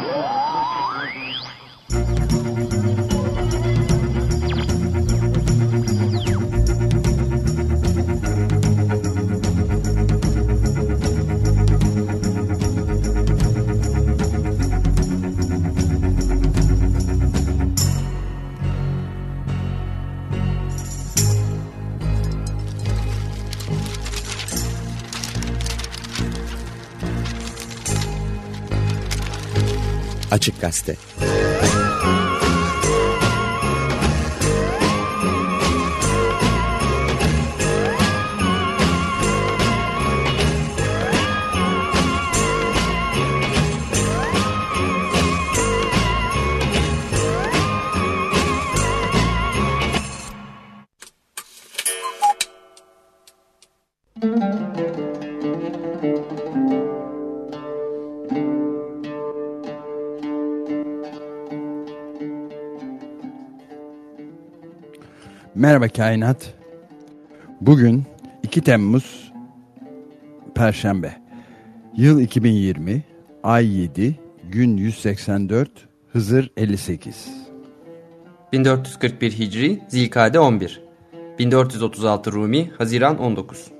Woo! Açık Gazete Merhaba Kainat. Bugün 2 Temmuz Perşembe. Yıl 2020, ay 7, gün 184, Hızır 58. 1441 Hicri, Zilkade 11. 1436 Rumi, Haziran 19.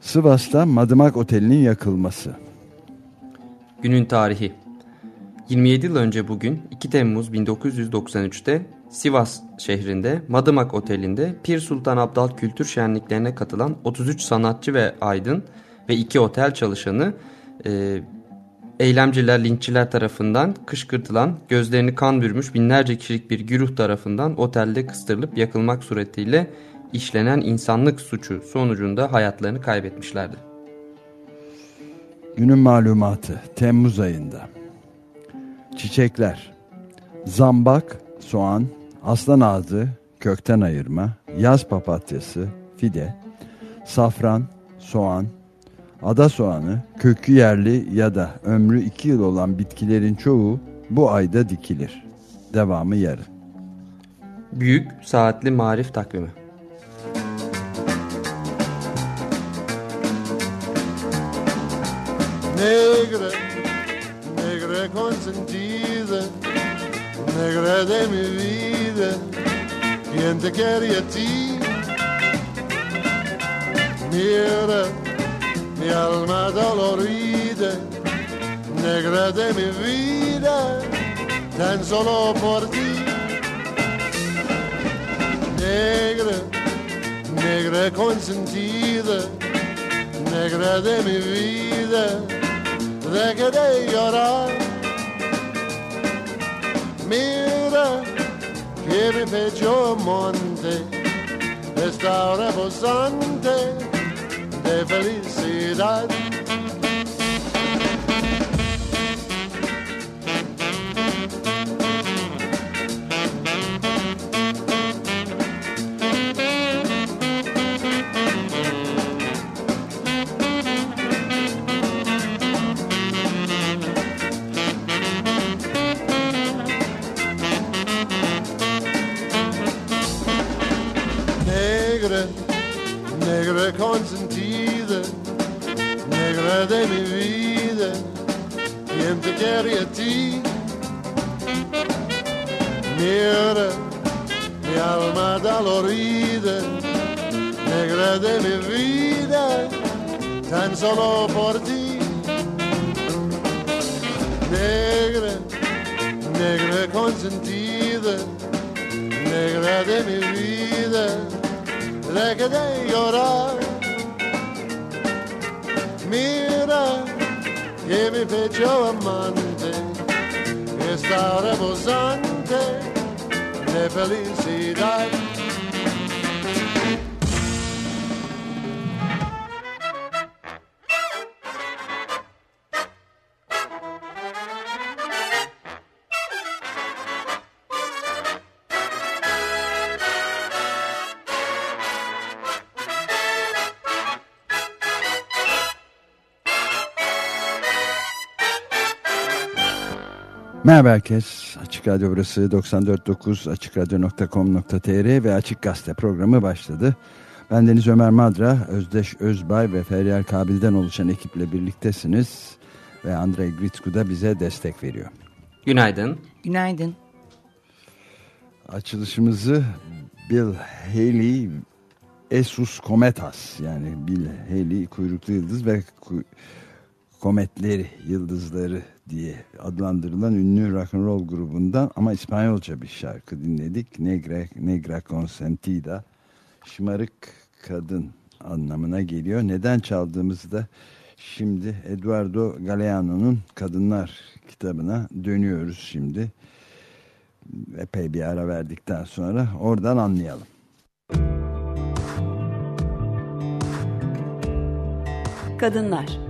Sivas'ta Madımak Oteli'nin yakılması. Günün tarihi 27 yıl önce bugün 2 Temmuz 1993'te Sivas şehrinde Madımak Oteli'nde Pir Sultan Abdal Kültür Şenliklerine katılan 33 sanatçı ve aydın ve 2 otel çalışanı e, eylemciler, linççiler tarafından kışkırtılan, gözlerini kan bürmüş binlerce kişilik bir güruh tarafından otelde kıstırılıp yakılmak suretiyle işlenen insanlık suçu sonucunda hayatlarını kaybetmişlerdi. Günün malumatı Temmuz ayında. Çiçekler, zambak, soğan, aslan ağzı, kökten ayırma, yaz papatyası, fide, safran, soğan, ada soğanı, kökü yerli ya da ömrü iki yıl olan bitkilerin çoğu bu ayda dikilir. Devamı yarın. Büyük Saatli Marif Takvimi Negre, negre consentida, negra de mi vida, quien te quiere a ti. Mira, mi alma dolorida, negra de mi vida, tan solo por ti. Negra, negra consentida, negra de mi vida, deja de llorar. Mira mi pecho monte está rebosante de felicidad. Negra de mi vida, quien te quiere a ti. Mira, mi alma dolorida, negra de mi vida, tan solo por ti. Negra, negra consentida, negra de mi vida, deja de llorar. Mira que mi pecho amante está rebosante de felicidad. Merhaba herkes. Açık Radyo burası 94.9 açıkradyo.com.tr ve Açık Gazete programı başladı. Ben Deniz Ömer Madra, Özdeş Özbay ve Feryal Kabil'den oluşan ekiple birliktesiniz. ve Andrei Gritsku da bize destek veriyor. Günaydın. Günaydın. Açılışımızı Bill Haley Esus Cometas yani Bill Haley kuyruklu yıldız ve kometleri yıldızları diye adlandırılan ünlü rock and roll grubundan ama İspanyolca bir şarkı dinledik. Negra, Negra Consentida şımarık kadın anlamına geliyor. Neden çaldığımızı da şimdi Eduardo Galeano'nun Kadınlar kitabına dönüyoruz şimdi. Epey bir ara verdikten sonra oradan anlayalım. Kadınlar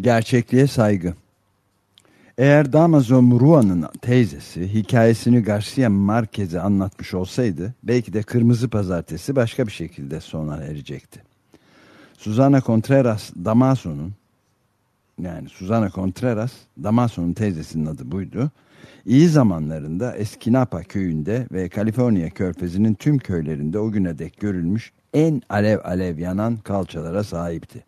Gerçekliğe saygı Eğer Damaso Murua'nın teyzesi hikayesini Garcia Marquez'e anlatmış olsaydı belki de Kırmızı Pazartesi başka bir şekilde sona erecekti. Susana Contreras Damaso'nun yani Susana Contreras Damaso'nun teyzesinin adı buydu. İyi zamanlarında Eskinapa köyünde ve Kaliforniya körfezinin tüm köylerinde o güne dek görülmüş en alev alev yanan kalçalara sahipti.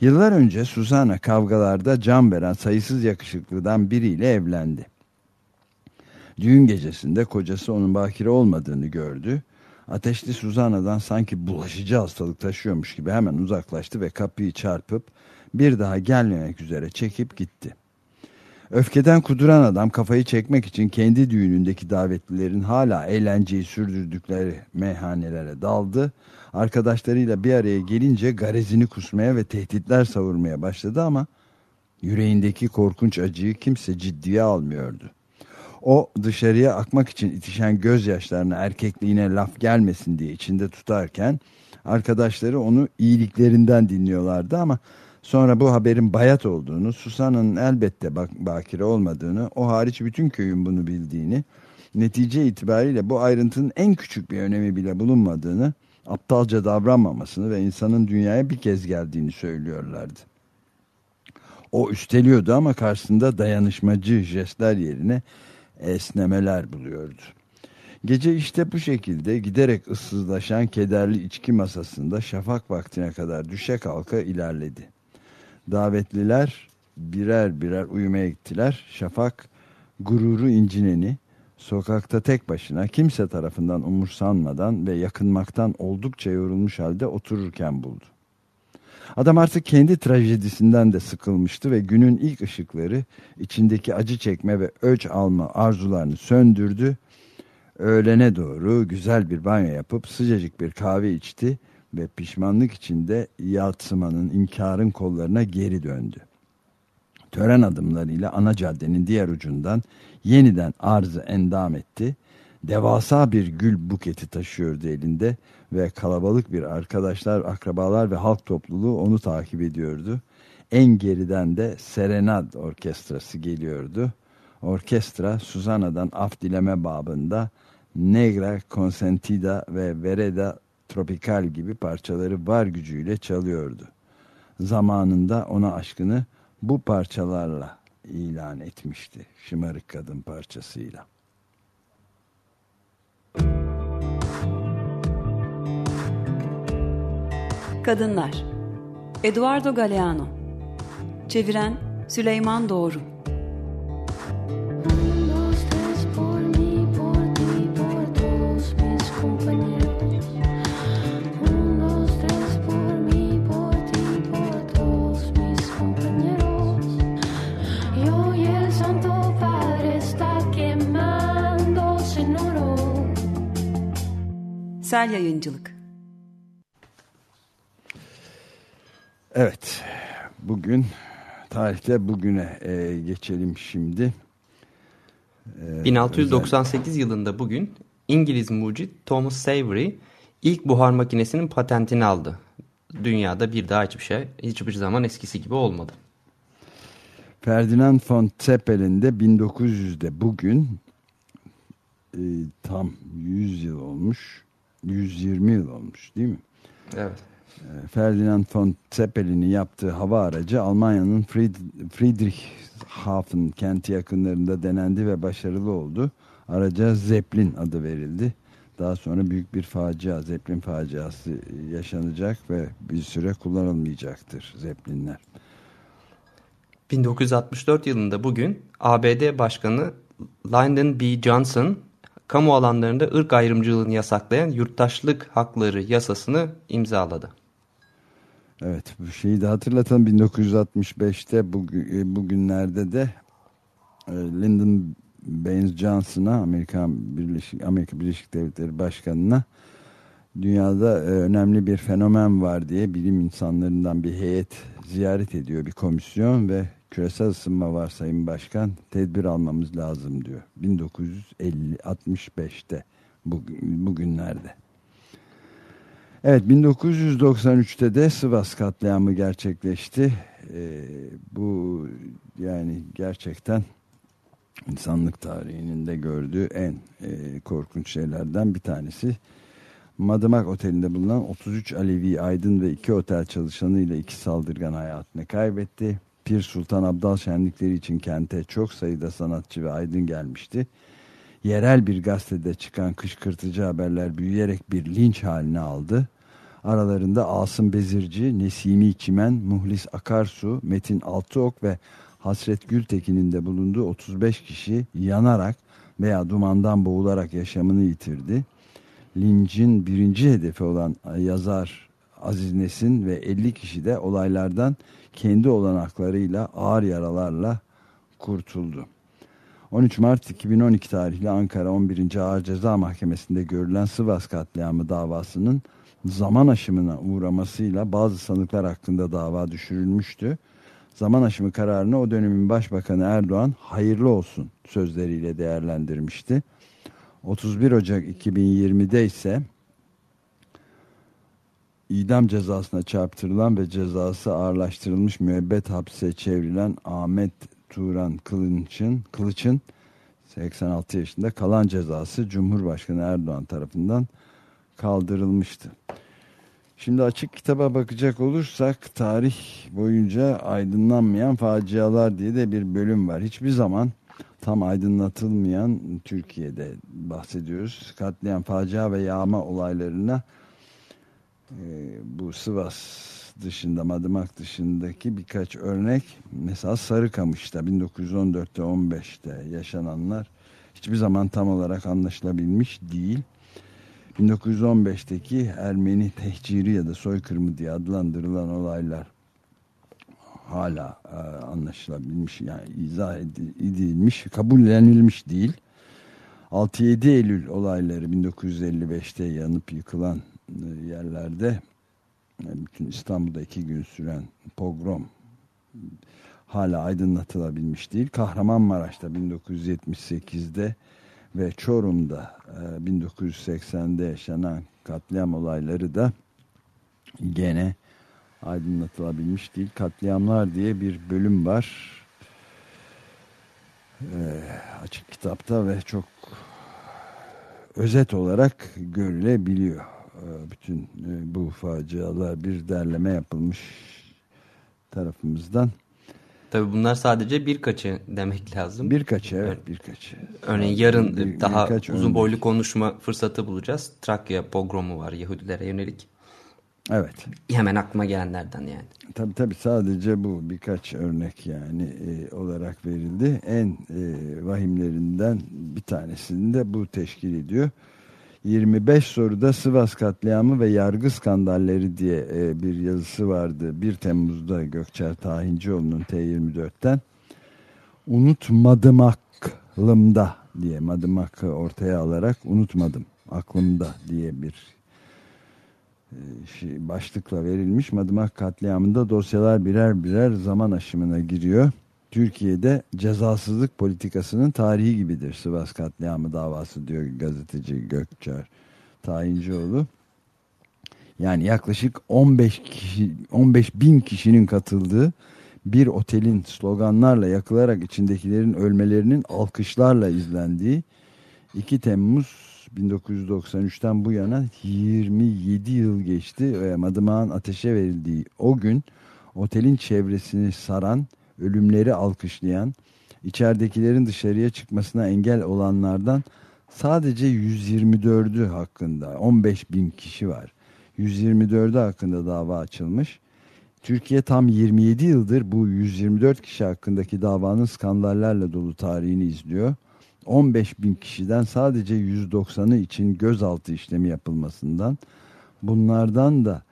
Yıllar önce Susana kavgalarda can veren sayısız yakışıklıdan biriyle evlendi. Düğün gecesinde kocası onun bakire olmadığını gördü. Ateşli Susana'dan sanki bulaşıcı hastalık taşıyormuş gibi hemen uzaklaştı ve kapıyı çarpıp bir daha gelmemek üzere çekip gitti. Öfkeden kuduran adam kafayı çekmek için kendi düğünündeki davetlilerin hala eğlenceyi sürdürdükleri meyhanelere daldı. Arkadaşlarıyla bir araya gelince garezini kusmaya ve tehditler savurmaya başladı ama yüreğindeki korkunç acıyı kimse ciddiye almıyordu. O dışarıya akmak için itişen gözyaşlarına erkekliğine laf gelmesin diye içinde tutarken arkadaşları onu iyiliklerinden dinliyorlardı ama Sonra bu haberin bayat olduğunu, Susan'ın elbette bak bakire olmadığını, o hariç bütün köyün bunu bildiğini, netice itibariyle bu ayrıntının en küçük bir önemi bile bulunmadığını, aptalca davranmamasını ve insanın dünyaya bir kez geldiğini söylüyorlardı. O üsteliyordu ama karşısında dayanışmacı jestler yerine esnemeler buluyordu. Gece işte bu şekilde giderek ıssızlaşan kederli içki masasında şafak vaktine kadar düşe kalka ilerledi. Davetliler birer birer uyumaya gittiler. Şafak gururu incineni sokakta tek başına kimse tarafından umursanmadan ve yakınmaktan oldukça yorulmuş halde otururken buldu. Adam artık kendi trajedisinden de sıkılmıştı ve günün ilk ışıkları içindeki acı çekme ve öç alma arzularını söndürdü. Öğlene doğru güzel bir banyo yapıp sıcacık bir kahve içti ve pişmanlık içinde yatsımanın, inkarın kollarına geri döndü. Tören adımlarıyla ana caddenin diğer ucundan yeniden arzı endam etti. Devasa bir gül buketi taşıyordu elinde ve kalabalık bir arkadaşlar, akrabalar ve halk topluluğu onu takip ediyordu. En geriden de Serenad Orkestrası geliyordu. Orkestra Suzana'dan af dileme babında Negra Consentida ve Vereda Tropikal gibi parçaları var gücüyle çalıyordu. Zamanında ona aşkını bu parçalarla ilan etmişti. Şımarık Kadın parçasıyla. Kadınlar Eduardo Galeano Çeviren Süleyman Doğru Sel Yayıncılık Evet, bugün tarihte bugüne e, geçelim şimdi. E, 1698 özel... yılında bugün İngiliz mucit Thomas Savery ilk buhar makinesinin patentini aldı. Dünyada bir daha hiçbir şey hiçbir zaman eskisi gibi olmadı. Ferdinand von Zeppelin de 1900'de bugün e, tam 100 yıl olmuş. 120 yıl olmuş değil mi? Evet. E, Ferdinand von Zeppelin'in yaptığı hava aracı Almanya'nın Fried Friedrichshafen kenti yakınlarında denendi ve başarılı oldu. Araca Zeppelin adı verildi. Daha sonra büyük bir facia, Zeppelin faciası yaşanacak ve bir süre kullanılmayacaktır Zeppelinler. 1964 yılında bugün ABD Başkanı Lyndon B. Johnson kamu alanlarında ırk ayrımcılığını yasaklayan yurttaşlık hakları yasasını imzaladı. Evet bu şeyi de hatırlatalım 1965'te bugün, e, bugünlerde de e, Lyndon Baines Johnson'a Amerika Birleşik Amerika Birleşik Devletleri Başkanı'na dünyada e, önemli bir fenomen var diye bilim insanlarından bir heyet ziyaret ediyor bir komisyon ve küresel ısınma var Sayın Başkan tedbir almamız lazım diyor 1950-65'te bugün, bugünlerde. Evet 1993'te de Sivas katliamı gerçekleşti. Ee, bu yani gerçekten insanlık tarihinin de gördüğü en e, korkunç şeylerden bir tanesi. Madımak Oteli'nde bulunan 33 Alevi Aydın ve iki otel çalışanıyla iki saldırgan hayatını kaybetti. Pir Sultan Abdal şenlikleri için kente çok sayıda sanatçı ve aydın gelmişti. Yerel bir gazetede çıkan kışkırtıcı haberler büyüyerek bir linç haline aldı. Aralarında Asım Bezirci, Nesimi Çimen, Muhlis Akarsu, Metin Altıok ve Hasret Gültekin'in de bulunduğu 35 kişi yanarak veya dumandan boğularak yaşamını yitirdi. Lincin birinci hedefi olan yazar Aziz Nesin ve 50 kişi de olaylardan kendi olanaklarıyla ağır yaralarla kurtuldu. 13 Mart 2012 tarihli Ankara 11. Ağır Ceza Mahkemesi'nde görülen Sivas katliamı davasının zaman aşımına uğramasıyla bazı sanıklar hakkında dava düşürülmüştü. Zaman aşımı kararını o dönemin Başbakanı Erdoğan hayırlı olsun sözleriyle değerlendirmişti. 31 Ocak 2020'de ise idam cezasına çarptırılan ve cezası ağırlaştırılmış müebbet hapse çevrilen Ahmet Turan Kılıç'ın Kılıç'ın 86 yaşında kalan cezası Cumhurbaşkanı Erdoğan tarafından kaldırılmıştı. Şimdi açık kitaba bakacak olursak tarih boyunca aydınlanmayan facialar diye de bir bölüm var. Hiçbir zaman tam aydınlatılmayan Türkiye'de bahsediyoruz. Katliam, facia ve yağma olaylarına bu Sivas dışında, Madımak dışındaki birkaç örnek mesela Sarıkamış'ta 1914'te 15'te yaşananlar hiçbir zaman tam olarak anlaşılabilmiş değil. 1915'teki Ermeni tehciri ya da soykırımı diye adlandırılan olaylar hala e, anlaşılabilmiş yani izah edilmiş, kabullenilmiş değil. 6-7 Eylül olayları 1955'te yanıp yıkılan yerlerde e, bütün İstanbul'da iki gün süren pogrom hala aydınlatılabilmiş değil. Kahramanmaraş'ta 1978'de ve Çorum'da 1980'de yaşanan katliam olayları da gene aydınlatılabilmiş değil. Katliamlar diye bir bölüm var. E, açık kitapta ve çok özet olarak görülebiliyor. E, bütün e, bu facialar bir derleme yapılmış tarafımızdan. Tabii bunlar sadece birkaçı demek lazım. Birkaçı evet birkaçı. Örneğin yarın bir, daha uzun örnek. boylu konuşma fırsatı bulacağız. Trakya pogromu var Yahudilere yönelik. Evet. Hemen aklıma gelenlerden yani. Tabii tabii sadece bu birkaç örnek yani e, olarak verildi. En e, vahimlerinden bir tanesini de bu teşkil ediyor. 25 soruda Sivas katliamı ve yargı skandalleri diye e, bir yazısı vardı. 1 Temmuz'da Gökçer Tahincioğlu'nun T24'ten unutmadım aklımda diye madımak ortaya alarak unutmadım aklımda diye bir e, şey, başlıkla verilmiş. Madımak katliamında dosyalar birer birer zaman aşımına giriyor. Türkiye'de cezasızlık politikasının tarihi gibidir Sivas katliamı davası diyor gazeteci Gökçer Tayincioğlu. Yani yaklaşık 15 kişi 15 bin kişinin katıldığı bir otelin sloganlarla yakılarak içindekilerin ölmelerinin alkışlarla izlendiği 2 Temmuz 1993'ten bu yana 27 yıl geçti ve Madımağın ateşe verildiği o gün otelin çevresini saran, ölümleri alkışlayan, içeridekilerin dışarıya çıkmasına engel olanlardan sadece 124'ü hakkında 15 bin kişi var. 124'ü hakkında dava açılmış. Türkiye tam 27 yıldır bu 124 kişi hakkındaki davanın skandallerle dolu tarihini izliyor. 15 bin kişiden sadece 190'ı için gözaltı işlemi yapılmasından, bunlardan da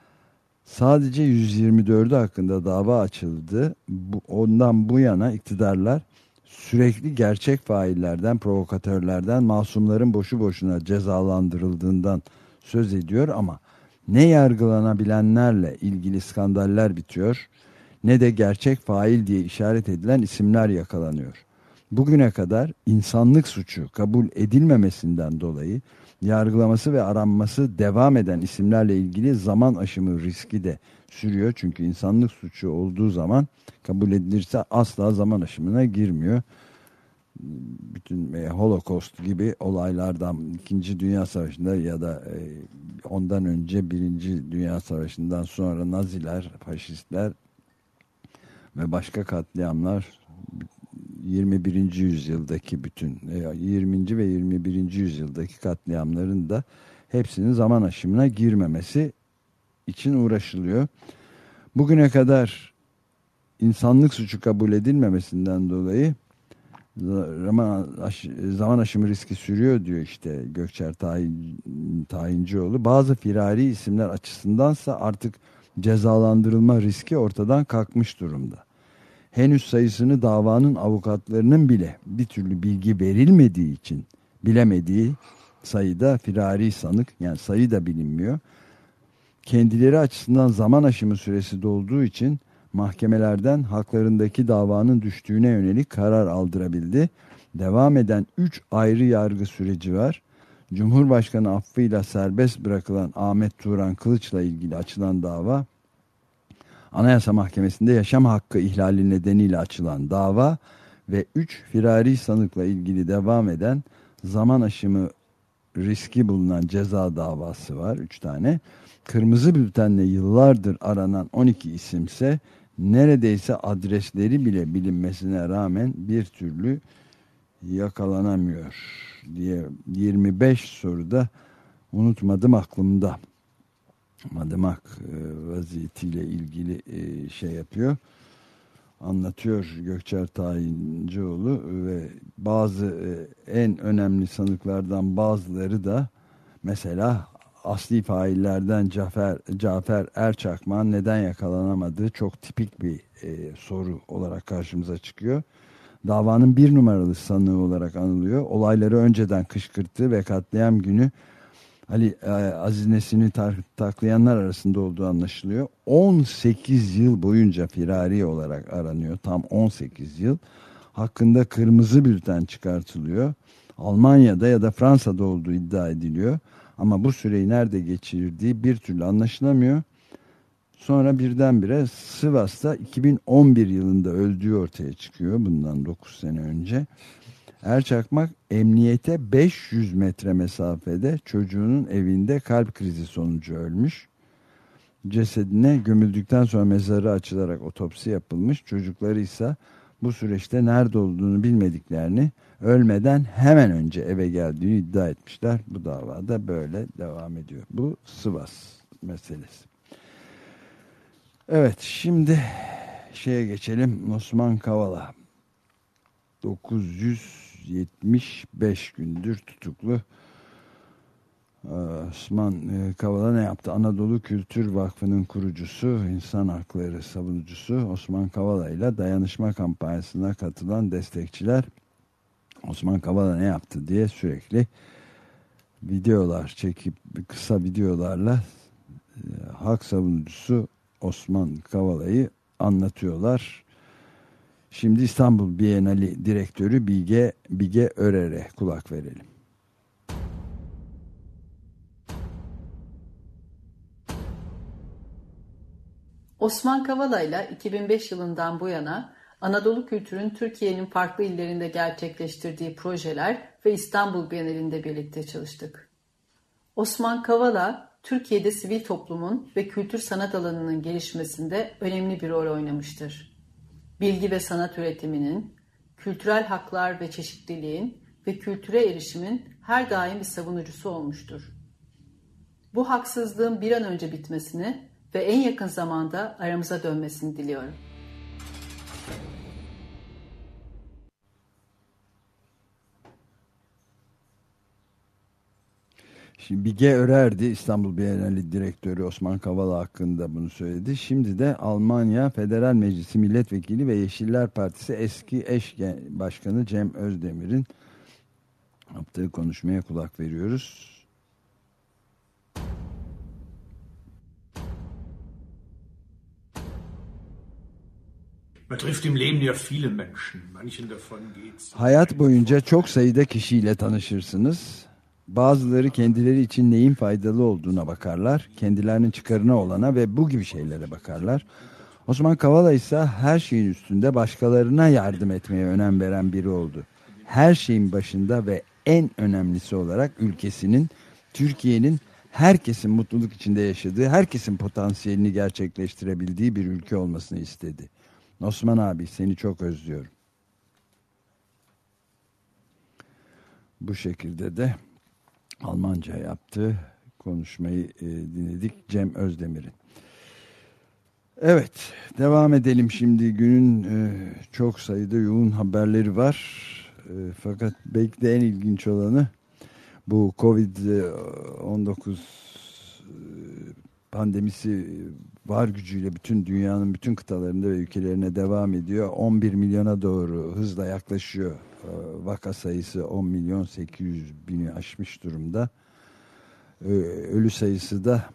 sadece 124'ü hakkında dava açıldı. Bu, ondan bu yana iktidarlar sürekli gerçek faillerden, provokatörlerden, masumların boşu boşuna cezalandırıldığından söz ediyor ama ne yargılanabilenlerle ilgili skandaller bitiyor ne de gerçek fail diye işaret edilen isimler yakalanıyor. Bugüne kadar insanlık suçu kabul edilmemesinden dolayı yargılaması ve aranması devam eden isimlerle ilgili zaman aşımı riski de sürüyor. Çünkü insanlık suçu olduğu zaman kabul edilirse asla zaman aşımına girmiyor. Bütün e, Holocaust gibi olaylardan İkinci Dünya Savaşı'nda ya da e, ondan önce Birinci Dünya Savaşı'ndan sonra Naziler, faşistler ve başka katliamlar 21. yüzyıldaki bütün 20. E, ve 21. yüzyıldaki katliamların da hepsinin zaman aşımına girmemesi için uğraşılıyor. Bugüne kadar insanlık suçu kabul edilmemesinden dolayı zaman, aşımı riski sürüyor diyor işte Gökçer Tayin, Tayincioğlu. Bazı firari isimler açısındansa artık cezalandırılma riski ortadan kalkmış durumda. Henüz sayısını davanın avukatlarının bile bir türlü bilgi verilmediği için bilemediği sayıda firari sanık yani sayı da bilinmiyor. Kendileri açısından zaman aşımı süresi dolduğu için mahkemelerden haklarındaki davanın düştüğüne yönelik karar aldırabildi. Devam eden 3 ayrı yargı süreci var. Cumhurbaşkanı affıyla serbest bırakılan Ahmet Turan Kılıç'la ilgili açılan dava, Anayasa Mahkemesi'nde yaşam hakkı ihlali nedeniyle açılan dava ve 3 firari sanıkla ilgili devam eden zaman aşımı riski bulunan ceza davası var 3 tane. Kırmızı bültenle yıllardır aranan 12 isimse neredeyse adresleri bile bilinmesine rağmen bir türlü yakalanamıyor diye 25 soruda unutmadım aklımda. Madımak e, vaziyetiyle ilgili e, şey yapıyor. Anlatıyor Gökçer Tayincioğlu ve bazı e, en önemli sanıklardan bazıları da mesela asli faillerden Cafer, Cafer Erçakman neden yakalanamadığı çok tipik bir soru olarak karşımıza çıkıyor. Davanın bir numaralı sanığı olarak anılıyor. Olayları önceden kışkırttı ve katliam günü Ali e, Aziz Nesin'i taklayanlar arasında olduğu anlaşılıyor. 18 yıl boyunca firari olarak aranıyor. Tam 18 yıl. Hakkında kırmızı bülten çıkartılıyor. Almanya'da ya da Fransa'da olduğu iddia ediliyor. Ama bu süreyi nerede geçirdiği bir türlü anlaşılamıyor. Sonra birdenbire Sivas'ta 2011 yılında öldüğü ortaya çıkıyor bundan 9 sene önce. Erçakmak emniyete 500 metre mesafede çocuğunun evinde kalp krizi sonucu ölmüş. Cesedine gömüldükten sonra mezarı açılarak otopsi yapılmış. Çocukları ise bu süreçte nerede olduğunu bilmediklerini ölmeden hemen önce eve geldiğini iddia etmişler. Bu davada böyle devam ediyor. Bu Sivas meselesi. Evet şimdi şeye geçelim. Osman Kavala 975 gündür tutuklu. Ee, Osman e, Kavala ne yaptı? Anadolu Kültür Vakfı'nın kurucusu, insan hakları savunucusu Osman Kavala ile dayanışma kampanyasına katılan destekçiler Osman Kavala ne yaptı diye sürekli videolar çekip kısa videolarla e, hak savunucusu Osman Kavala'yı anlatıyorlar. Şimdi İstanbul Bienali direktörü Bilge, Bilge Örer'e kulak verelim. Osman Kavala ile 2005 yılından bu yana Anadolu kültürün Türkiye'nin farklı illerinde gerçekleştirdiği projeler ve İstanbul Bienalinde birlikte çalıştık. Osman Kavala, Türkiye'de sivil toplumun ve kültür sanat alanının gelişmesinde önemli bir rol oynamıştır. Bilgi ve sanat üretiminin, kültürel haklar ve çeşitliliğin ve kültüre erişimin her daim bir savunucusu olmuştur. Bu haksızlığın bir an önce bitmesini ve en yakın zamanda aramıza dönmesini diliyorum. Şimdi Bige Örerdi İstanbul Bienali Direktörü Osman Kavala hakkında bunu söyledi. Şimdi de Almanya Federal Meclisi Milletvekili ve Yeşiller Partisi eski eş başkanı Cem Özdemir'in yaptığı konuşmaya kulak veriyoruz. Hayat boyunca çok sayıda kişiyle tanışırsınız. Bazıları kendileri için neyin faydalı olduğuna bakarlar. Kendilerinin çıkarına olana ve bu gibi şeylere bakarlar. Osman Kavala ise her şeyin üstünde başkalarına yardım etmeye önem veren biri oldu. Her şeyin başında ve en önemlisi olarak ülkesinin, Türkiye'nin herkesin mutluluk içinde yaşadığı, herkesin potansiyelini gerçekleştirebildiği bir ülke olmasını istedi. Osman abi seni çok özlüyorum. Bu şekilde de Almanca yaptı konuşmayı e, dinledik Cem Özdemir'in. Evet devam edelim şimdi günün e, çok sayıda yoğun haberleri var. E, fakat belki de en ilginç olanı bu Covid-19 e, pandemisi var gücüyle bütün dünyanın bütün kıtalarında ve ülkelerine devam ediyor. 11 milyona doğru hızla yaklaşıyor. E, vaka sayısı 10 milyon 800 bini aşmış durumda. E, ölü sayısı da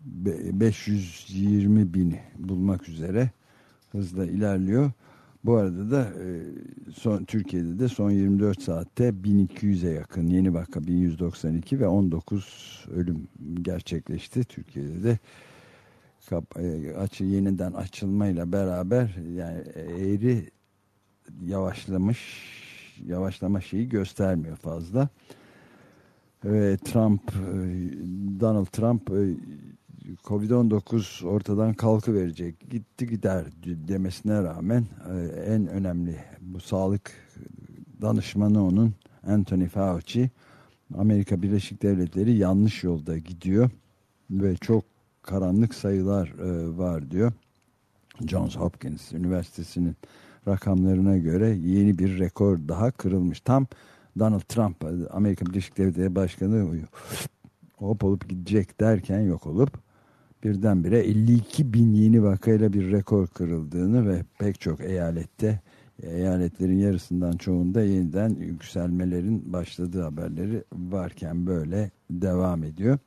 520 e, bini bulmak üzere hızla ilerliyor. Bu arada da son Türkiye'de de son 24 saatte 1200'e yakın yeni vaka 1192 ve 19 ölüm gerçekleşti. Türkiye'de de açı yeniden açılmayla beraber yani eğri yavaşlamış yavaşlama şeyi göstermiyor fazla. Ve Trump Donald Trump Covid-19 ortadan kalkı verecek gitti gider demesine rağmen en önemli bu sağlık danışmanı onun Anthony Fauci Amerika Birleşik Devletleri yanlış yolda gidiyor ve çok karanlık sayılar e, var diyor. Johns Hopkins Üniversitesi'nin rakamlarına göre yeni bir rekor daha kırılmış. Tam Donald Trump Amerika Birleşik Devletleri Başkanı hop olup gidecek derken yok olup birdenbire 52 bin yeni vakayla bir rekor kırıldığını ve pek çok eyalette eyaletlerin yarısından çoğunda yeniden yükselmelerin başladığı haberleri varken böyle devam ediyor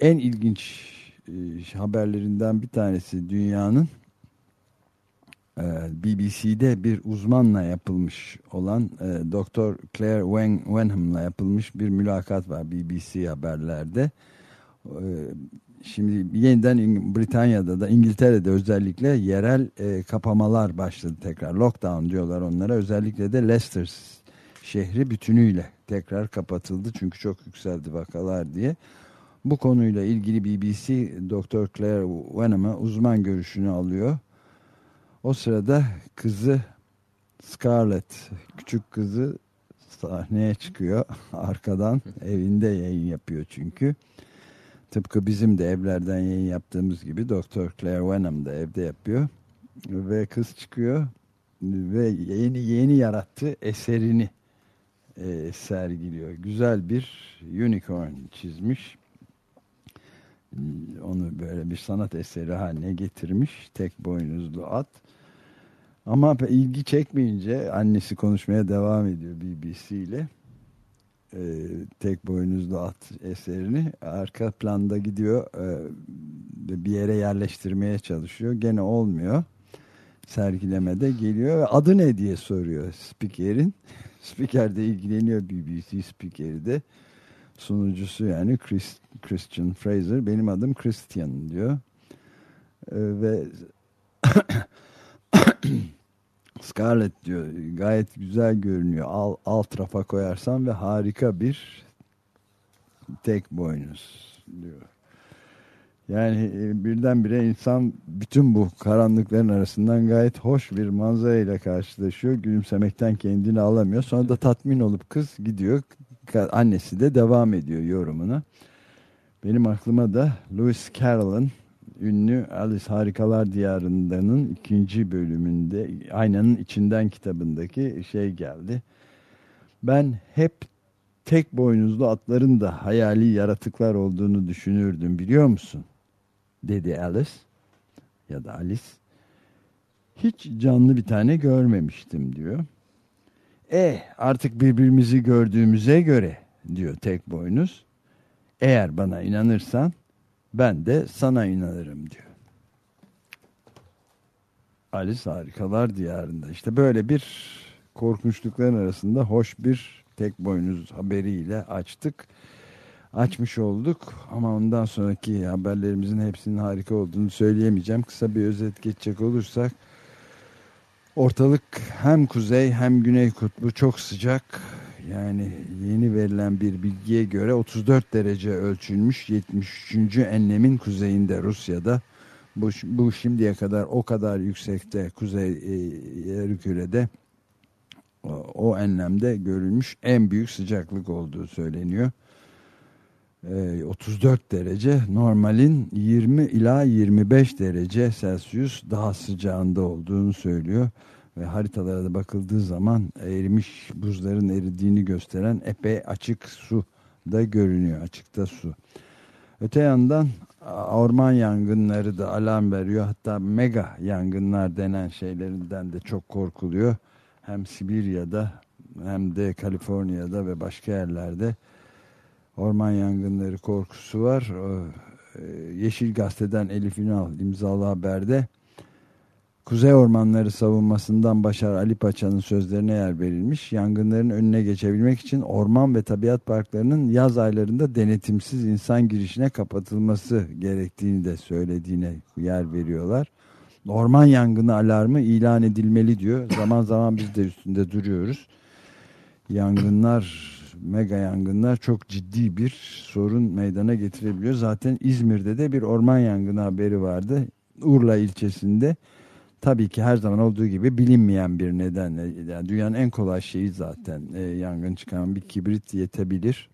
en ilginç e, haberlerinden bir tanesi dünyanın e, BBC'de bir uzmanla yapılmış olan e, Doktor Claire Wen Wenham'la yapılmış bir mülakat var BBC haberlerde. E, şimdi yeniden Britanya'da da İngiltere'de özellikle yerel kapamalar başladı tekrar. Lockdown diyorlar onlara. Özellikle de Leicester şehri bütünüyle tekrar kapatıldı. Çünkü çok yükseldi vakalar diye. Bu konuyla ilgili BBC Dr. Claire Wenham'a uzman görüşünü alıyor. O sırada kızı Scarlett, küçük kızı sahneye çıkıyor. Arkadan evinde yayın yapıyor çünkü. Tıpkı bizim de evlerden yayın yaptığımız gibi Dr. Claire Wenham da evde yapıyor. Ve kız çıkıyor ve yeni yeni yarattığı eserini e, sergiliyor. Güzel bir unicorn çizmiş onu böyle bir sanat eseri haline getirmiş tek boynuzlu at. Ama ilgi çekmeyince annesi konuşmaya devam ediyor BBC ile. Ee, tek boynuzlu at eserini arka planda gidiyor e, bir yere yerleştirmeye çalışıyor. Gene olmuyor. Sergilemede geliyor adı ne diye soruyor spikerin. Spiker de ilgileniyor BBC spikeri de. Sunucusu yani Chris, Christian Fraser benim adım Christian diyor. Ee, ve Scarlett diyor gayet güzel görünüyor. Al, alt rafa koyarsan ve harika bir tek boynuz diyor. Yani e, birdenbire insan bütün bu karanlıkların arasından gayet hoş bir manzara ile karşılaşıyor. Gülümsemekten kendini alamıyor. Sonra da tatmin olup kız gidiyor. Annesi de devam ediyor yorumuna. Benim aklıma da Lewis Carroll'ın ünlü Alice Harikalar Diyarında'nın ikinci bölümünde Aynanın içinden kitabındaki şey geldi. Ben hep tek boynuzlu atların da hayali yaratıklar olduğunu düşünürdüm biliyor musun? Dedi Alice ya da Alice. Hiç canlı bir tane görmemiştim diyor. E artık birbirimizi gördüğümüze göre diyor tek boynuz. Eğer bana inanırsan ben de sana inanırım diyor. Alice Harikalar Diyarında. İşte böyle bir korkunçlukların arasında hoş bir tek boynuz haberiyle açtık. Açmış olduk ama ondan sonraki haberlerimizin hepsinin harika olduğunu söyleyemeyeceğim. Kısa bir özet geçecek olursak ortalık hem kuzey hem güney kutbu çok sıcak yani yeni verilen bir bilgiye göre 34 derece ölçülmüş 73. enlemin kuzeyinde Rusya'da. Bu, bu şimdiye kadar o kadar yüksekte kuzey e, o, o enlemde görülmüş en büyük sıcaklık olduğu söyleniyor. E, 34 derece normalin 20 ila 25 derece Celsius daha sıcağında olduğunu söylüyor ve haritalara da bakıldığı zaman erimiş buzların eridiğini gösteren epey açık su da görünüyor. Açıkta su. Öte yandan orman yangınları da alarm veriyor. Hatta mega yangınlar denen şeylerinden de çok korkuluyor. Hem Sibirya'da hem de Kaliforniya'da ve başka yerlerde orman yangınları korkusu var. E, Yeşil Gazete'den Elif Ünal imzalı haberde Kuzey Ormanları savunmasından Başar Ali Paça'nın sözlerine yer verilmiş. Yangınların önüne geçebilmek için orman ve tabiat parklarının yaz aylarında denetimsiz insan girişine kapatılması gerektiğini de söylediğine yer veriyorlar. Orman yangını alarmı ilan edilmeli diyor. Zaman zaman biz de üstünde duruyoruz. Yangınlar, mega yangınlar çok ciddi bir sorun meydana getirebiliyor. Zaten İzmir'de de bir orman yangını haberi vardı. Urla ilçesinde tabii ki her zaman olduğu gibi bilinmeyen bir nedenle yani dünyanın en kolay şeyi zaten e, yangın çıkan bir kibrit yetebilir.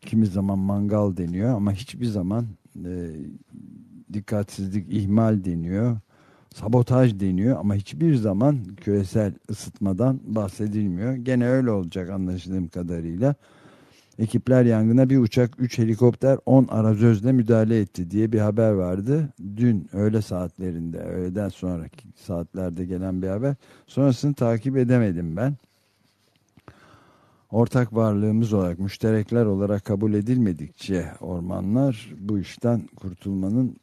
Kimi zaman mangal deniyor ama hiçbir zaman e, dikkatsizlik, ihmal deniyor. Sabotaj deniyor ama hiçbir zaman küresel ısıtmadan bahsedilmiyor. Gene öyle olacak anlaşıldığım kadarıyla. Ekipler yangına bir uçak, üç helikopter, on arazözle müdahale etti diye bir haber vardı. Dün öğle saatlerinde, öğleden sonraki saatlerde gelen bir haber. Sonrasını takip edemedim ben. Ortak varlığımız olarak, müşterekler olarak kabul edilmedikçe ormanlar bu işten kurtulmanın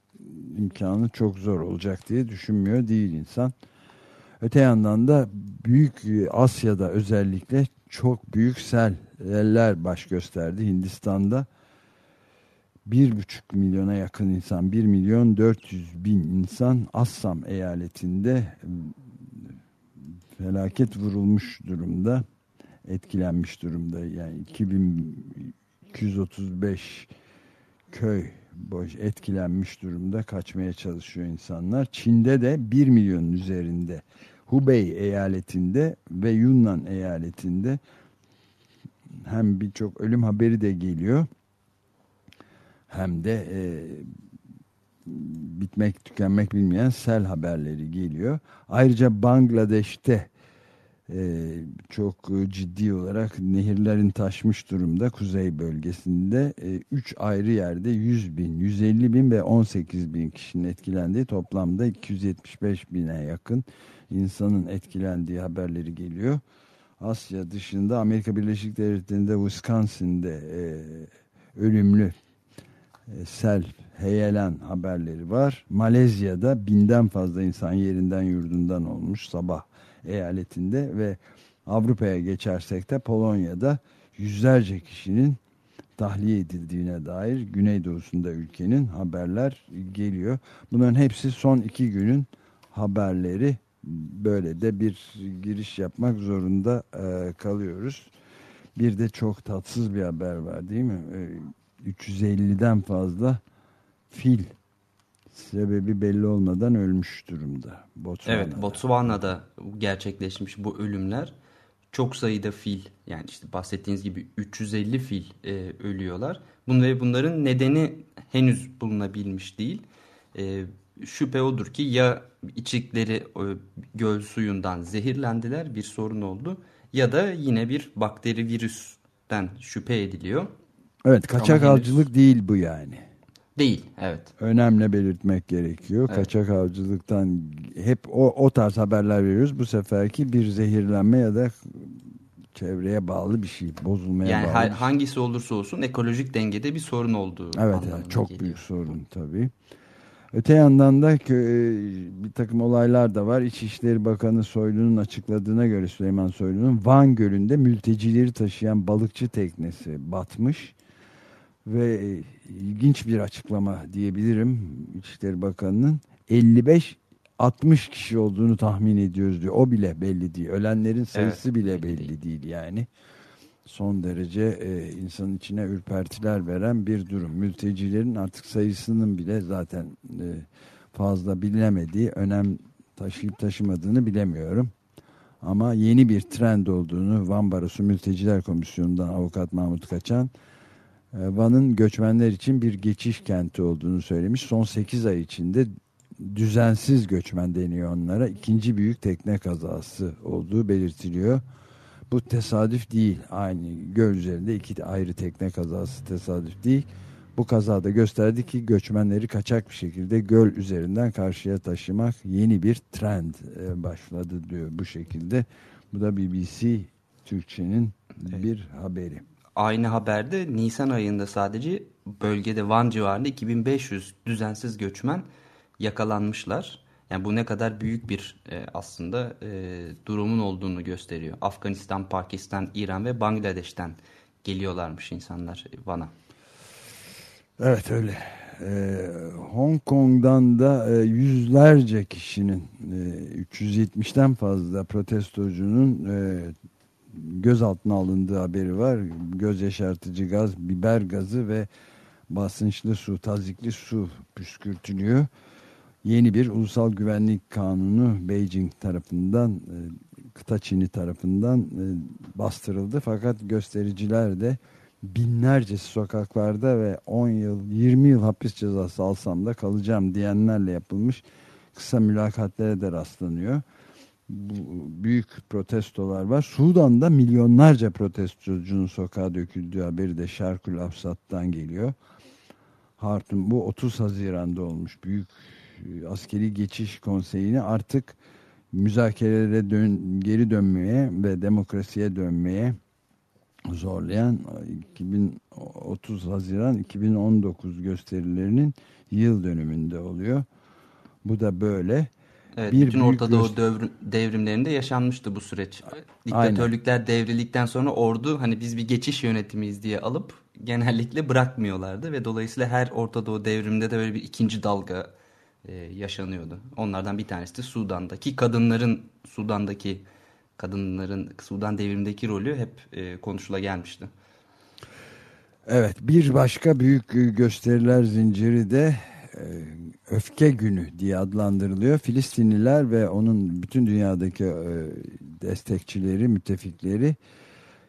imkanı çok zor olacak diye düşünmüyor değil insan. Öte yandan da büyük Asya'da özellikle çok büyük seller baş gösterdi. Hindistan'da bir buçuk milyona yakın insan, bir milyon dört yüz bin insan Assam eyaletinde felaket vurulmuş durumda, etkilenmiş durumda. Yani 2235 köy boş etkilenmiş durumda kaçmaya çalışıyor insanlar. Çin'de de bir milyonun üzerinde Hubei eyaletinde ve Yunnan eyaletinde hem birçok ölüm haberi de geliyor hem de e, bitmek tükenmek bilmeyen sel haberleri geliyor. Ayrıca Bangladeş'te e, çok ciddi olarak nehirlerin taşmış durumda kuzey bölgesinde 3 e, ayrı yerde 100 bin, 150 bin ve 18 bin kişinin etkilendiği toplamda 275 bine yakın insanın etkilendiği haberleri geliyor. Asya dışında Amerika Birleşik Devletleri'nde Wisconsin'de e, ölümlü e, sel, heyelan haberleri var. Malezya'da binden fazla insan yerinden yurdundan olmuş sabah eyaletinde ve Avrupa'ya geçersek de Polonya'da yüzlerce kişinin tahliye edildiğine dair güneydoğusunda ülkenin haberler geliyor. Bunların hepsi son iki günün haberleri. Böyle de bir giriş yapmak zorunda e, kalıyoruz. Bir de çok tatsız bir haber var değil mi? E, 350'den fazla fil sebebi belli olmadan ölmüş durumda. Botswana'da. Evet Botswana'da gerçekleşmiş bu ölümler çok sayıda fil yani işte bahsettiğiniz gibi 350 fil e, ölüyorlar. Bun ve bunların nedeni henüz bulunabilmiş değil. E, şüphe odur ki ya içikleri e, göl suyundan zehirlendiler bir sorun oldu ya da yine bir bakteri virüsten şüphe ediliyor. Evet kaçak avcılık değil bu yani. Değil, evet. Önemli belirtmek gerekiyor. Evet. Kaçak avcılıktan hep o, o tarz haberler veriyoruz. Bu seferki bir zehirlenme ya da çevreye bağlı bir şey, bozulmaya yani bağlı. Yani hangisi olursa olsun ekolojik dengede bir sorun olduğu Evet, yani çok geliyor. büyük sorun tabii. Öte yandan da bir takım olaylar da var. İçişleri Bakanı Soylu'nun açıkladığına göre Süleyman Soylu'nun Van Gölü'nde mültecileri taşıyan balıkçı teknesi batmış ve e, ilginç bir açıklama diyebilirim İçişleri Bakanı'nın 55 60 kişi olduğunu tahmin ediyoruz diyor. O bile belli değil. Ölenlerin sayısı evet, bile belli değil yani. Son derece e, insanın içine ürpertiler veren bir durum. Mültecilerin artık sayısının bile zaten e, fazla bilinemediği, önem taşıyıp taşımadığını bilemiyorum. Ama yeni bir trend olduğunu Van Barosu Mülteciler Komisyonu'ndan avukat Mahmut Kaçan e, Van'ın göçmenler için bir geçiş kenti olduğunu söylemiş. Son 8 ay içinde düzensiz göçmen deniyor onlara. İkinci büyük tekne kazası olduğu belirtiliyor. Bu tesadüf değil. Aynı göl üzerinde iki ayrı tekne kazası tesadüf değil. Bu kazada gösterdi ki göçmenleri kaçak bir şekilde göl üzerinden karşıya taşımak yeni bir trend e, başladı diyor bu şekilde. Bu da BBC Türkçe'nin bir haberi aynı haberde Nisan ayında sadece bölgede Van civarında 2500 düzensiz göçmen yakalanmışlar. Yani bu ne kadar büyük bir e, aslında e, durumun olduğunu gösteriyor. Afganistan, Pakistan, İran ve Bangladeş'ten geliyorlarmış insanlar Van'a. Evet öyle. Ee, Hong Kong'dan da e, yüzlerce kişinin e, 370'ten fazla protestocunun e, gözaltına alındığı haberi var. Göz yaşartıcı gaz, biber gazı ve basınçlı su, tazikli su püskürtülüyor. Yeni bir ulusal güvenlik kanunu Beijing tarafından, e, kıta Çin'i tarafından e, bastırıldı. Fakat göstericiler de binlerce sokaklarda ve 10 yıl, 20 yıl hapis cezası alsam da kalacağım diyenlerle yapılmış kısa mülakatlere de rastlanıyor büyük protestolar var. Sudan'da milyonlarca protestocunun sokağa döküldüğü haberi de Şarkül Afsat'tan geliyor. Hartum bu 30 Haziran'da olmuş büyük askeri geçiş konseyini artık müzakerelere dön, geri dönmeye ve demokrasiye dönmeye zorlayan 2030 Haziran 2019 gösterilerinin yıl dönümünde oluyor. Bu da böyle. Evet, bir bütün Orta Doğu devrim, devrimlerinde yaşanmıştı bu süreç. Diktatörlükler Aynen. devrildikten sonra ordu hani biz bir geçiş yönetimiyiz diye alıp genellikle bırakmıyorlardı ve dolayısıyla her Orta Doğu devriminde de böyle bir ikinci dalga e, yaşanıyordu. Onlardan bir tanesi de Sudan'daki kadınların Sudan'daki kadınların Sudan devrimindeki rolü hep e, konuşula gelmişti. Evet bir başka büyük gösteriler zinciri de e, öfke günü diye adlandırılıyor. Filistinliler ve onun bütün dünyadaki e, destekçileri, müttefikleri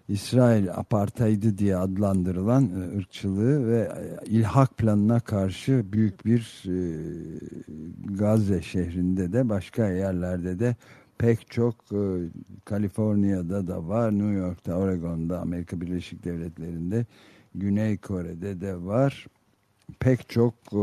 İsrail apartheidı diye adlandırılan e, ırkçılığı ve ilhak planına karşı büyük bir Gazze şehrinde de başka yerlerde de pek çok Kaliforniya'da da var, New York'ta, Oregon'da, Amerika Birleşik Devletleri'nde, Güney Kore'de de var pek çok e,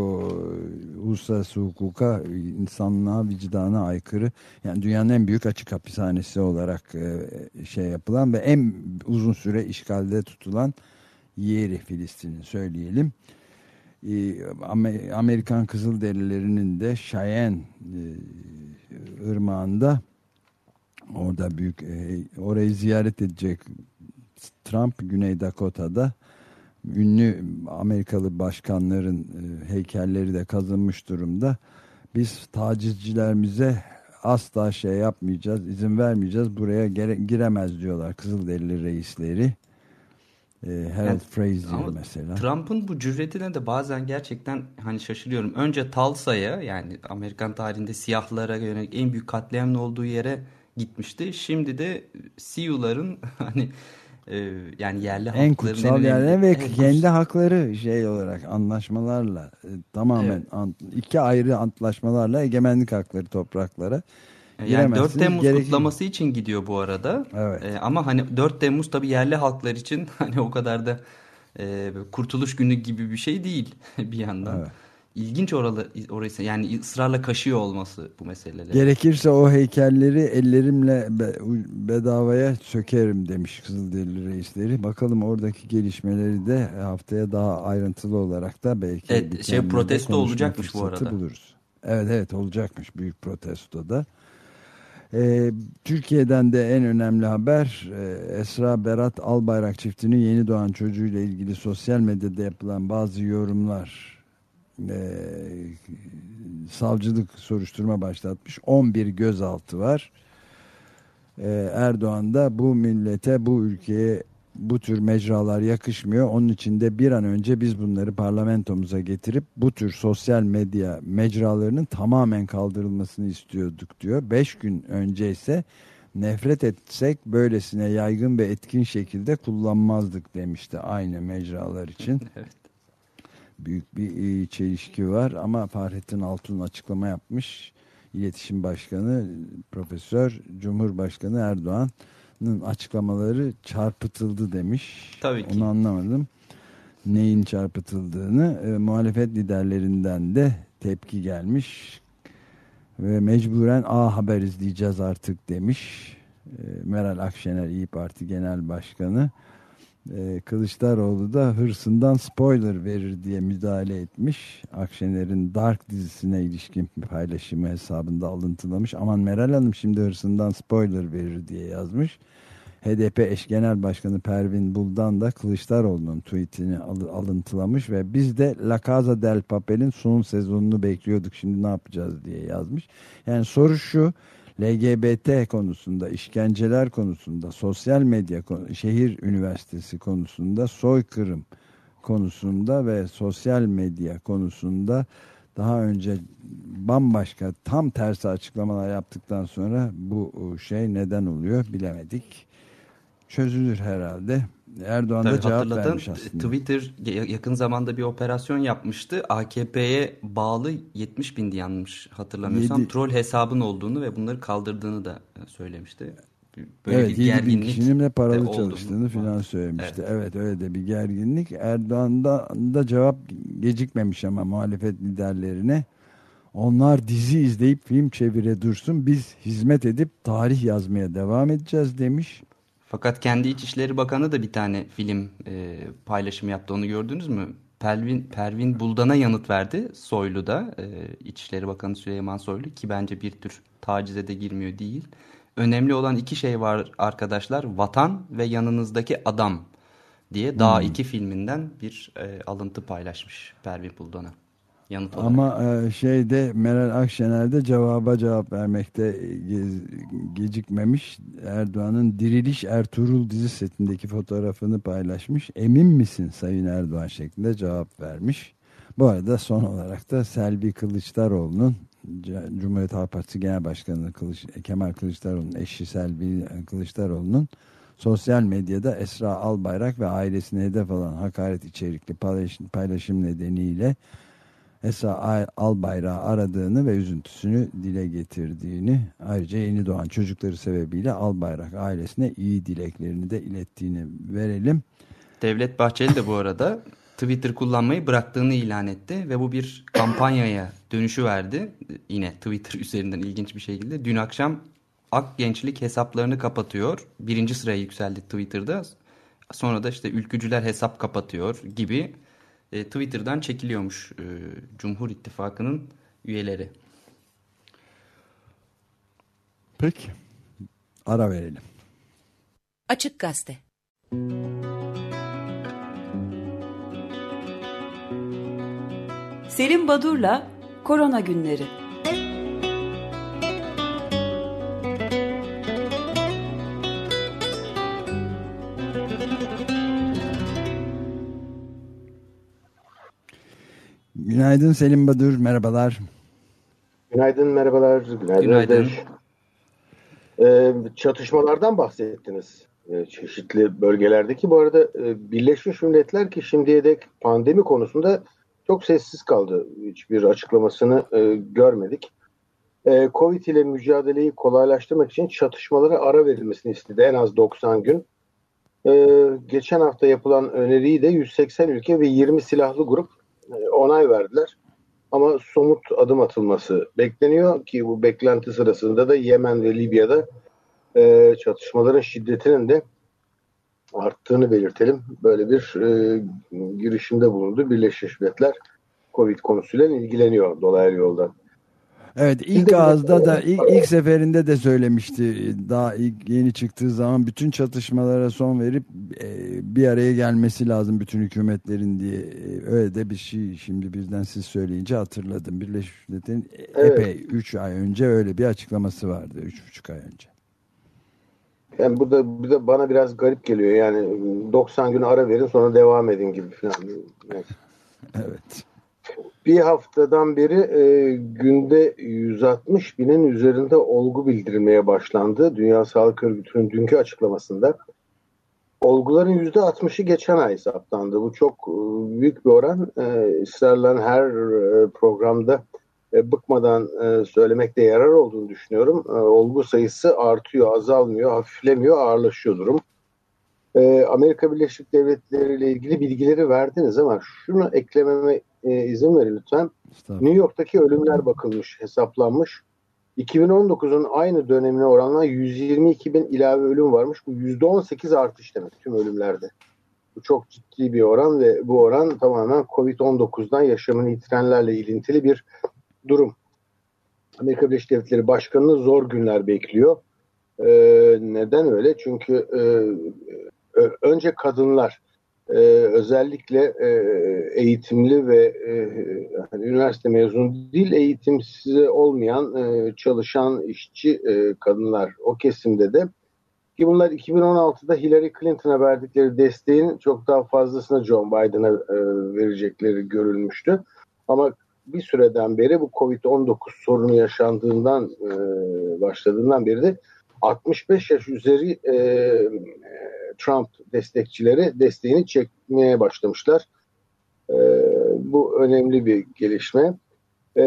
uluslararası hukuka, insanlığa, vicdana aykırı yani dünyanın en büyük açık hapishanesi olarak e, şey yapılan ve en uzun süre işgalde tutulan yeri Filistin'in söyleyelim. E, Amerikan Kızılderililerinin de Cheyenne e, ırmağında orada büyük e, orayı ziyaret edecek Trump Güney Dakota'da ünlü Amerikalı başkanların e, heykelleri de kazınmış durumda. Biz tacizcilerimize asla şey yapmayacağız, izin vermeyeceğiz. Buraya giremez diyorlar Kızılderili reisleri. E, Harold yani, Frazier mesela. Trump'ın bu cüretine de bazen gerçekten hani şaşırıyorum. Önce Tulsa'ya yani Amerikan tarihinde siyahlara yönelik en büyük katliamın olduğu yere gitmişti. Şimdi de Sioux'ların hani e, yani yerli en halkların kutsal yerler ve evet, kendi hakları şey olarak anlaşmalarla e, tamamen evet. an, iki ayrı antlaşmalarla egemenlik hakları topraklara e, yani 4 Temmuz gerekli. kutlaması için gidiyor bu arada. Evet. Ee, ama hani 4 Temmuz tabii yerli halklar için hani o kadar da e, kurtuluş günü gibi bir şey değil bir yandan. Evet ilginç oralı, orası yani ısrarla kaşıyor olması bu meseleleri. Gerekirse o heykelleri ellerimle bedavaya sökerim demiş Kızılderili reisleri. Bakalım oradaki gelişmeleri de haftaya daha ayrıntılı olarak da belki evet, şey protesto olacakmış bu arada. Buluruz. Evet evet olacakmış büyük protesto da. Ee, Türkiye'den de en önemli haber e, Esra Berat Albayrak çiftinin yeni doğan çocuğuyla ilgili sosyal medyada yapılan bazı yorumlar e, savcılık soruşturma başlatmış. 11 gözaltı var. E, Erdoğan da bu millete, bu ülkeye bu tür mecralar yakışmıyor. Onun için de bir an önce biz bunları parlamentomuza getirip bu tür sosyal medya mecralarının tamamen kaldırılmasını istiyorduk diyor. Beş gün önce ise nefret etsek böylesine yaygın ve etkin şekilde kullanmazdık demişti aynı mecralar için. evet büyük bir e, çelişki var ama Fahrettin Altun açıklama yapmış. İletişim Başkanı Profesör Cumhurbaşkanı Erdoğan'ın açıklamaları çarpıtıldı demiş. Tabii ki. Onu anlamadım. Neyin çarpıtıldığını e, muhalefet liderlerinden de tepki gelmiş ve mecburen A Haber izleyeceğiz artık demiş. E, Meral Akşener İyi Parti Genel Başkanı e, Kılıçdaroğlu da hırsından spoiler verir diye müdahale etmiş. Akşener'in Dark dizisine ilişkin paylaşımı hesabında alıntılamış. Aman Meral Hanım şimdi hırsından spoiler verir diye yazmış. HDP eş genel başkanı Pervin Buldan da Kılıçdaroğlu'nun tweetini alıntılamış ve biz de La Casa del Papel'in son sezonunu bekliyorduk şimdi ne yapacağız diye yazmış. Yani soru şu LGBT konusunda, işkenceler konusunda, sosyal medya, şehir üniversitesi konusunda, soykırım konusunda ve sosyal medya konusunda daha önce bambaşka tam tersi açıklamalar yaptıktan sonra bu şey neden oluyor bilemedik. Çözülür herhalde. Erdoğan Tabii da cevap vermiş aslında. Twitter yakın zamanda bir operasyon yapmıştı. AKP'ye bağlı 70 bin yanlış hatırlamıyorsam. 7... Troll hesabın olduğunu ve bunları kaldırdığını da söylemişti. Böyle evet, bir gerginlik kişinin paralı çalıştığını falan söylemişti. Evet. evet öyle de bir gerginlik. Erdoğan'da da cevap gecikmemiş ama muhalefet liderlerine. Onlar dizi izleyip film çevire dursun. Biz hizmet edip tarih yazmaya devam edeceğiz demiş. Fakat kendi İçişleri Bakanı da bir tane film e, paylaşımı yaptı. Onu gördünüz mü? Pervin, Pervin Buldan'a yanıt verdi Soylu'da. E, İçişleri Bakanı Süleyman Soylu ki bence bir tür tacize de girmiyor değil. Önemli olan iki şey var arkadaşlar. Vatan ve yanınızdaki adam diye daha hmm. iki filminden bir e, alıntı paylaşmış Pervin Buldan'a yanıt olarak. Ama e, şeyde Meral Akşener de cevaba cevap vermekte gecikmemiş. Erdoğan'ın Diriliş Ertuğrul dizi setindeki fotoğrafını paylaşmış. Emin misin Sayın Erdoğan şeklinde cevap vermiş. Bu arada son olarak da Selvi Kılıçdaroğlu'nun Cumhuriyet Halk Partisi Genel Başkanı Kılıç, Kemal Kılıçdaroğlu'nun eşi Selvi Kılıçdaroğlu'nun sosyal medyada Esra Albayrak ve ailesine hedef alan hakaret içerikli paylaşım nedeniyle Esra Albayrak'ı aradığını ve üzüntüsünü dile getirdiğini ayrıca yeni doğan çocukları sebebiyle Albayrak ailesine iyi dileklerini de ilettiğini verelim. Devlet Bahçeli de bu arada Twitter kullanmayı bıraktığını ilan etti ve bu bir kampanyaya dönüşü verdi. Yine Twitter üzerinden ilginç bir şekilde. Dün akşam Ak Gençlik hesaplarını kapatıyor. Birinci sıraya yükseldi Twitter'da. Sonra da işte ülkücüler hesap kapatıyor gibi e, Twitter'dan çekiliyormuş e, Cumhur İttifakı'nın üyeleri. Peki. Ara verelim. Açık Gazete Selim Badur'la Korona Günleri Günaydın Selim Badur, merhabalar. Günaydın, merhabalar. Günaydın. Günaydın. Ee, çatışmalardan bahsettiniz e, çeşitli bölgelerdeki. Bu arada e, Birleşmiş Milletler ki şimdiye dek pandemi konusunda çok sessiz kaldı. Hiçbir açıklamasını e, görmedik. E, Covid ile mücadeleyi kolaylaştırmak için çatışmalara ara verilmesini istedi en az 90 gün. E, geçen hafta yapılan öneriyi de 180 ülke ve 20 silahlı grup onay verdiler. Ama somut adım atılması bekleniyor ki bu beklenti sırasında da Yemen ve Libya'da e, çatışmaların şiddetinin de arttığını belirtelim. Böyle bir e, girişimde bulundu. Birleşmiş Milletler Covid konusuyla ilgileniyor dolaylı yoldan. Evet ilk ağızda da ilk, ilk seferinde de söylemişti daha ilk yeni çıktığı zaman bütün çatışmalara son verip e, bir araya gelmesi lazım bütün hükümetlerin diye E, öyle de bir şey şimdi birden siz söyleyince hatırladım Birleşmiş Milletler'in Evet. epey 3 ay önce öyle bir açıklaması vardı 3,5 ay önce. Yani bu da, bu da bana biraz garip geliyor. Yani 90 gün ara verin sonra devam edin gibi falan. Neyse. Evet. Bir haftadan beri e, günde 160 binin üzerinde olgu bildirilmeye başlandı. Dünya Sağlık Örgütü'nün dünkü açıklamasında. Olguların %60'ı geçen ay saptandı. Bu çok e, büyük bir oran. E, ısrarla her e, programda e, bıkmadan e, söylemekte yarar olduğunu düşünüyorum. E, olgu sayısı artıyor, azalmıyor, hafiflemiyor, ağırlaşıyor durum. E, Amerika Birleşik Devletleri ile ilgili bilgileri verdiniz ama şunu eklememe e, izin verin lütfen. New York'taki ölümler bakılmış, hesaplanmış. 2019'un aynı dönemine oranla 122 bin ilave ölüm varmış. Bu %18 artış demek tüm ölümlerde. Bu çok ciddi bir oran ve bu oran tamamen Covid-19'dan yaşamını yitirenlerle ilintili bir durum. Amerika Birleşik Devletleri Başkanı'nı zor günler bekliyor. Ee, neden öyle? Çünkü e, önce kadınlar e, özellikle e, eğitimli ve e, hani üniversite mezunu değil eğitimsiz olmayan e, çalışan işçi e, kadınlar o kesimde de ki bunlar 2016'da Hillary Clinton'a verdikleri desteğin çok daha fazlasını John Biden'a e, verecekleri görülmüştü. Ama bir süreden beri bu Covid-19 sorunu yaşandığından e, başladığından beri de 65 yaş üzeri e, e, Trump destekçileri desteğini çekmeye başlamışlar. E, bu önemli bir gelişme. E,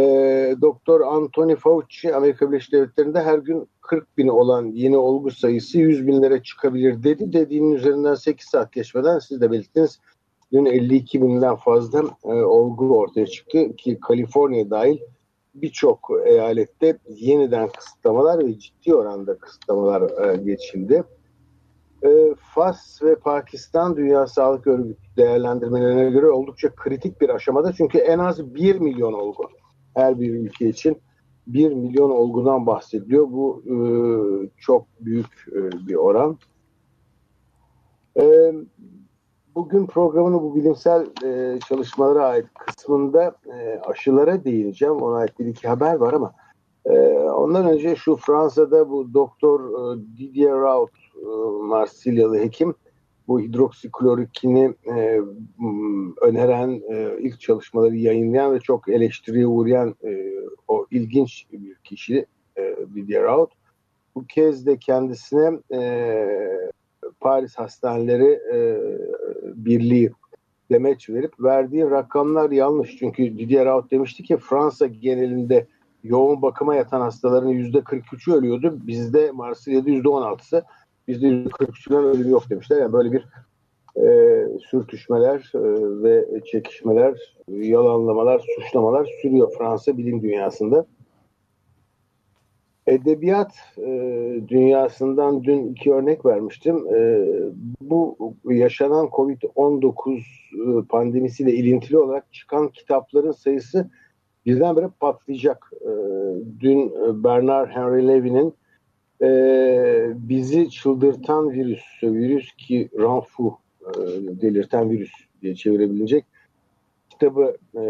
Doktor Anthony Fauci Amerika Birleşik Devletleri'nde her gün 40 bin olan yeni olgu sayısı 100 binlere çıkabilir dedi. Dediğinin üzerinden 8 saat geçmeden siz de belirttiniz. Dün 52 binden fazla e, olgu ortaya çıktı ki Kaliforniya dahil birçok eyalette yeniden kısıtlamalar ve ciddi oranda kısıtlamalar e, geçildi. E, Fas ve Pakistan Dünya Sağlık Örgütü değerlendirmelerine göre oldukça kritik bir aşamada. Çünkü en az 1 milyon olgu her bir ülke için 1 milyon olgudan bahsediliyor. Bu e, çok büyük e, bir oran. Bugün programın bu bilimsel e, çalışmalara ait kısmında e, aşılara değineceğim. Ona ait bir iki haber var ama e, ondan önce şu Fransa'da bu doktor e, Didier Raoult e, Marsilyalı hekim bu hidroksiklorokini e, öneren e, ilk çalışmaları yayınlayan ve çok eleştiriye uğrayan e, o ilginç bir kişi e, Didier Raoult. Bu kez de kendisine e, Paris Hastaneleri e, Birliği demeç verip verdiği rakamlar yanlış. Çünkü Didier Raoult demişti ki Fransa genelinde yoğun bakıma yatan hastaların %43'ü ölüyordu. Bizde Marsilya'da %16'sı. Bizde %43'ünden ölüm yok demişler. Yani böyle bir e, sürtüşmeler e, ve çekişmeler, yalanlamalar, suçlamalar sürüyor Fransa bilim dünyasında. Edebiyat e, dünyasından dün iki örnek vermiştim. E, bu yaşanan Covid-19 e, pandemisiyle ilintili olarak çıkan kitapların sayısı birdenbire patlayacak. E, dün Bernard Henry Levy'nin e, bizi çıldırtan virüs, virüs ki ranfu e, delirten virüs diye çevirebilecek kitabı e,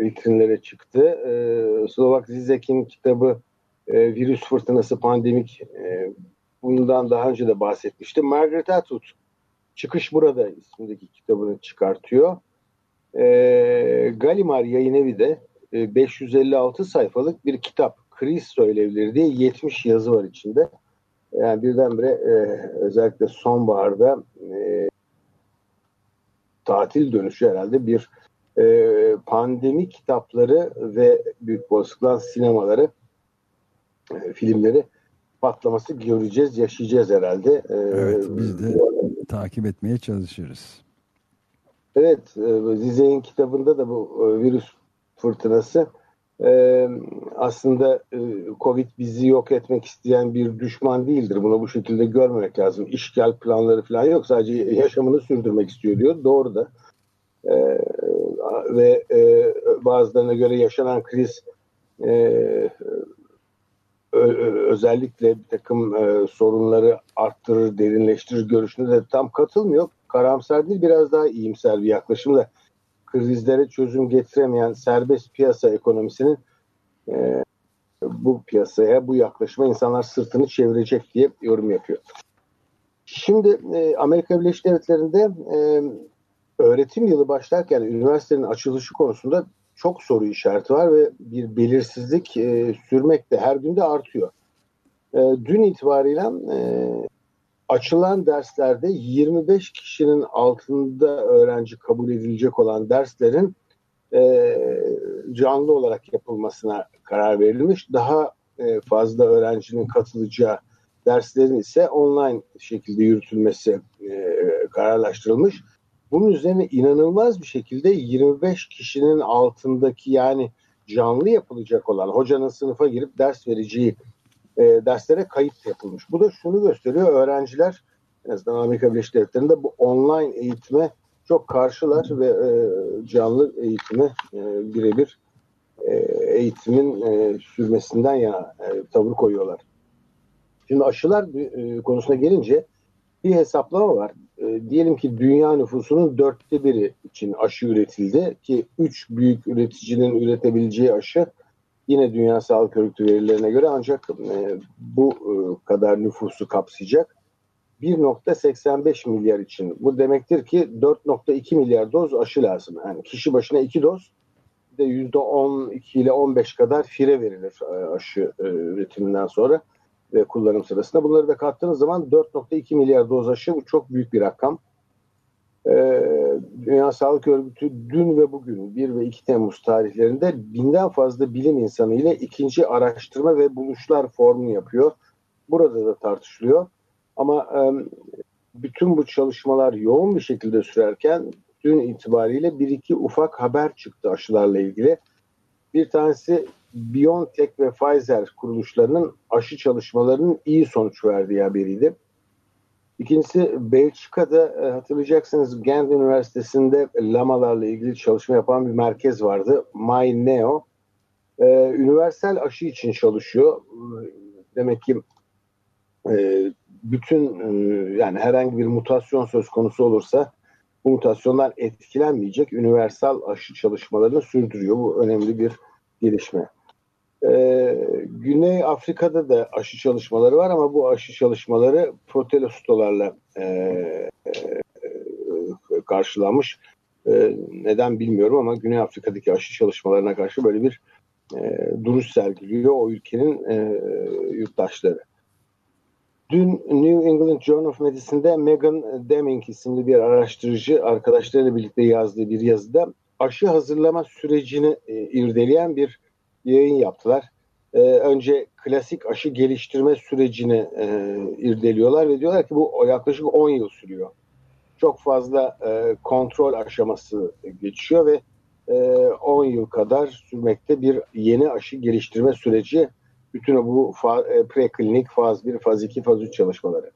vitrinlere çıktı. E, Slovak Zizek'in kitabı e, Virüs Fırtınası Pandemik e, bundan daha önce de bahsetmiştim. Margaret Atwood Çıkış Burada ismindeki kitabını çıkartıyor. E, Gallimard yayın evi de e, 556 sayfalık bir kitap. Kriz Söylevleri diye 70 yazı var içinde. Yani birdenbire e, özellikle sonbaharda e, tatil dönüşü herhalde bir e, pandemi kitapları ve büyük olasılıkla sinemaları, e, filmleri patlaması göreceğiz, yaşayacağız herhalde. E, evet, biz de takip etmeye çalışırız. Evet, e, Zizek'in kitabında da bu e, virüs fırtınası e, aslında e, Covid bizi yok etmek isteyen bir düşman değildir. Bunu bu şekilde görmemek lazım. İşgal planları falan yok. Sadece yaşamını sürdürmek istiyor diyor. Doğru da. E, ve e, bazılarına göre yaşanan kriz e, özellikle bir takım e, sorunları arttırır, derinleştirir görüşüne de tam katılmıyor. Karamsar değil, biraz daha iyimser bir yaklaşımla krizlere çözüm getiremeyen serbest piyasa ekonomisinin e, bu piyasaya, bu yaklaşıma insanlar sırtını çevirecek diye yorum yapıyor. Şimdi e, Amerika Birleşik Devletleri'nde öğretim yılı başlarken üniversitenin açılışı konusunda çok soru işareti var ve bir belirsizlik e, sürmekte. Her gün de artıyor. E, dün itibariyle e, açılan derslerde 25 kişinin altında öğrenci kabul edilecek olan derslerin e, canlı olarak yapılmasına karar verilmiş. Daha e, fazla öğrencinin katılacağı derslerin ise online şekilde yürütülmesi e, kararlaştırılmış. Bunun üzerine inanılmaz bir şekilde 25 kişinin altındaki yani canlı yapılacak olan hocanın sınıfa girip ders vereceği e, derslere kayıt yapılmış. Bu da şunu gösteriyor. Öğrenciler en azından Amerika Birleşik Devletleri'nde bu online eğitime çok karşılar ve e, canlı eğitime e, birebir e, eğitimin e, sürmesinden yana e, tavır koyuyorlar. Şimdi aşılar e, konusuna gelince bir hesaplama var. E, diyelim ki dünya nüfusunun dörtte biri için aşı üretildi ki üç büyük üreticinin üretebileceği aşı yine Dünya Sağlık Örgütü verilerine göre ancak e, bu e, kadar nüfusu kapsayacak. 1.85 milyar için. Bu demektir ki 4.2 milyar doz aşı lazım. Yani kişi başına 2 doz de %12 ile 15 kadar fire verilir e, aşı e, üretiminden sonra ve kullanım sırasında. Bunları da kattığınız zaman 4.2 milyar doz aşı bu çok büyük bir rakam. Ee, Dünya Sağlık Örgütü dün ve bugün 1 ve 2 Temmuz tarihlerinde binden fazla bilim insanı ile ikinci araştırma ve buluşlar formunu yapıyor. Burada da tartışılıyor. Ama e, bütün bu çalışmalar yoğun bir şekilde sürerken dün itibariyle bir iki ufak haber çıktı aşılarla ilgili. Bir tanesi BioNTech ve Pfizer kuruluşlarının aşı çalışmalarının iyi sonuç verdiği haberiydi. İkincisi Belçika'da e, hatırlayacaksınız Gent Üniversitesi'nde lamalarla ilgili çalışma yapan bir merkez vardı. MyNeo. Ee, üniversal aşı için çalışıyor. Demek ki e, bütün e, yani herhangi bir mutasyon söz konusu olursa bu mutasyonlar etkilenmeyecek universal aşı çalışmalarını sürdürüyor. Bu önemli bir gelişme. Ee, Güney Afrika'da da aşı çalışmaları var ama bu aşı çalışmaları protelostolarla e, e, karşılanmış. E, neden bilmiyorum ama Güney Afrika'daki aşı çalışmalarına karşı böyle bir e, duruş sergiliyor o ülkenin e, yurttaşları. Dün New England Journal of Medicine'de Megan Deming isimli bir araştırıcı arkadaşlarıyla birlikte yazdığı bir yazıda aşı hazırlama sürecini e, irdeleyen bir yayın yaptılar. E, önce klasik aşı geliştirme sürecini e, irdeliyorlar ve diyorlar ki bu yaklaşık 10 yıl sürüyor. Çok fazla e, kontrol aşaması geçiyor ve e, 10 yıl kadar sürmekte bir yeni aşı geliştirme süreci bütün bu fa, e, preklinik faz 1, faz 2, faz 3 çalışmaları.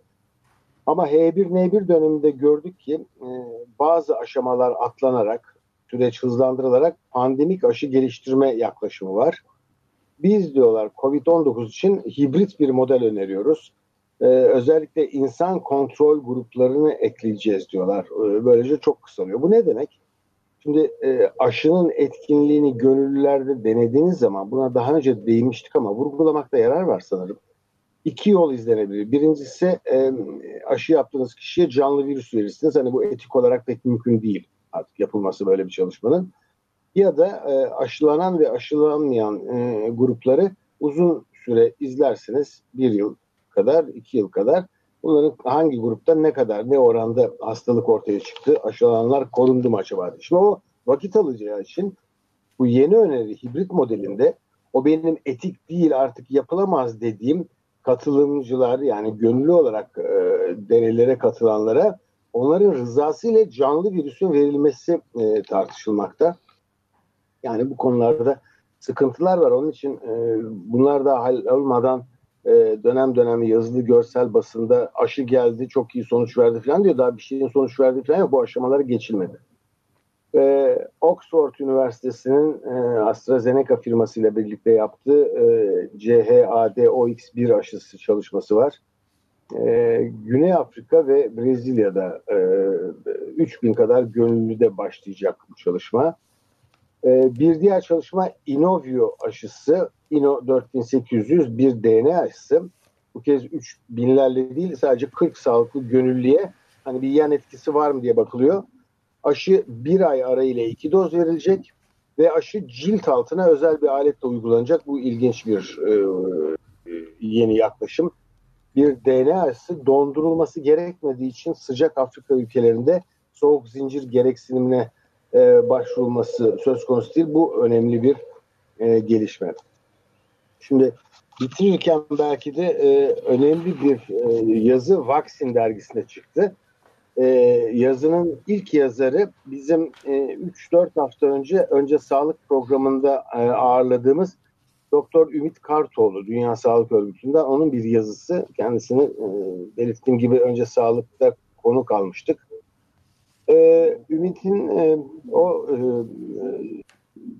Ama H1N1 döneminde gördük ki e, bazı aşamalar atlanarak, süreç hızlandırılarak pandemik aşı geliştirme yaklaşımı var. Biz diyorlar COVID-19 için hibrit bir model öneriyoruz. Ee, özellikle insan kontrol gruplarını ekleyeceğiz diyorlar. Ee, böylece çok kısalıyor. Bu ne demek? Şimdi e, aşının etkinliğini gönüllülerde denediğiniz zaman buna daha önce değinmiştik ama vurgulamakta yarar var sanırım. İki yol izlenebilir. Birincisi e, aşı yaptığınız kişiye canlı virüs verirsiniz. Hani bu etik olarak pek mümkün değil artık yapılması böyle bir çalışmanın. Ya da e, aşılanan ve aşılanmayan e, grupları uzun süre izlersiniz. Bir yıl kadar, iki yıl kadar. Bunların hangi grupta ne kadar, ne oranda hastalık ortaya çıktı, aşılananlar korundu mu acaba? Şimdi o vakit alacağı için bu yeni öneri hibrit modelinde o benim etik değil artık yapılamaz dediğim katılımcılar yani gönüllü olarak e, deneylere katılanlara onların rızası ile canlı virüsün verilmesi e, tartışılmakta. Yani bu konularda sıkıntılar var. Onun için e, bunlar da hal olmadan e, dönem dönem yazılı görsel basında aşı geldi çok iyi sonuç verdi falan diyor. Daha bir şeyin sonuç verdi falan yok. Bu aşamaları geçilmedi. E, Oxford Üniversitesi'nin e, AstraZeneca firmasıyla birlikte yaptığı e, CHAD-OX1 aşısı çalışması var. E, Güney Afrika ve Brezilya'da e, 3000 kadar gönüllüde başlayacak bu çalışma. E, bir diğer çalışma Inovio aşısı. Ino 4800 bir DNA aşısı. Bu kez 3000'lerle değil sadece 40 sağlıklı gönüllüye hani bir yan etkisi var mı diye bakılıyor. Aşı bir ay arayla iki doz verilecek ve aşı cilt altına özel bir aletle uygulanacak. Bu ilginç bir e, yeni yaklaşım. Bir DNA aşısı dondurulması gerekmediği için sıcak Afrika ülkelerinde soğuk zincir gereksinimine e, başvurulması söz konusu değil. Bu önemli bir e, gelişme. Şimdi bitirirken belki de e, önemli bir e, yazı Vaksin dergisinde çıktı. E, yazının ilk yazarı bizim e, 3-4 hafta önce önce sağlık programında e, ağırladığımız Doktor Ümit Kartoğlu Dünya Sağlık Örgütü'nde onun bir yazısı kendisini e, belirttiğim gibi önce sağlıkta konuk almıştık. E, Ümit'in e, o e,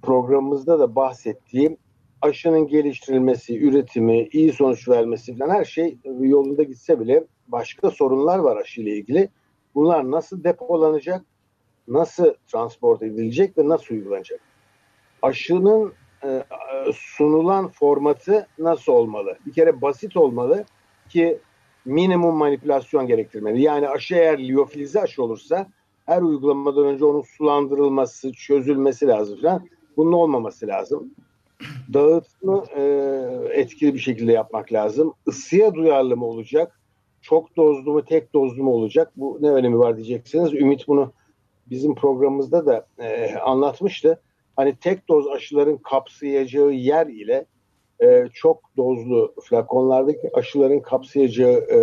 programımızda da bahsettiğim aşının geliştirilmesi, üretimi, iyi sonuç vermesi falan her şey yolunda gitse bile başka sorunlar var aşıyla ilgili. Bunlar nasıl depolanacak, nasıl transport edilecek ve nasıl uygulanacak? Aşının e, sunulan formatı nasıl olmalı? Bir kere basit olmalı ki minimum manipülasyon gerektirmeli. Yani aşı eğer liyofilize aşı olursa her uygulamadan önce onun sulandırılması, çözülmesi lazım falan. Bunun olmaması lazım. Dağıtımı e, etkili bir şekilde yapmak lazım. Isıya duyarlı mı olacak? Çok dozlu mu, tek dozlu mu olacak? Bu ne önemi var diyeceksiniz. Ümit bunu bizim programımızda da e, anlatmıştı. Hani tek doz aşıların kapsayacağı yer ile e, çok dozlu flakonlardaki aşıların kapsayacağı e,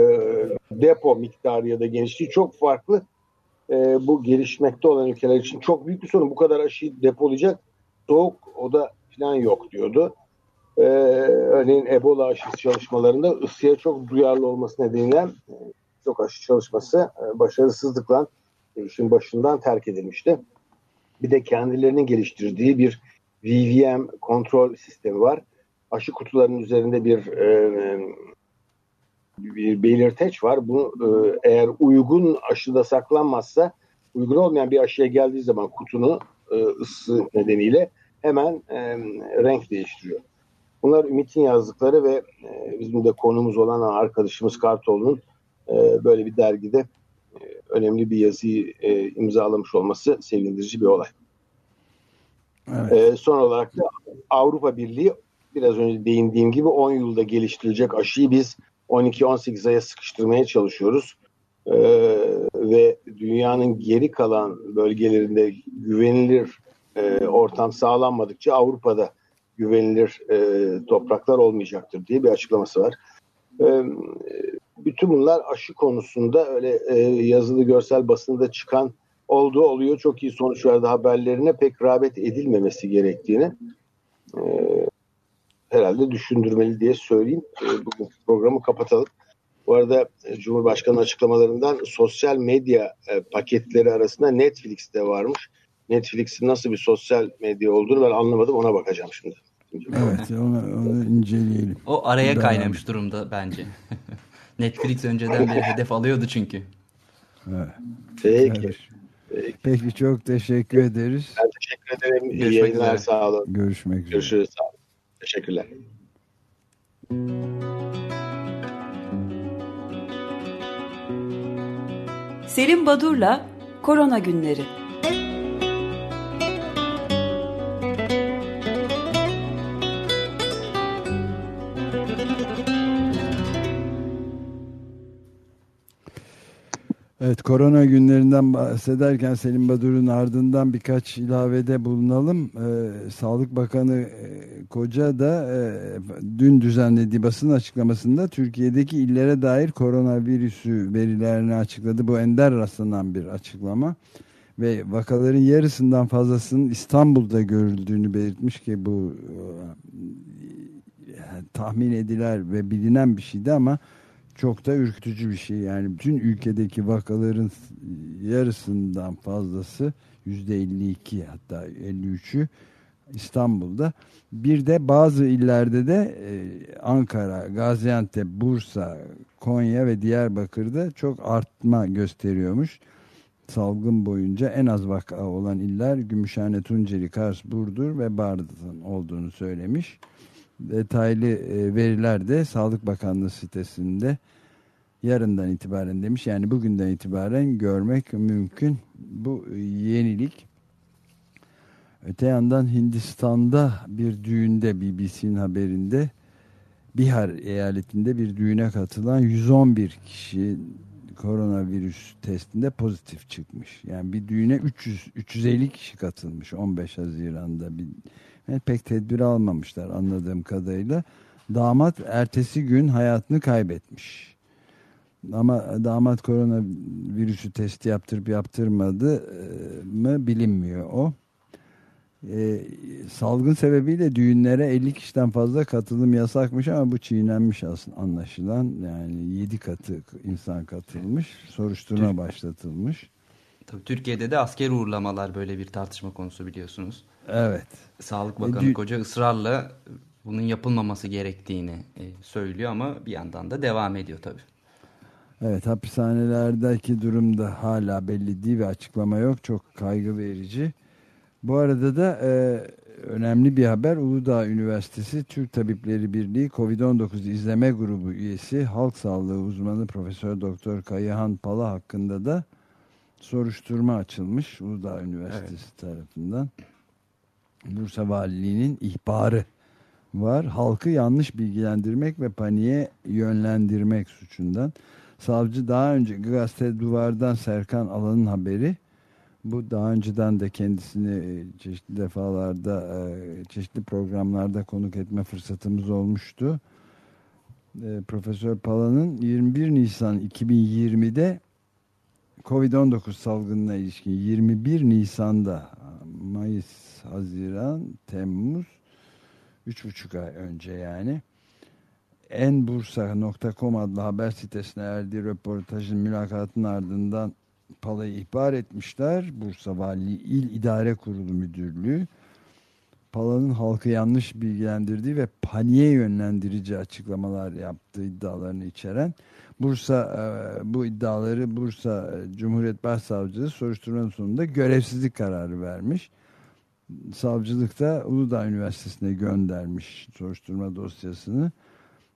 depo miktarı ya da genişliği çok farklı. E, bu gelişmekte olan ülkeler için çok büyük bir sorun. Bu kadar aşıyı depolayacak soğuk oda falan yok diyordu. Ee, örneğin Ebola aşısı çalışmalarında ısıya çok duyarlı olması nedeniyle e, çok aşı çalışması e, başarısızlıkla işin başından terk edilmişti. Bir de kendilerinin geliştirdiği bir VVM kontrol sistemi var. Aşı kutularının üzerinde bir e, bir belirteç var. Bu e, eğer uygun aşıda saklanmazsa uygun olmayan bir aşıya geldiği zaman kutunu e, ısı nedeniyle hemen e, renk değiştiriyor. Bunlar Ümit'in yazdıkları ve e, bizim de konumuz olan arkadaşımız Kartoğlu'nun e, böyle bir dergide önemli bir yazıyı e, imzalamış olması sevindirici bir olay. Evet. E, son olarak da Avrupa Birliği biraz önce değindiğim gibi 10 yılda geliştirilecek aşıyı biz 12-18 aya sıkıştırmaya çalışıyoruz. Ee, ve dünyanın geri kalan bölgelerinde güvenilir e, ortam sağlanmadıkça Avrupa'da güvenilir e, topraklar olmayacaktır diye bir açıklaması var. E, bütün bunlar aşı konusunda öyle e, yazılı görsel basında çıkan olduğu oluyor. Çok iyi sonuç verdi haberlerine pek rağbet edilmemesi gerektiğini e, herhalde düşündürmeli diye söyleyeyim. E, bu programı kapatalım. Bu arada e, Cumhurbaşkanı açıklamalarından sosyal medya e, paketleri arasında Netflix de varmış. Netflix'in nasıl bir sosyal medya olduğunu ben anlamadım. Ona bakacağım şimdi. Evet onu, onu inceleyelim. O araya kaynamış durumda bence. Netflix önceden bir hedef alıyordu çünkü. Evet. Peki. Evet. Peki. Peki çok teşekkür ederiz. Ben teşekkür ederim. İyi Görüşmek yayınlar. üzere. Sağ olun. Görüşmek üzere. Görüşürüz. Sağ olun. Teşekkürler. Selim Badur'la Korona Günleri. Evet korona günlerinden bahsederken Selim Badur'un ardından birkaç ilavede bulunalım. Ee, Sağlık Bakanı e, Koca da e, dün düzenlediği basın açıklamasında Türkiye'deki illere dair koronavirüsü verilerini açıkladı. Bu ender rastlanan bir açıklama ve vakaların yarısından fazlasının İstanbul'da görüldüğünü belirtmiş ki bu e, tahmin ediler ve bilinen bir şeydi ama çok da ürkütücü bir şey. Yani bütün ülkedeki vakaların yarısından fazlası yüzde 52 hatta 53'ü İstanbul'da. Bir de bazı illerde de e, Ankara, Gaziantep, Bursa, Konya ve Diyarbakır'da çok artma gösteriyormuş. Salgın boyunca en az vaka olan iller Gümüşhane, Tunceli, Kars, Burdur ve Bartın olduğunu söylemiş detaylı e, veriler de Sağlık Bakanlığı sitesinde yarından itibaren demiş. Yani bugünden itibaren görmek mümkün. Bu yenilik. Öte yandan Hindistan'da bir düğünde BBC'nin haberinde Bihar eyaletinde bir düğüne katılan 111 kişi koronavirüs testinde pozitif çıkmış. Yani bir düğüne 300 350 kişi katılmış 15 Haziran'da bir yani pek tedbir almamışlar anladığım kadarıyla. Damat ertesi gün hayatını kaybetmiş. Ama damat koronavirüsü testi yaptırıp yaptırmadı e, mı bilinmiyor o. E, salgın sebebiyle düğünlere 50 kişiden fazla katılım yasakmış ama bu çiğnenmiş aslında anlaşılan. Yani 7 katı insan katılmış. Soruşturma Tür- başlatılmış. Tabii Türkiye'de de asker uğurlamalar böyle bir tartışma konusu biliyorsunuz. Evet. Sağlık E, Bakanı dü- Koca ısrarla bunun yapılmaması gerektiğini e, söylüyor ama bir yandan da devam ediyor tabii. Evet hapishanelerdeki durum da hala belli değil ve açıklama yok. Çok kaygı verici. Bu arada da e, önemli bir haber. Uludağ Üniversitesi Türk Tabipleri Birliği COVID-19 izleme grubu üyesi halk sağlığı uzmanı Profesör Doktor Kayahan Pala hakkında da soruşturma açılmış Uludağ Üniversitesi tarafından. Bursa Valiliği'nin ihbarı var. Halkı yanlış bilgilendirmek ve paniğe yönlendirmek suçundan. Savcı daha önce gazete duvardan Serkan Alan'ın haberi. Bu daha önceden de kendisini e, çeşitli defalarda e, çeşitli programlarda konuk etme fırsatımız olmuştu. E, Profesör Pala'nın 21 Nisan 2020'de Covid-19 salgınına ilişkin 21 Nisan'da Mayıs, Haziran, Temmuz 3,5 ay önce yani enbursa.com adlı haber sitesine erdiği röportajın mülakatın ardından Pala'yı ihbar etmişler. Bursa Valiliği İl İdare Kurulu Müdürlüğü Pala'nın halkı yanlış bilgilendirdiği ve paniğe yönlendirici açıklamalar yaptığı iddialarını içeren Bursa e, bu iddiaları Bursa Cumhuriyet Başsavcılığı soruşturmanın sonunda görevsizlik kararı vermiş. Savcılık da Uludağ Üniversitesi'ne göndermiş soruşturma dosyasını.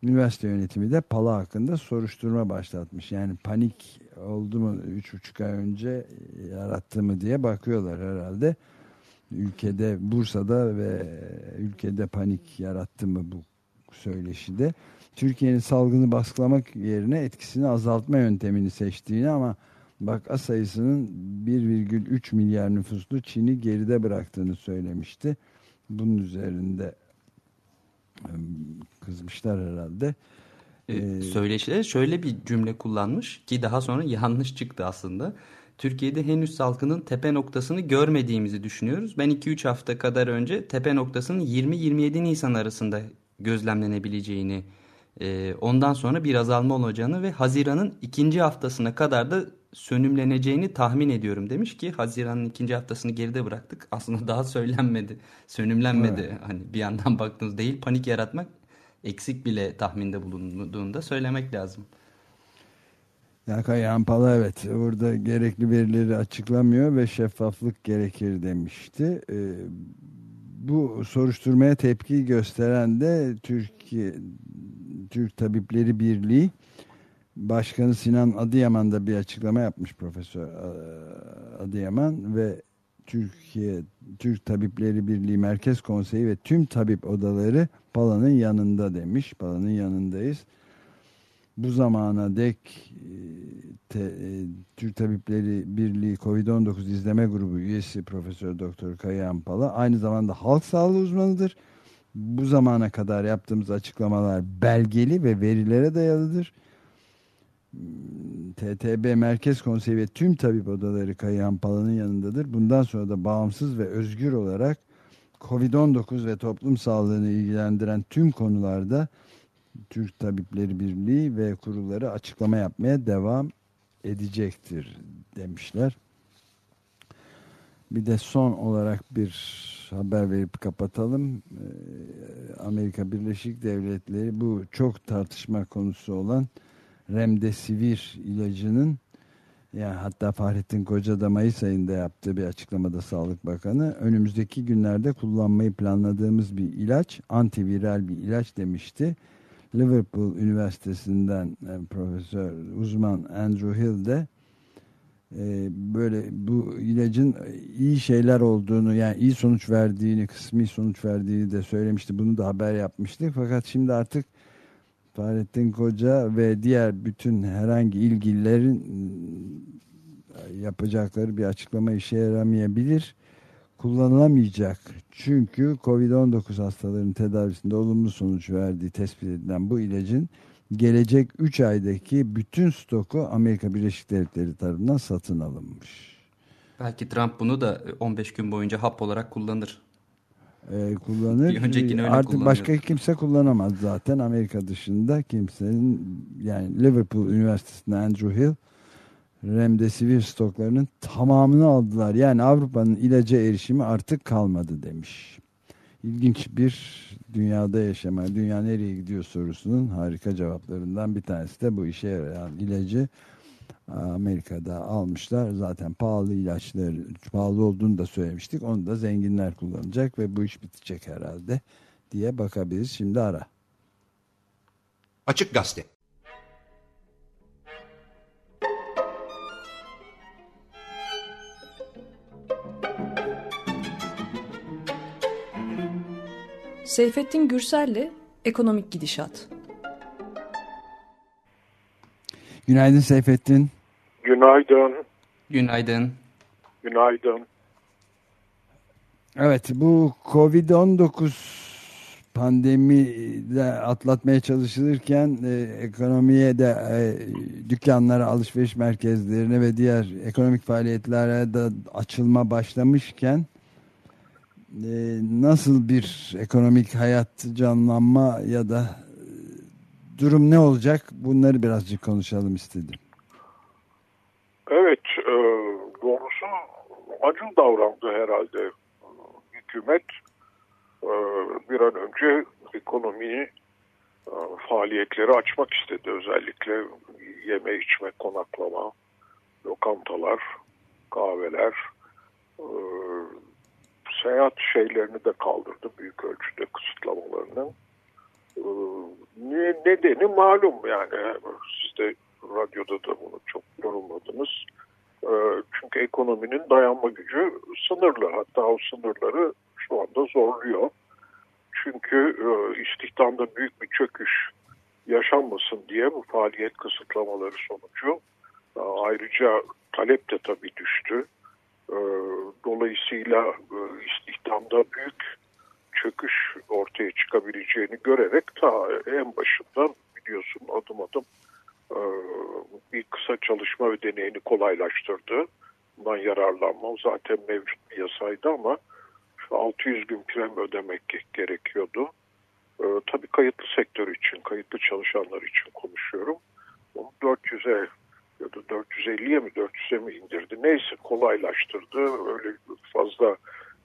Üniversite yönetimi de Pala hakkında soruşturma başlatmış. Yani panik oldu mu 3,5 ay önce yarattı mı diye bakıyorlar herhalde. Ülkede Bursa'da ve ülkede panik yarattı mı bu söyleşide. Türkiye'nin salgını baskılamak yerine etkisini azaltma yöntemini seçtiğini ama vaka sayısının 1,3 milyar nüfuslu Çin'i geride bıraktığını söylemişti. Bunun üzerinde kızmışlar herhalde. Ee, Söyleşide şöyle bir cümle kullanmış ki daha sonra yanlış çıktı aslında. Türkiye'de henüz salgının tepe noktasını görmediğimizi düşünüyoruz. Ben 2-3 hafta kadar önce tepe noktasının 20-27 Nisan arasında gözlemlenebileceğini, ondan sonra bir azalma olacağını ve Haziran'ın ikinci haftasına kadar da sönümleneceğini tahmin ediyorum demiş ki Haziran'ın ikinci haftasını geride bıraktık. Aslında daha söylenmedi, sönümlenmedi. Evet. Hani bir yandan baktığınız değil panik yaratmak eksik bile tahminde bulunduğunda söylemek lazım. Ya Kayahan Pala evet burada gerekli verileri açıklamıyor ve şeffaflık gerekir demişti. Ee, bu soruşturmaya tepki gösteren de Türkiye Türk Tabipleri Birliği Başkanı Sinan Adıyaman da bir açıklama yapmış Profesör Adıyaman ve Türkiye Türk Tabipleri Birliği Merkez Konseyi ve tüm tabip odaları Pala'nın yanında demiş. Pala'nın yanındayız. Bu zamana dek e, te, e, Türk Tabipleri Birliği Covid-19 izleme grubu üyesi Profesör Doktor Kayahan Pala aynı zamanda halk sağlığı uzmanıdır. Bu zamana kadar yaptığımız açıklamalar belgeli ve verilere dayalıdır. TTB Merkez Konseyi ve tüm tabip odaları Kayahan Pala'nın yanındadır. Bundan sonra da bağımsız ve özgür olarak Covid-19 ve toplum sağlığını ilgilendiren tüm konularda Türk Tabipleri Birliği ve kurulları açıklama yapmaya devam edecektir demişler. Bir de son olarak bir haber verip kapatalım. Amerika Birleşik Devletleri bu çok tartışma konusu olan Remdesivir ilacının yani hatta Fahrettin Koca da Mayıs ayında yaptığı bir açıklamada Sağlık Bakanı önümüzdeki günlerde kullanmayı planladığımız bir ilaç, antiviral bir ilaç demişti. Liverpool Üniversitesi'nden e, profesör uzman Andrew Hill de e, böyle bu ilacın iyi şeyler olduğunu yani iyi sonuç verdiğini, kısmi sonuç verdiğini de söylemişti. Bunu da haber yapmıştık. Fakat şimdi artık Fahrettin Koca ve diğer bütün herhangi ilgililerin ıı, yapacakları bir açıklama işe yaramayabilir. Kullanılamayacak. Çünkü Covid-19 hastalarının tedavisinde olumlu sonuç verdiği tespit edilen bu ilacın gelecek 3 aydaki bütün stoku Amerika Birleşik Devletleri tarafından satın alınmış. Belki Trump bunu da 15 gün boyunca hap olarak kullanır e, kullanır. Bir öncekini öyle Artık başka kimse kullanamaz zaten Amerika dışında kimsenin yani Liverpool Üniversitesi'nde Andrew Hill remdesivir stoklarının tamamını aldılar. Yani Avrupa'nın ilaca erişimi artık kalmadı demiş. İlginç bir dünyada yaşama, dünya nereye gidiyor sorusunun harika cevaplarından bir tanesi de bu işe yarayan ilacı Amerika'da almışlar. Zaten pahalı ilaçlar, pahalı olduğunu da söylemiştik. Onu da zenginler kullanacak ve bu iş bitecek herhalde diye bakabiliriz. Şimdi ara. Açık Gazete Seyfettin Gürsel'le Ekonomik Gidişat. Günaydın Seyfettin. Günaydın. Günaydın. Günaydın. Evet bu Covid-19 pandemiyle atlatmaya çalışılırken e, ekonomiye de e, dükkanlara, alışveriş merkezlerine ve diğer ekonomik faaliyetlere de açılma başlamışken e, nasıl bir ekonomik hayat canlanma ya da e, durum ne olacak bunları birazcık konuşalım istedim. Evet, e, doğrusu acil davrandı herhalde hükümet. E, bir an önce ekonomiyi e, faaliyetleri açmak istedi. Özellikle yeme içme, konaklama, lokantalar, kahveler, e, seyahat şeylerini de kaldırdı büyük ölçüde kısıtlamalarını. E, nedeni malum yani siz de radyoda da bunu çok yorumladınız. Ee, çünkü ekonominin dayanma gücü sınırlı. Hatta o sınırları şu anda zorluyor. Çünkü e, istihdamda büyük bir çöküş yaşanmasın diye bu faaliyet kısıtlamaları sonucu e, ayrıca talep de tabii düştü. E, dolayısıyla istihdamda büyük çöküş ortaya çıkabileceğini görerek ta en başından biliyorsun adım adım e, bir kısa çalışma ödeneğini kolaylaştırdı. Bundan yararlanmam zaten mevcut bir yasaydı ama 600 gün prim ödemek gerekiyordu. Ee, tabii kayıtlı sektör için, kayıtlı çalışanlar için konuşuyorum. Onu 400'e ya da 450'ye mi 400'e mi indirdi? Neyse kolaylaştırdı. Öyle fazla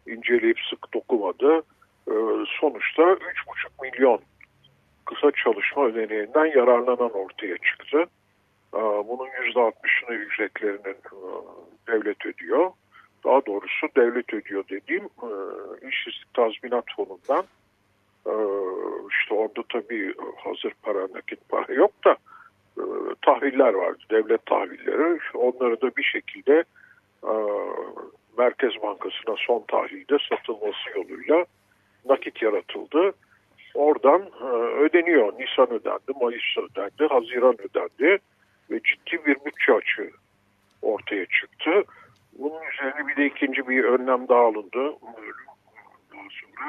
inceleyip sık dokumadı. Ee, sonuçta 3,5 milyon kısa çalışma ödeneğinden yararlanan ortaya çıktı. E, bunun %60'ını ücretlerinin e, devlet ödüyor. Daha doğrusu devlet ödüyor dediğim e, işsizlik tazminat fonundan e, işte orada tabii hazır para nakit para yok da tahviller vardı. Devlet tahvilleri. Onları da bir şekilde Merkez Bankası'na son tahlilde satılması yoluyla nakit yaratıldı. Oradan e, ödeniyor. Nisan ödendi, Mayıs ödendi, Haziran ödendi ve ciddi bir bütçe açığı ortaya çıktı. Bunun üzerine bir de ikinci bir önlem daha alındı. Daha sonra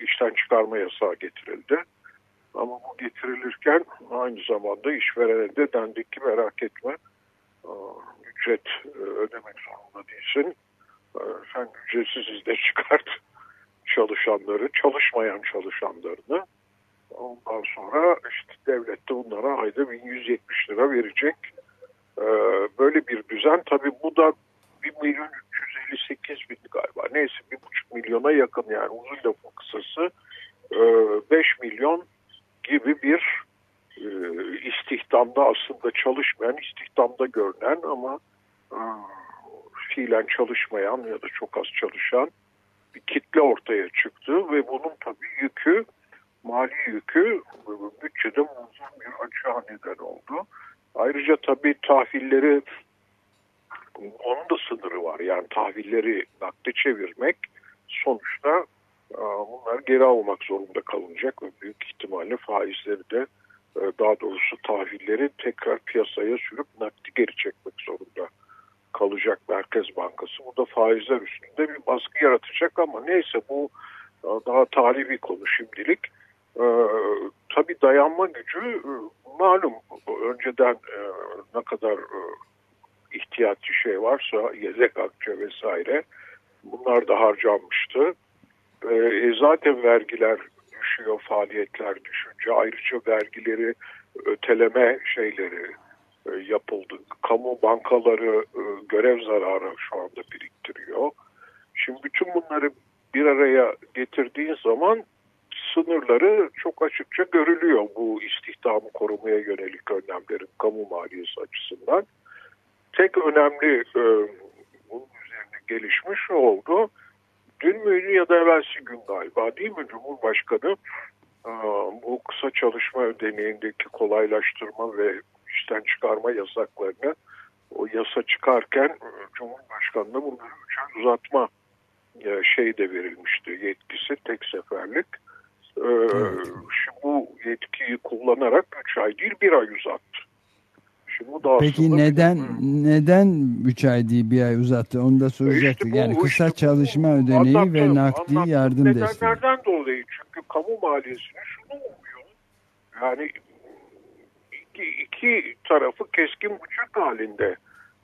e, işten çıkarma yasağı getirildi. Ama bu getirilirken aynı zamanda işverene de dendi ki merak etme e, ücret ödemek zorunda değilsin. Sen ücretsiz izne çıkart çalışanları, çalışmayan çalışanlarını. Ondan sonra işte devlet de bunlara ayda 1170 lira verecek. Böyle bir düzen tabii bu da 1 milyon 358 bin galiba. Neyse 1,5 milyona yakın yani uzun lafın kısası 5 milyon gibi bir e, istihdamda aslında çalışmayan, istihdamda görünen ama e, fiilen çalışmayan ya da çok az çalışan bir kitle ortaya çıktı ve bunun tabii yükü, mali yükü bütçede muazzam bir açığa neden oldu. Ayrıca tabii tahvilleri onun da sınırı var. Yani tahvilleri nakde çevirmek sonuçta bunlar geri almak zorunda kalınacak ve büyük ihtimalle faizleri de e, daha doğrusu tahvilleri tekrar piyasaya sürüp nakdi geri çekmek zorunda kalacak Merkez Bankası. Bu da faizler üstünde bir baskı yaratacak ama neyse bu e, daha tarihi bir konu şimdilik. Ee, tabii dayanma gücü e, malum önceden e, ne kadar e, ihtiyatçı şey varsa yedek akçe vesaire bunlar da harcanmıştı. E, zaten vergiler düşüyor, faaliyetler düşünce ayrıca vergileri öteleme şeyleri yapıldı. Kamu bankaları e, görev zararı şu anda biriktiriyor. Şimdi bütün bunları bir araya getirdiğin zaman sınırları çok açıkça görülüyor bu istihdamı korumaya yönelik önlemlerin kamu maliyesi açısından. Tek önemli e, bunun üzerine gelişmiş oldu. Dün müydü ya da evvelsi gün galiba değil mi Cumhurbaşkanı e, bu kısa çalışma ödeneğindeki kolaylaştırma ve işten çıkarma yasaklarını o yasa çıkarken e, Cumhurbaşkanı'na bunları 3 ay uzatma e, şey de verilmişti yetkisi tek seferlik. Evet. Şimdi bu yetkiyi kullanarak 3 ay değil 1 ay uzattı. Şimdi bu da Peki neden bir, neden 3 ay değil bir ay uzattı onu da soracaktı. İşte yani kısa işte çalışma bu, ödeneği anlattım, ve nakdi anlattım. yardım desteği. Nedenlerden dolayı çünkü kamu maliyesine şunu umuyor. Yani iki, tarafı keskin bıçak halinde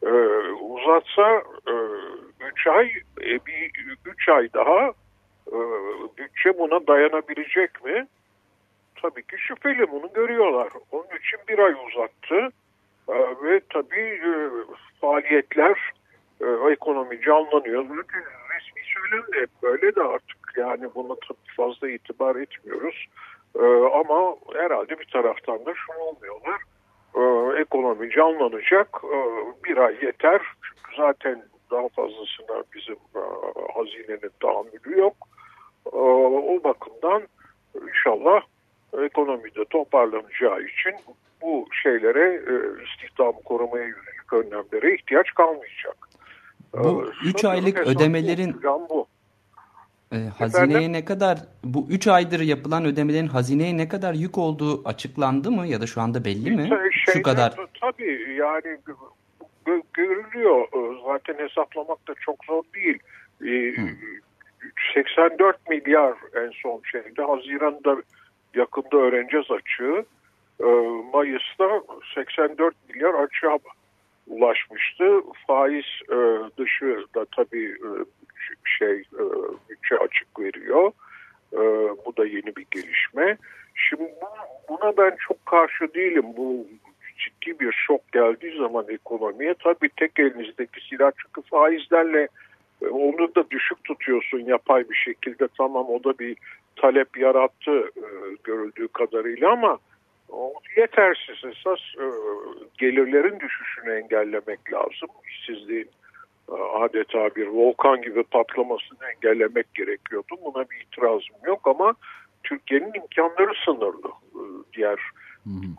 e, uzatsa 3 e, ay e, bir 3 ay daha e, bütçe buna dayanabilecek mi? Tabii ki şüpheli bunu görüyorlar. Onun için bir ay uzattı. Ee, ve tabii e, faaliyetler e, ekonomi canlanıyor. Zaten resmi söylem de böyle de artık yani buna tabii fazla itibar etmiyoruz. Ee, ama herhalde bir taraftan da şunu olmuyorlar. Ee, ekonomi canlanacak. bir ay yeter. Çünkü zaten daha fazlasına bizim e, hazinenin tahammülü yok. o bakımdan inşallah ekonomide toparlanacağı için bu şeylere e, istihdamı korumaya yönelik önlemlere ihtiyaç kalmayacak. Bu 3 ee, aylık ödemelerin bu. E, hazineye Efendim? ne kadar bu 3 aydır yapılan ödemelerin hazineye ne kadar yük olduğu açıklandı mı ya da şu anda belli mi? Şeyde, şu kadar. Tabii yani görülüyor. E, zaten hesaplamak da çok zor değil. E, hmm. 84 milyar en son şeyde. Haziran'da yakında öğreneceğiz açığı. Ee, Mayıs'ta 84 milyar açığa ulaşmıştı. Faiz e, dışı da tabii e, şey bütçe açık veriyor. E, bu da yeni bir gelişme. Şimdi buna ben çok karşı değilim. Bu ciddi bir şok geldiği zaman ekonomiye tabii tek elinizdeki silah çünkü faizlerle e, onu da düşük tutuyorsun yapay bir şekilde tamam o da bir talep yarattı e, görüldüğü kadarıyla ama O yetersiz esas e, gelirlerin düşüşünü engellemek lazım. İşsizliğin adeta bir volkan gibi patlamasını engellemek gerekiyordu. Buna bir itirazım yok ama Türkiye'nin imkanları sınırlı. E, diğer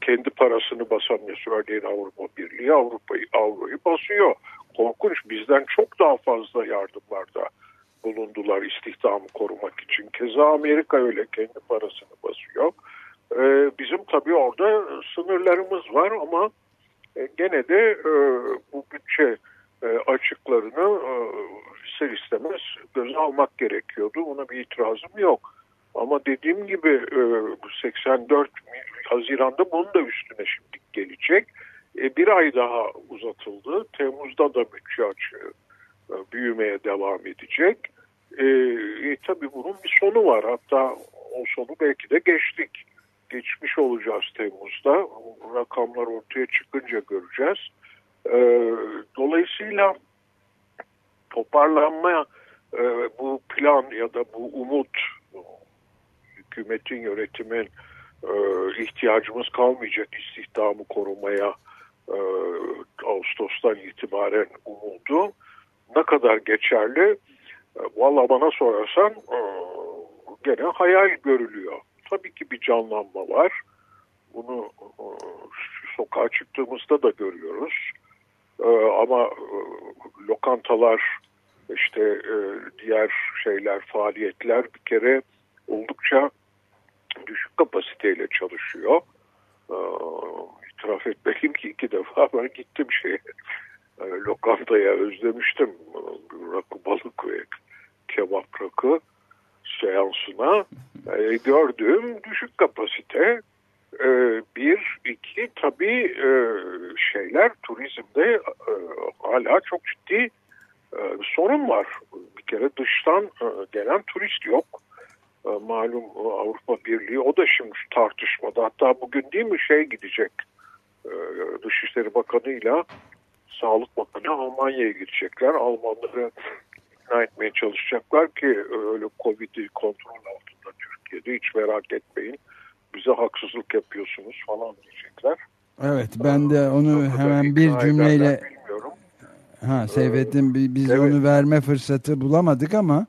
kendi parasını basamıyorsa örneğin Avrupa Birliği Avrupa'yı avroyu basıyor. Korkunç bizden çok daha fazla yardımlarda bulundular istihdamı korumak için. Keza Amerika öyle kendi parasını basıyor. Ee, bizim tabii orada sınırlarımız var ama e, gene de e, bu bütçe e, açıklarını e, ister istemez göze almak gerekiyordu. Ona bir itirazım yok. Ama dediğim gibi e, 84 Haziran'da bunun da üstüne şimdi gelecek. E, bir ay daha uzatıldı. Temmuz'da da bütçe açığı e, büyümeye devam edecek. E, e, tabii bunun bir sonu var. Hatta o sonu belki de geçtik. Geçmiş olacağız Temmuz'da. Rakamlar ortaya çıkınca göreceğiz. E, dolayısıyla toparlanma e, bu plan ya da bu umut hükümetin yönetimin e, ihtiyacımız kalmayacak istihdamı korumaya e, Ağustos'tan itibaren umudu ne kadar geçerli e, valla bana sorarsan e, gene hayal görülüyor. Tabii ki bir canlanma var. Bunu e, sokağa çıktığımızda da görüyoruz. E, ama e, lokantalar işte e, diğer şeyler faaliyetler bir kere oldukça düşük kapasiteyle çalışıyor. Ee, itiraf etmeliyim ki iki defa ben gittim şeye. E, lokantaya özlemiştim rakı balık ve kebap rakı seansına. E, gördüğüm düşük kapasite e, bir iki tabii e, şeyler turizmde e, hala çok ciddi e, sorun var. Bir kere dıştan e, gelen turist yok. E, malum Avrupa Birliği o da şimdi tartışmada. Hatta bugün değil mi şey gidecek e, Dışişleri Bakanı ile Sağlık Bakanı Almanya'ya gidecekler. Almanları ikna etmeye çalışacaklar ki öyle Covid'i kontrol altında Türkiye'de hiç merak etmeyin bize haksızlık yapıyorsunuz falan diyecekler. Evet ben de onu Çok hemen bir cümleyle Ha Seyfettin biz evet. onu verme fırsatı bulamadık ama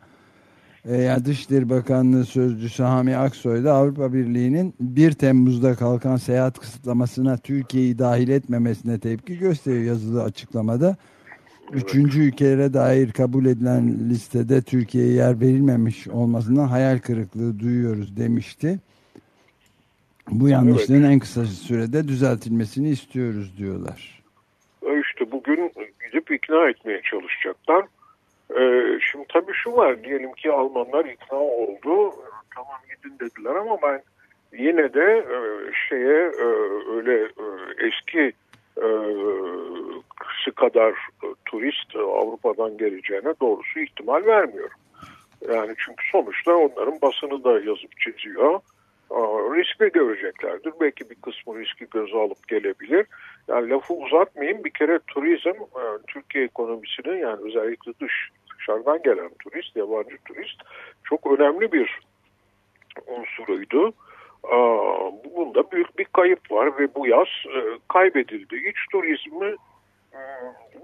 e, yani Dışişleri Bakanlığı Sözcüsü Hami Aksoy da Avrupa Birliği'nin 1 Temmuz'da kalkan seyahat kısıtlamasına Türkiye'yi dahil etmemesine tepki gösteriyor yazılı açıklamada. Evet. Üçüncü ülkelere dair kabul edilen listede Türkiye'ye yer verilmemiş olmasından hayal kırıklığı duyuyoruz demişti. Bu yanlışlığın evet. en kısa sürede düzeltilmesini istiyoruz diyorlar. İşte bugün gidip ikna etmeye çalışacaklar. Ee, şimdi tabii şu var diyelim ki Almanlar ikna oldu tamam gidin dediler ama ben yine de e, şeye e, öyle e, eski e, kadar e, turist Avrupa'dan geleceğine doğrusu ihtimal vermiyorum. Yani çünkü sonuçta onların basını da yazıp çiziyor. Riski göreceklerdir. Belki bir kısmı riski göze alıp gelebilir. Yani lafı uzatmayayım. Bir kere turizm e, Türkiye ekonomisinin yani özellikle dış dışarıdan gelen turist, yabancı turist çok önemli bir unsuruydu. Bunda büyük bir kayıp var ve bu yaz e, kaybedildi. İç turizmi e,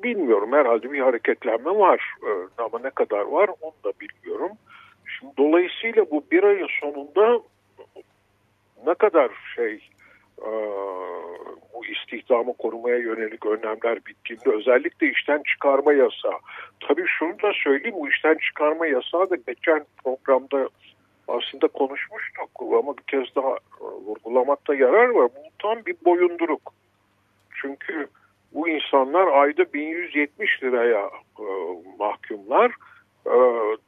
bilmiyorum herhalde bir hareketlenme var e, ama ne kadar var onu da bilmiyorum. Şimdi dolayısıyla bu bir ayın sonunda ne kadar şey bu istihdamı korumaya yönelik önlemler bittiğinde özellikle işten çıkarma yasağı. Tabii şunu da söyleyeyim bu işten çıkarma yasağı da geçen programda aslında konuşmuştuk ama bir kez daha e, vurgulamakta yarar var. Bu tam bir boyunduruk. Çünkü bu insanlar ayda 1170 liraya e, mahkumlar. E,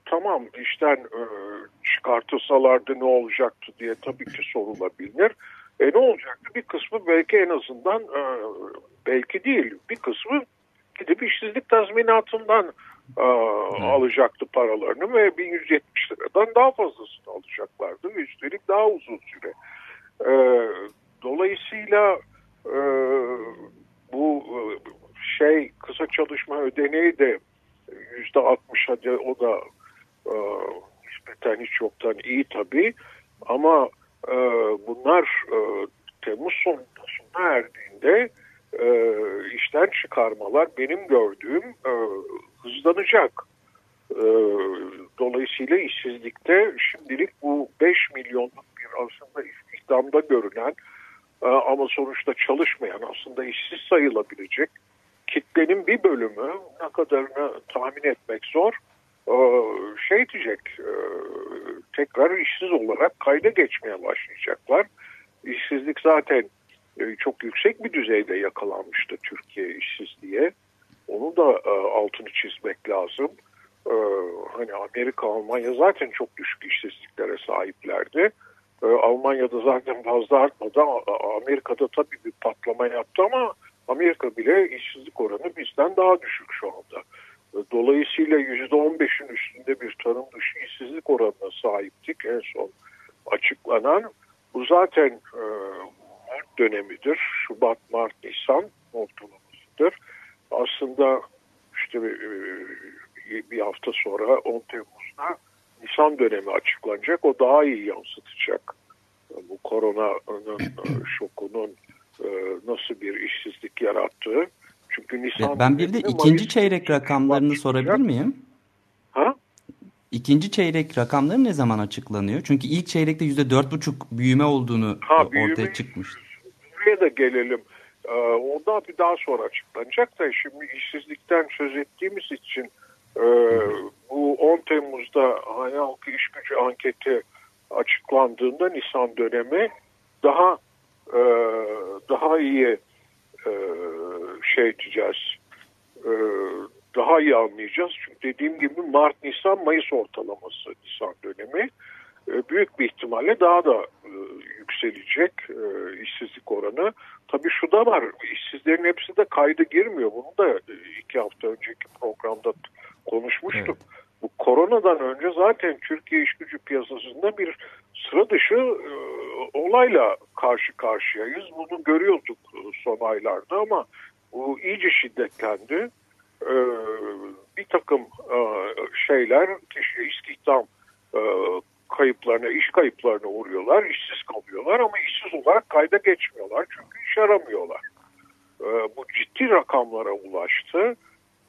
tamam işten e, çıkartılsalardı ne olacaktı diye tabii ki sorulabilir. E ne olacaktı? Bir kısmı belki en azından e, belki değil bir kısmı gidip işsizlik tazminatından e, alacaktı paralarını ve 1170 liradan daha fazlasını alacaklardı. Üstelik daha uzun süre. E, dolayısıyla e, bu e, şey kısa çalışma ödeneği de yüzde altmış hadi o da e, nispeten hiç yoktan iyi tabii ama e, bunlar e, Temmuz sonunda sona erdiğinde e, işten çıkarmalar benim gördüğüm e, hızlanacak. E, dolayısıyla işsizlikte şimdilik bu 5 milyonluk bir aslında istihdamda görünen e, ama sonuçta çalışmayan aslında işsiz sayılabilecek kitlenin bir bölümü ne kadarını tahmin etmek zor e, şey diyecek e, tekrar işsiz olarak kayda geçmeye başlayacaklar. İşsizlik zaten e, çok yüksek bir düzeyde yakalanmıştı Türkiye işsizliğe. Onu da e, altını çizmek lazım. Hani Amerika, Almanya zaten çok düşük işsizliklere sahiplerdi. Almanya'da zaten fazla artmadı. Amerika'da tabii bir patlama yaptı ama Amerika bile işsizlik oranı bizden daha düşük şu anda. Dolayısıyla %15'in üstünde bir tarım dışı işsizlik oranına sahiptik en son açıklanan. Bu zaten e, Mart dönemidir. Şubat, Mart, Nisan ortalamasıdır. Aslında işte e, bir hafta sonra 10 Temmuz'da Nisan dönemi açıklanacak. O daha iyi yansıtacak bu koronanın e, şokunun e, nasıl bir işsizlik yarattığı. Çünkü Nisan ben bir de ikinci çeyrek rakamlarını sorabilir miyim? Ha? İkinci çeyrek rakamları ne zaman açıklanıyor? Çünkü ilk çeyrekte yüzde dört buçuk büyüme olduğunu ha, ortaya çıkmış. Buraya da gelelim. Ee, o da bir daha sonra açıklanacak da şimdi işsizlikten söz ettiğimiz için e, bu 10 Temmuz'da Hane Halkı İş Gücü anketi açıklandığında Nisan dönemi daha e, daha iyi e, şey diyeceğiz e, daha iyi anlayacağız. Çünkü dediğim gibi Mart, Nisan, Mayıs ortalaması Nisan dönemi e, büyük bir ihtimalle daha da e, yükselecek e, işsizlik oranı. Tabii şu da var, işsizlerin hepsi de kayda girmiyor. Bunu da iki hafta önceki programda konuşmuştuk. Evet. Bu koronadan önce zaten Türkiye iş gücü piyasasında bir sıra dışı e, olayla karşı karşıyayız. Bunu görüyorduk son aylarda ama bu iyice şiddetlendi. E, bir takım e, şeyler, kişi istihdam e, kayıplarına, iş kayıplarına uğruyorlar, işsiz kalıyorlar ama işsiz olarak kayda geçmiyorlar çünkü iş aramıyorlar. E, bu ciddi rakamlara ulaştı.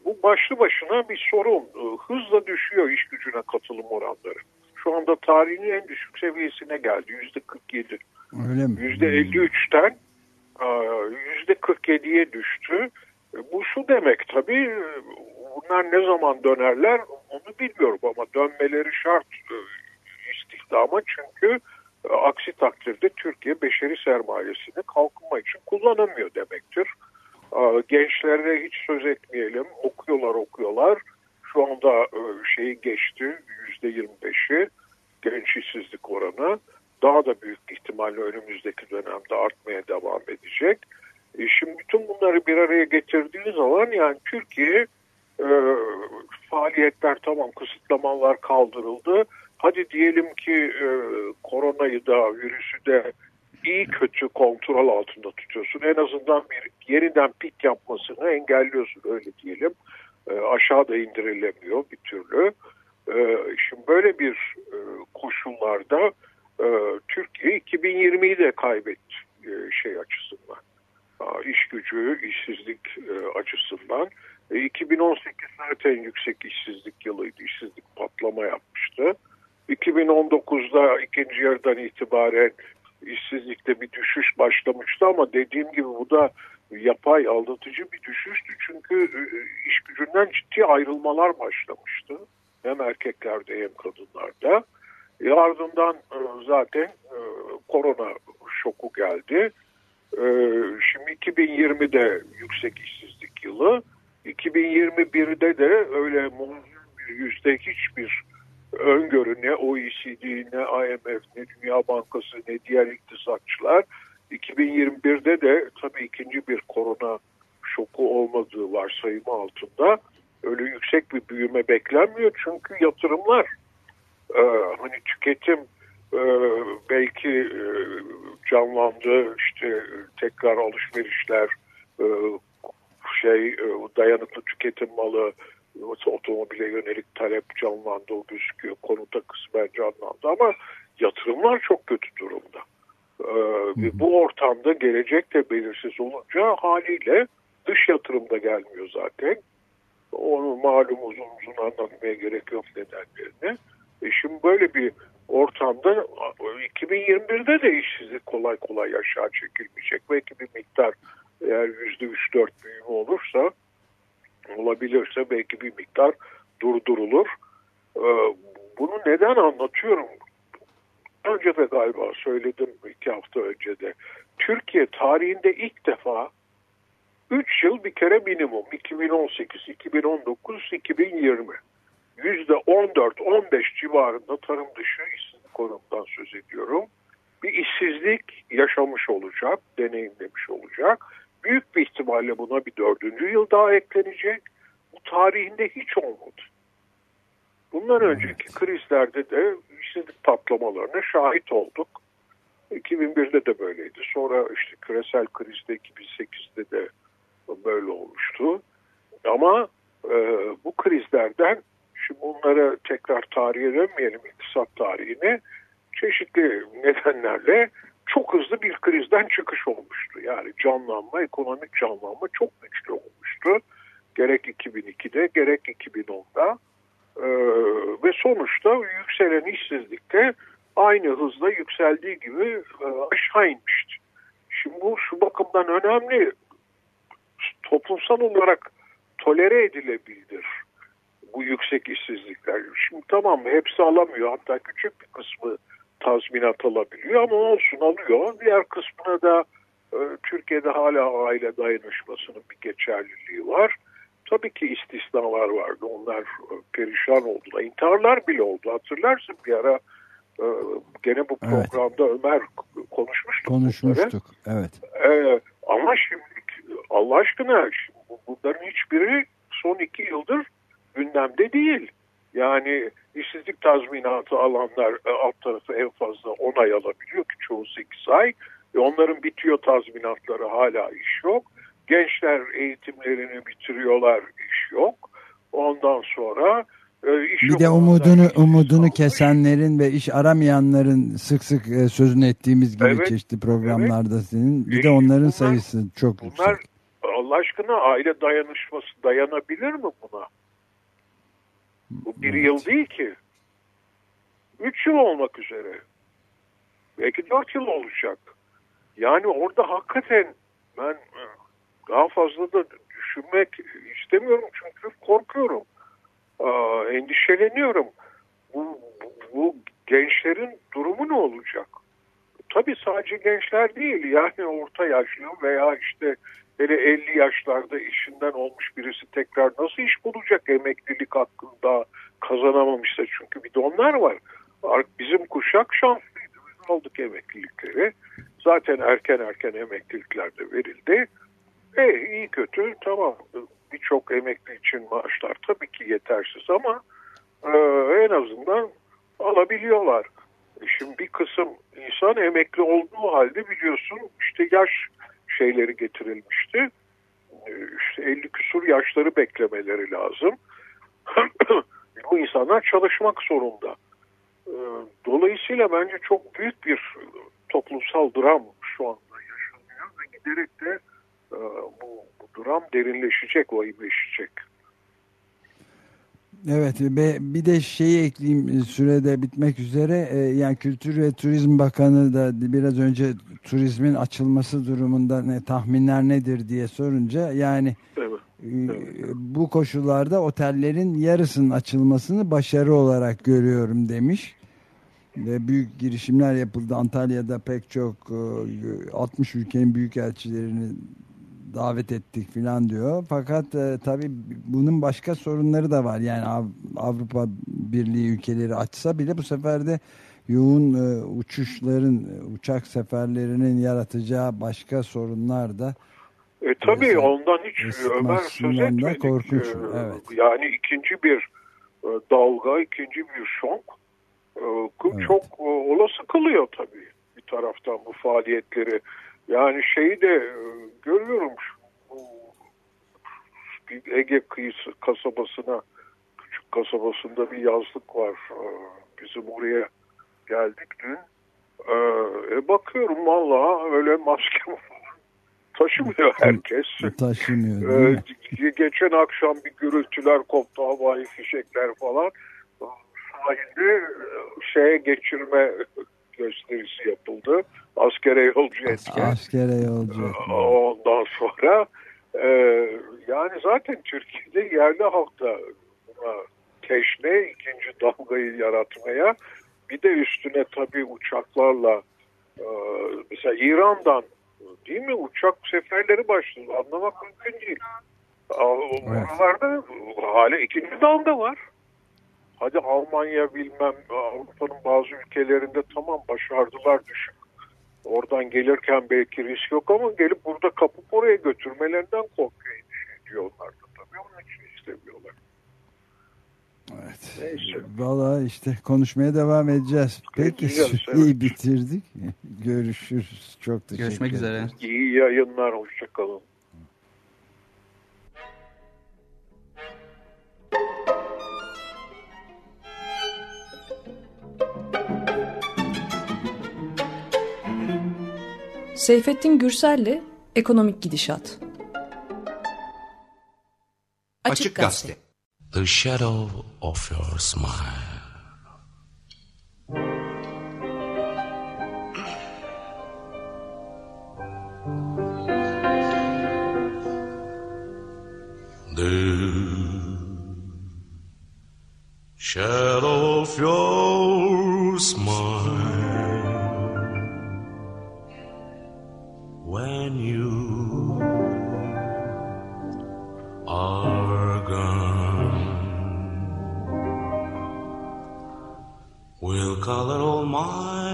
Bu başlı başına bir sorun. E, hızla düşüyor iş gücüne katılım oranları. Şu anda tarihin en düşük seviyesine geldi. Yüzde 47. Öyle mi? Yüzde 53'ten e, yüzde 47'ye düştü. E, bu şu demek tabii bunlar ne zaman dönerler onu bilmiyorum ama dönmeleri şart istihdama çünkü aksi takdirde Türkiye beşeri sermayesini kalkınma için kullanamıyor demektir. Gençlere hiç söz etmeyelim. Okuyorlar okuyorlar. Şu anda şeyi geçti yüzde yirmi beşi genç işsizlik oranı. Daha da büyük ihtimalle önümüzdeki dönemde artmaya devam edecek. E şimdi bütün bunları bir araya getirdiğiniz zaman yani Türkiye e, faaliyetler tamam kısıtlamalar kaldırıldı. Hadi diyelim ki e, koronayı da virüsü de iyi kötü kontrol altında tutuyorsun. En azından bir yeniden pik yapmasını engelliyorsun öyle diyelim. E, aşağıda indirilemiyor bir türlü. E, şimdi böyle bir e, koşullarda e, Türkiye 2020'yi de kaybetti e, şey açısından. E, iş gücü, işsizlik e, açısından. E, 2018 zaten yüksek işsizlik yılıydı. İşsizlik patlama yapmıştı. 2019'da ikinci yarıdan itibaren işsizlikte bir düşüş başlamıştı ama dediğim gibi bu da yapay aldatıcı bir düşüştü. Çünkü e, iş gücünden ciddi ayrılmalar başlamıştı. Hem erkeklerde hem kadınlarda. E ardından e, zaten e, korona şoku geldi. E, şimdi 2020'de yüksek işsizlik yılı. 2021'de de öyle muazzam bir yüzde hiçbir öngörü ne OECD ne IMF ne Dünya Bankası ne diğer iktisatçılar. 2021'de de tabii ikinci bir korona şoku olmadığı varsayımı altında öyle yüksek bir büyüme beklenmiyor. Çünkü yatırımlar e, hani tüketim e, belki e, canlandı işte tekrar alışverişler e, şey e, dayanıklı tüketim malı otomobile yönelik talep canlandı o gözüküyor. Konuta kısmen canlandı ama yatırımlar çok kötü durumda. E, ve bu ortamda gelecek de belirsiz olunca haliyle dış yatırım da gelmiyor zaten. Onu malum uzun uzun anlatmaya gerek yok nedenlerini. E şimdi böyle bir ortamda 2021'de de işsizlik kolay kolay aşağı çekilmeyecek. Belki bir miktar eğer %3-4 büyüme olursa olabilirse belki bir miktar durdurulur. Ee, bunu neden anlatıyorum? Önce de galiba söyledim iki hafta önce de. Türkiye tarihinde ilk defa 3 yıl bir kere minimum 2018, 2019, 2020 %14-15 civarında tarım dışı işsizlik oranından söz ediyorum. Bir işsizlik yaşamış olacak, deneyimlemiş olacak. Büyük bir ihtimalle buna bir dördüncü yıl daha eklenecek. Bu tarihinde hiç olmadı. Bundan önceki krizlerde de işsizlik patlamalarına şahit olduk. 2001'de de böyleydi. Sonra işte küresel krizde 2008'de de böyle olmuştu. Ama e, bu krizlerden şimdi bunlara tekrar tarihe dönmeyelim iktisat tarihine çeşitli nedenlerle çok hızlı bir krizden çıkış olmuştu. Yani canlanma, ekonomik canlanma çok güçlü olmuştu. Gerek 2002'de gerek 2010'da ee, ve sonuçta yükselen işsizlikte aynı hızla yükseldiği gibi e, aşağı inmişti. Şimdi bu şu bakımdan önemli toplumsal olarak tolere edilebilir bu yüksek işsizlikler. Şimdi tamam hepsi alamıyor hatta küçük bir kısmı tazminat alabiliyor ama olsun alıyor. Diğer kısmına da e, Türkiye'de hala aile dayanışmasının bir geçerliliği var. Tabii ki istisnalar vardı. Onlar e, perişan oldular. İntiharlar bile oldu. Hatırlarsın bir ara e, gene bu programda evet. Ömer konuşmuştuk. Konuşmuştuk. Bunları. Evet. E, ama şimdi Allah aşkına şimdi bunların hiçbiri son iki yıldır gündemde değil. Yani işsizlik tazminatı alanlar e, alt tarafı en fazla 10 ay alabiliyor ki çoğu 8 ay. E onların bitiyor tazminatları hala iş yok. Gençler eğitimlerini bitiriyorlar iş yok. Ondan sonra e, iş bir de umudunu umudunu kesenlerin ve iş aramayanların sık sık e, sözünü ettiğimiz gibi evet, çeşitli programlarda evet. senin bir de onların bunlar, sayısı çok bunlar, yüksek. Allah aşkına aile dayanışması dayanabilir mi buna? Bu bir evet. yıl değil ki. Üç yıl olmak üzere. Belki dört yıl olacak. Yani orada hakikaten ben e, daha fazla da düşünmek istemiyorum çünkü korkuyorum. Endişeleniyorum. Bu, bu, bu gençlerin durumu ne olacak? Tabii sadece gençler değil yani orta yaşlı veya işte hele 50 yaşlarda işinden olmuş birisi tekrar nasıl iş bulacak emeklilik hakkında kazanamamışsa çünkü bir de onlar var. Bizim kuşak şanslıydı. Biz aldık emeklilikleri. Zaten erken erken emeklilikler de verildi. E iyi kötü tamam birçok emekli için maaşlar tabii ki yetersiz ama e, en azından alabiliyorlar. E şimdi bir kısım insan emekli olduğu halde biliyorsun işte yaş şeyleri getirilmişti. E, işte 50 küsur yaşları beklemeleri lazım. Bu insanlar çalışmak zorunda. E, dolayısıyla bence çok büyük bir toplumsal dram şu anda yaşanıyor ve giderek de e, bu, bu dram derinleşecek, vahimleşecek. Evet bir de şeyi ekleyeyim sürede bitmek üzere yani Kültür ve Turizm Bakanı da biraz önce turizmin açılması durumunda ne tahminler nedir diye sorunca yani evet. Evet. bu koşullarda otellerin yarısının açılmasını başarı olarak görüyorum demiş ve büyük girişimler yapıldı Antalya'da pek çok 60 ülkenin büyük elçilerini davet ettik filan diyor. Fakat e, tabii bunun başka sorunları da var. Yani Av Avrupa Birliği ülkeleri açsa bile bu sefer de yoğun e, uçuşların, e, uçak seferlerinin yaratacağı başka sorunlar da e, tabii Mesela, ondan hiç Ömer söz etmedik. Korkunç. Ee, evet. Yani ikinci bir e, dalga, ikinci bir şok e, evet. çok e, olası kılıyor tabii bir taraftan bu faaliyetleri. Yani şeyi de e, görüyorum Ege kıyısı kasabasına küçük kasabasında bir yazlık var. Ee, bizim oraya geldik dün. E, bakıyorum vallahi öyle maske taşımıyor herkes. Taşımıyor Ee, geçen akşam bir gürültüler koptu, havai fişekler falan. Sahilde e, şeye geçirme gösterisi yapıldı. Askere yolcu etken. Askere yolcu. Ondan sonra e, yani zaten Türkiye'de yerli halkta buna teşne ikinci dalgayı yaratmaya bir de üstüne tabii uçaklarla e, mesela İran'dan değil mi uçak seferleri başladı anlamak mümkün değil. Oralarda hala ikinci dalga var. Hadi Almanya bilmem Avrupa'nın bazı ülkelerinde tamam başardılar düşük. Oradan gelirken belki risk yok ama gelip burada kapıp oraya götürmelerinden korkuyor diyorlar da tabii onun için istemiyorlar. Evet. Neyse. Valla işte konuşmaya devam edeceğiz. Peki evet. bitirdik. Görüşürüz. Çok teşekkür Görüşmek üzere. İyi yayınlar, hoşçakalın. Seyfettin Gürsel'le Ekonomik Gidişat. Açık Gazete. The shadow of your smile. The shadow of your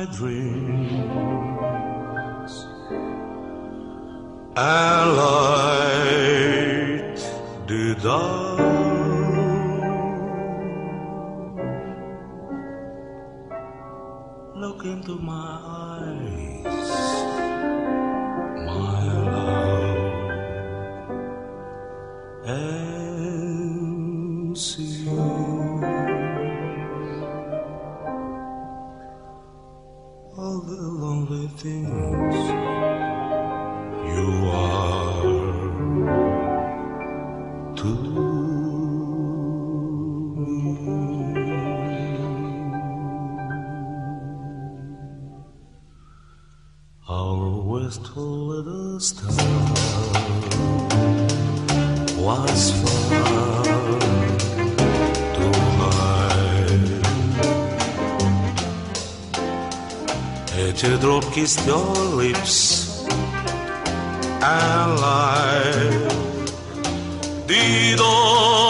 dreams. And light teardrop kissed your lips and light the dawn.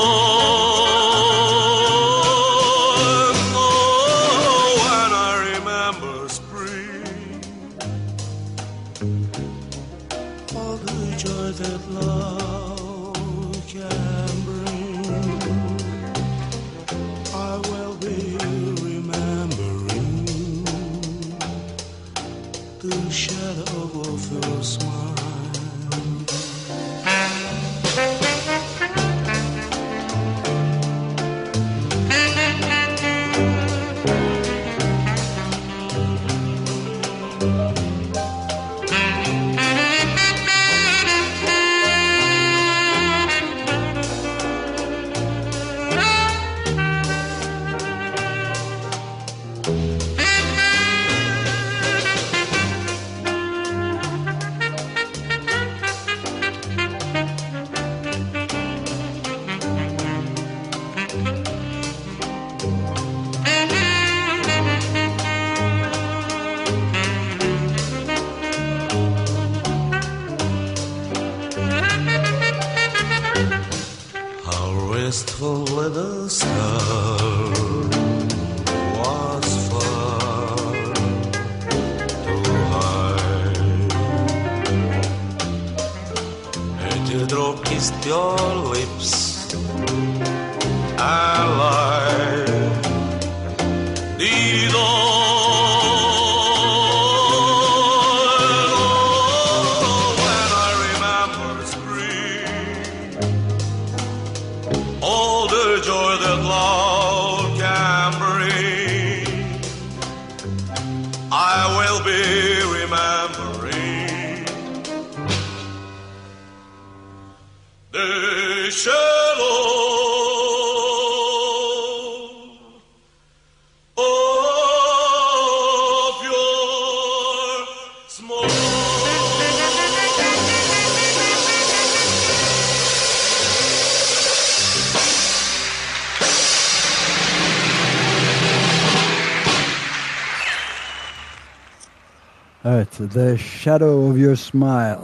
The Shadow of Your Smile.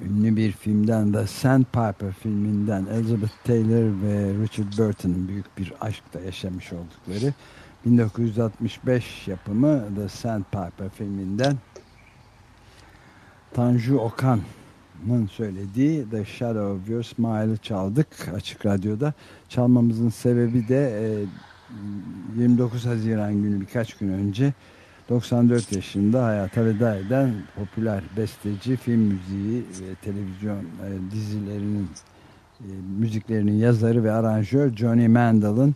Ünlü bir filmden The Sandpiper filminden Elizabeth Taylor ve Richard Burton'ın büyük bir aşkla yaşamış oldukları 1965 yapımı The Sandpiper filminden Tanju Okan'ın söylediği The Shadow of Your Smile'ı çaldık Açık Radyo'da. Çalmamızın sebebi de e, 29 Haziran günü birkaç gün önce 94 yaşında hayata veda eden popüler besteci, film müziği ve televizyon e, dizilerinin e, müziklerinin yazarı ve aranjör Johnny Mandel'ın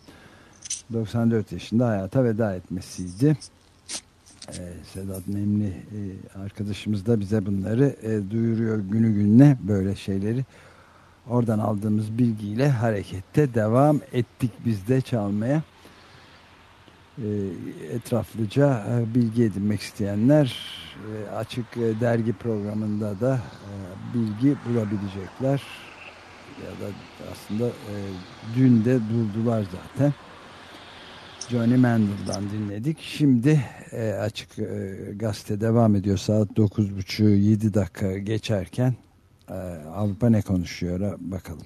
94 yaşında hayata veda etmesiydi. E, Sedat Nemli e, arkadaşımız da bize bunları e, duyuruyor günü gününe böyle şeyleri. Oradan aldığımız bilgiyle harekette devam ettik biz de çalmaya etraflıca e, bilgi edinmek isteyenler e, açık e, dergi programında da e, bilgi bulabilecekler. Ya da aslında e, dün de buldular zaten. Johnny Mandel'dan dinledik. Şimdi e, açık e, gazete devam ediyor. Saat 9.30 7 dakika geçerken e, Avrupa ne konuşuyor? Bakalım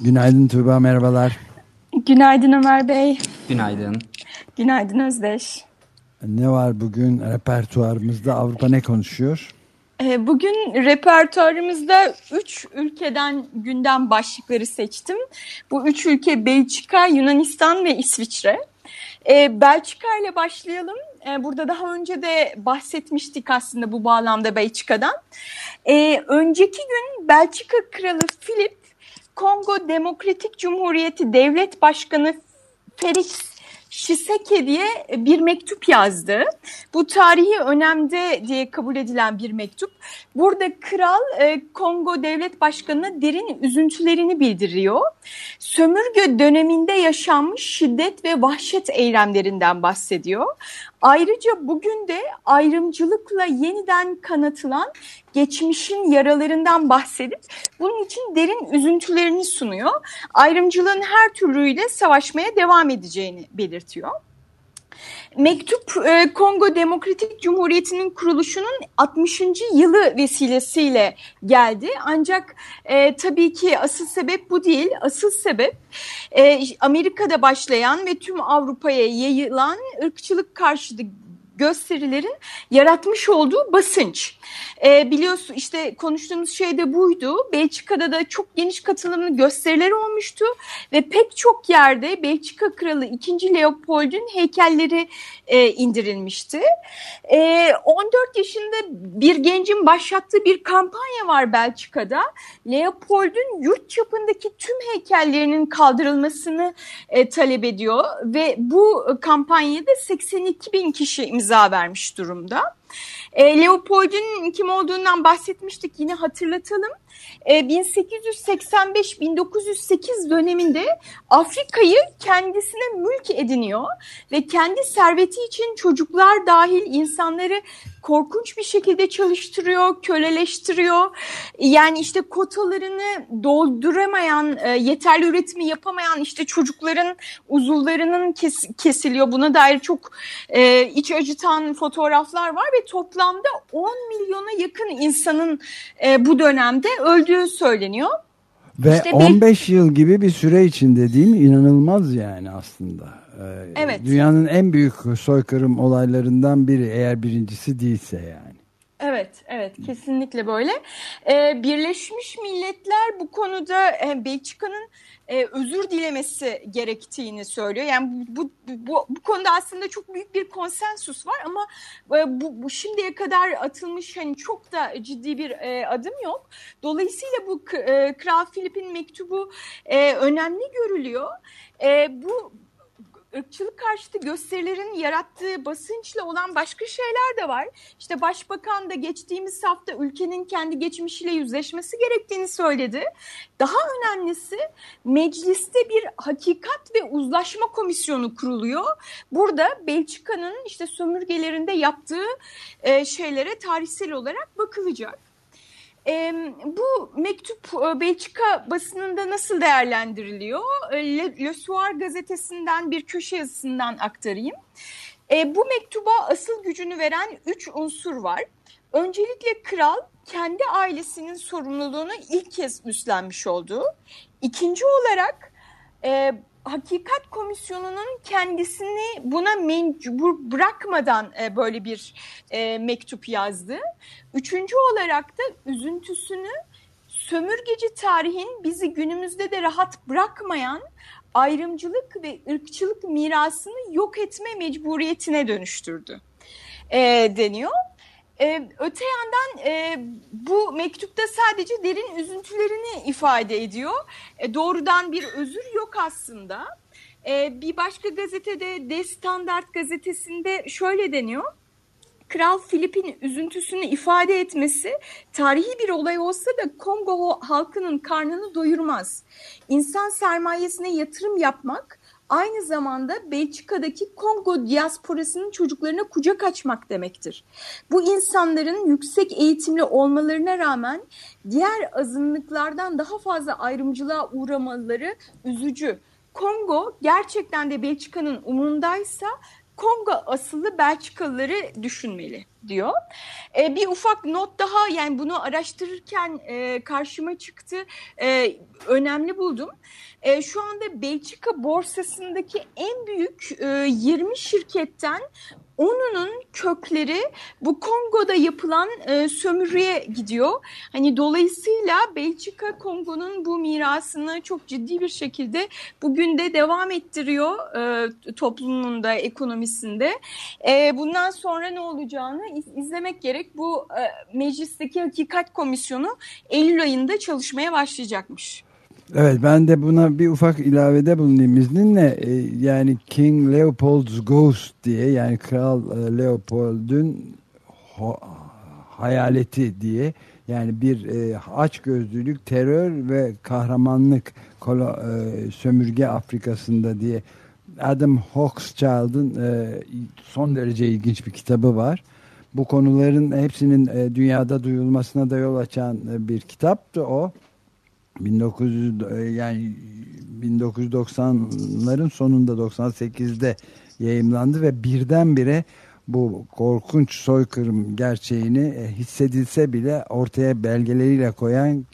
Günaydın Tuğba merhabalar. Günaydın Ömer Bey. Günaydın. Günaydın Özdeş. Ne var bugün repertuarımızda Avrupa ne konuşuyor? Ee, Bugün repertuarımızda üç ülkeden gündem başlıkları seçtim. Bu üç ülke Belçika, Yunanistan ve İsviçre. Ee, Belçika ile başlayalım. Ee, Burada daha önce de bahsetmiştik aslında bu bağlamda Belçika'dan. Önceki gün Belçika Kralı Philip, Kongo Demokratik Cumhuriyeti Devlet Başkanı Felix Şiseke bir mektup yazdı. Bu tarihi önemde diye kabul edilen bir mektup. Burada kral e, Kongo Devlet Başkanı'na derin üzüntülerini bildiriyor. Sömürge döneminde yaşanmış şiddet ve vahşet eylemlerinden bahsediyor. Ayrıca bugün de ayrımcılıkla yeniden kanatılan geçmişin yaralarından bahsedip bunun için derin üzüntülerini sunuyor. Ayrımcılığın her türlüyle savaşmaya devam edeceğini belirtiyor. Mektup e, Kongo Demokratik Cumhuriyeti'nin kuruluşunun 60. yılı vesilesiyle geldi. Ancak e, tabii ki asıl sebep bu değil. Asıl sebep e, Amerika'da başlayan ve tüm Avrupa'ya yayılan ırkçılık karşıtı gösterilerin yaratmış olduğu basınç. E, biliyorsun işte konuştuğumuz şey de buydu. Belçika'da da çok geniş katılımlı gösteriler olmuştu ve pek çok yerde Belçika Kralı 2. Leopold'un heykelleri e, indirilmişti. E, 14 yaşında bir gencin başlattığı bir kampanya var Belçika'da. Leopold'un yurt çapındaki tüm heykellerinin kaldırılmasını e, talep ediyor ve bu kampanyada 82 bin kişi imza vermiş durumda. E, Leopold'un kim olduğundan bahsetmiştik yine hatırlatalım. E, 1885-1908 döneminde Afrika'yı kendisine mülk ediniyor ve kendi serveti için çocuklar dahil insanları korkunç bir şekilde çalıştırıyor, köleleştiriyor. Yani işte kotalarını dolduramayan, e, yeterli üretimi yapamayan işte çocukların uzuvlarının kes, kesiliyor. Buna dair çok e, iç acıtan fotoğraflar var ve toplamda 10 milyona yakın insanın e, bu dönemde öldüğü söyleniyor. Ve İşte bir- 15 yıl gibi bir süre içinde değil mi? İnanılmaz yani aslında. Ee, Evet. Dünyanın en büyük soykırım olaylarından biri eğer birincisi değilse yani. Evet, evet kesinlikle böyle. Ee, Birleşmiş Milletler bu konuda e, Belçika'nın e, özür dilemesi gerektiğini söylüyor. Yani bu, bu, bu, konuda aslında çok büyük bir konsensus var ama e, bu, bu şimdiye kadar atılmış hani çok da ciddi bir e, adım yok. Dolayısıyla bu e, Kral Filip'in mektubu e, önemli görülüyor. E, bu ırkçılık karşıtı gösterilerin yarattığı basınçla olan başka şeyler de var. İşte başbakan da geçtiğimiz hafta ülkenin kendi geçmişiyle yüzleşmesi gerektiğini söyledi. Daha önemlisi mecliste bir hakikat ve uzlaşma komisyonu kuruluyor. Burada Belçika'nın işte sömürgelerinde yaptığı e, şeylere tarihsel olarak bakılacak. E, bu mektup e, Belçika basınında nasıl değerlendiriliyor? E, Le, Le Soir gazetesinden bir köşe yazısından aktarayım. E, bu mektuba asıl gücünü veren üç unsur var. Öncelikle kral kendi ailesinin sorumluluğunu ilk kez üstlenmiş oldu. İkinci olarak e, Hakikat Komisyonu'nun kendisini buna mecbur bırakmadan e, böyle bir e, mektup yazdı. Üçüncü olarak da üzüntüsünü sömürgeci tarihin bizi günümüzde de rahat bırakmayan ayrımcılık ve ırkçılık mirasını yok etme mecburiyetine dönüştürdü e, deniyor. Ee, öte yandan e, bu mektupta sadece derin üzüntülerini ifade ediyor. E, doğrudan bir özür yok aslında. E, bir başka gazetede De Standard gazetesinde şöyle deniyor. Kral Filip'in üzüntüsünü ifade etmesi tarihi bir olay olsa da Kongo halkının karnını doyurmaz. İnsan sermayesine yatırım yapmak aynı zamanda Belçika'daki Kongo diasporasının çocuklarına kucak açmak demektir. Bu insanların yüksek eğitimli olmalarına rağmen diğer azınlıklardan daha fazla ayrımcılığa uğramaları üzücü. Kongo gerçekten de Belçika'nın umurundaysa Kongo asıllı Belçikalıları düşünmeli diyor. E, bir ufak not daha yani bunu araştırırken e, karşıma çıktı. E, önemli buldum. E, şu anda Belçika borsasındaki en büyük e, 20 şirketten onunun kökleri bu Kongo'da yapılan e, sömürüye gidiyor. Hani dolayısıyla Belçika Kongo'nun bu mirasını çok ciddi bir şekilde bugün de devam ettiriyor e, toplumunda, ekonomisinde. E, bundan sonra ne olacağını iz- izlemek gerek. Bu e, meclisteki hakikat komisyonu Eylül ayında çalışmaya başlayacakmış. Evet ben de buna bir ufak ilavede bulunayım izninle. Ee, yani King Leopold's Ghost diye yani Kral e, Leopold'un hayaleti diye yani bir e, açgözlülük, terör ve kahramanlık kolo, e, sömürge Afrika'sında diye Adam Hochschild'ın e, son derece ilginç bir kitabı var. Bu konuların hepsinin e, dünyada duyulmasına da yol açan e, bir kitaptı o. 1900 e, yani 1990'ların sonunda 98'de yayımlandı ve birdenbire bu korkunç soykırım gerçeğini e, hissedilse bile ortaya belgeleriyle koyan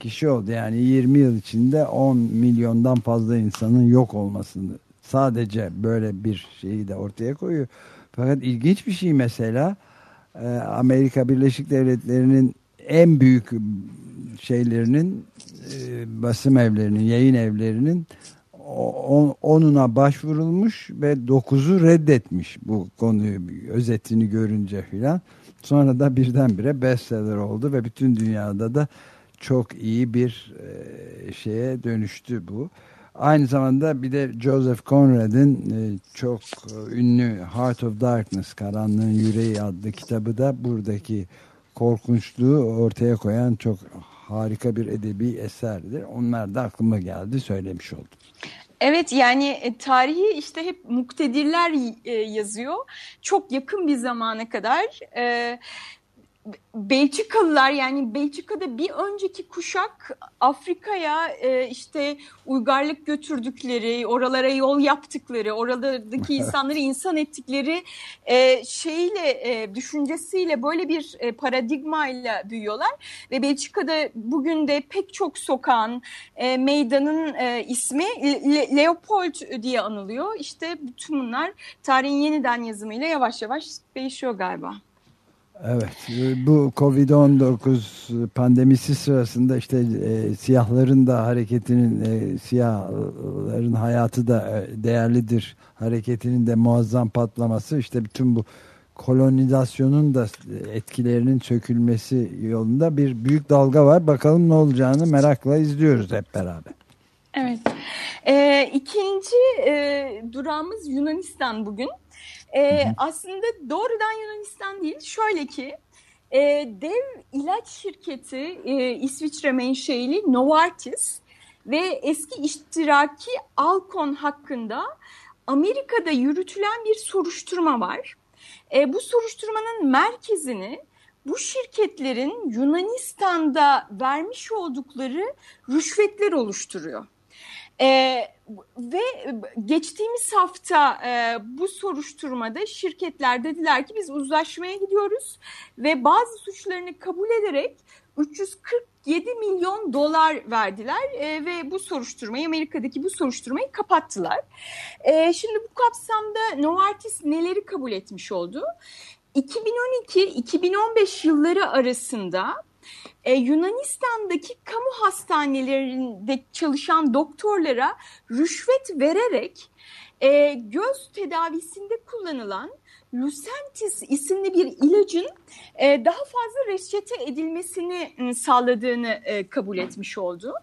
kişi oldu. Yani 20 yıl içinde 10 milyondan fazla insanın yok olmasını sadece böyle bir şeyi de ortaya koyuyor. Fakat ilginç bir şey mesela e, Amerika Birleşik Devletleri'nin en büyük şeylerinin basım evlerinin, yayın evlerinin on- onuna başvurulmuş ve dokuzu reddetmiş bu konuyu özetini görünce filan. Sonra da birdenbire bestseller oldu ve bütün dünyada da çok iyi bir e, şeye dönüştü bu. Aynı zamanda bir de Joseph Conrad'ın e, çok e, ünlü Heart of Darkness, Karanlığın Yüreği adlı kitabı da buradaki korkunçluğu ortaya koyan çok harika bir edebi eserdir. Onlar da aklıma geldi söylemiş oldum. Evet yani e, tarihi işte hep muktedirler e, yazıyor. Çok yakın bir zamana kadar. Belçikalılar yani Belçika'da bir önceki kuşak Afrika'ya e, işte uygarlık götürdükleri, oralara yol yaptıkları, oralardaki insanları insan ettikleri e, şeyle, e, düşüncesiyle böyle bir e, paradigmayla büyüyorlar. Ve Belçika'da bugün de pek çok sokağın, e, meydanın e, ismi Le Leopold diye anılıyor. İşte bütün bunlar tarihin yeniden yazımıyla yavaş yavaş değişiyor galiba. Evet bu Covid-19 pandemisi sırasında işte e, siyahların da hareketinin e, siyahların hayatı da e, değerlidir hareketinin de muazzam patlaması işte bütün bu kolonizasyonun da etkilerinin sökülmesi yolunda bir büyük dalga var. Bakalım ne olacağını merakla izliyoruz hep beraber. Evet. Ee, ikinci e, durağımız Yunanistan bugün. E, aslında doğrudan Yunanistan değil. Şöyle ki e, dev ilaç şirketi e, İsviçre menşeili Novartis ve eski iştiraki Alcon hakkında Amerika'da yürütülen bir soruşturma var. E, bu soruşturmanın merkezini bu şirketlerin Yunanistan'da vermiş oldukları rüşvetler oluşturuyor. E, ve geçtiğimiz hafta e, bu soruşturmada şirketler dediler ki biz uzlaşmaya gidiyoruz ve bazı suçlarını kabul ederek 347 milyon dolar verdiler e, ve bu soruşturmayı Amerika'daki bu soruşturmayı kapattılar. E, şimdi bu kapsamda Novartis neleri kabul etmiş oldu? 2012-2015 yılları arasında ee, Yunanistan'daki kamu hastanelerinde çalışan doktorlara rüşvet vererek e, göz tedavisinde kullanılan Lucentis isimli bir ilacın e, daha fazla reçete edilmesini ıı, sağladığını e, kabul etmiş oldu.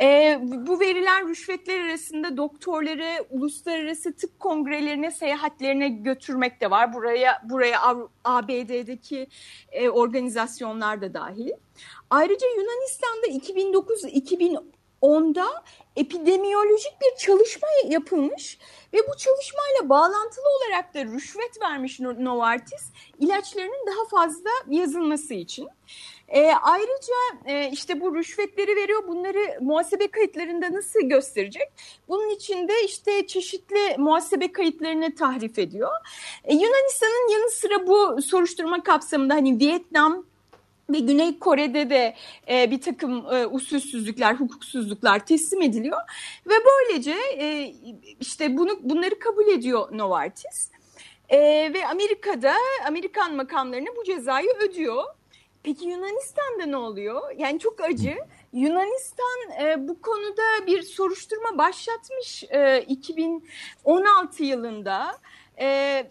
E, bu verilen rüşvetler arasında doktorları uluslararası tıp kongrelerine, seyahatlerine götürmek de var. Buraya buraya ABD'deki e, organizasyonlar da dahil. Ayrıca Yunanistan'da 2009-2010'da epidemiyolojik bir çalışma yapılmış ve bu çalışmayla bağlantılı olarak da rüşvet vermiş Novartis ilaçlarının daha fazla yazılması için. E, ayrıca e, işte bu rüşvetleri veriyor. Bunları muhasebe kayıtlarında nasıl gösterecek? Bunun için de işte çeşitli muhasebe kayıtlarını tahrif ediyor. E, Yunanistan'ın yanı sıra bu soruşturma kapsamında hani Vietnam, ve Güney Kore'de de e, bir takım e, usulsüzlükler, hukuksuzluklar teslim ediliyor ve böylece e, işte bunu bunları kabul ediyor Novartis e, ve Amerika'da Amerikan makamlarına bu cezayı ödüyor. Peki Yunanistan'da ne oluyor? Yani çok acı. Yunanistan e, bu konuda bir soruşturma başlatmış e, 2016 yılında. E,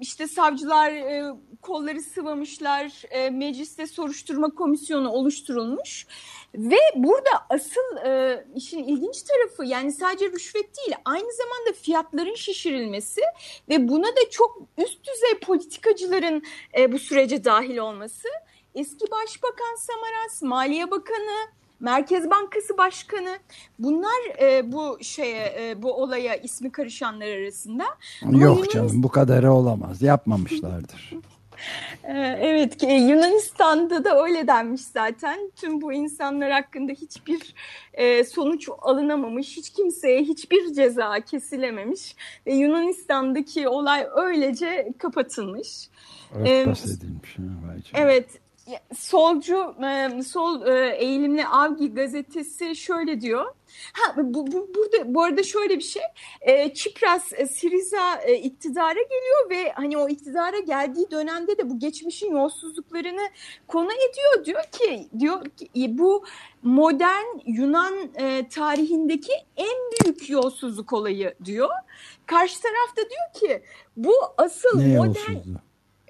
işte savcılar e, kolları sıvamışlar, e, mecliste soruşturma komisyonu oluşturulmuş ve burada asıl e, işin ilginç tarafı yani sadece rüşvet değil aynı zamanda fiyatların şişirilmesi ve buna da çok üst düzey politikacıların e, bu sürece dahil olması. Eski Başbakan Samaras, Maliye Bakanı, Merkez Bankası Başkanı bunlar e, bu şeye e, bu olaya ismi karışanlar arasında. Yok Yunanistan... canım bu kadarı olamaz yapmamışlardır. E, evet Yunanistan'da da öyle denmiş zaten. Tüm bu insanlar hakkında hiçbir e, sonuç alınamamış, hiç kimseye hiçbir ceza kesilememiş ve Yunanistan'daki olay öylece kapatılmış. Örtbas edilmiş. Evet, solcu e, sol e, eğilimli Avgi gazetesi şöyle diyor. Ha bu, bu burada bu arada şöyle bir şey. E, Çipras e, Siriza e, iktidara geliyor ve hani o iktidara geldiği dönemde de bu geçmişin yolsuzluklarını konu ediyor. Diyor ki diyor ki bu modern Yunan e, tarihindeki en büyük yolsuzluk olayı diyor. Karşı tarafta diyor ki bu asıl ne modern yolsuzluğu?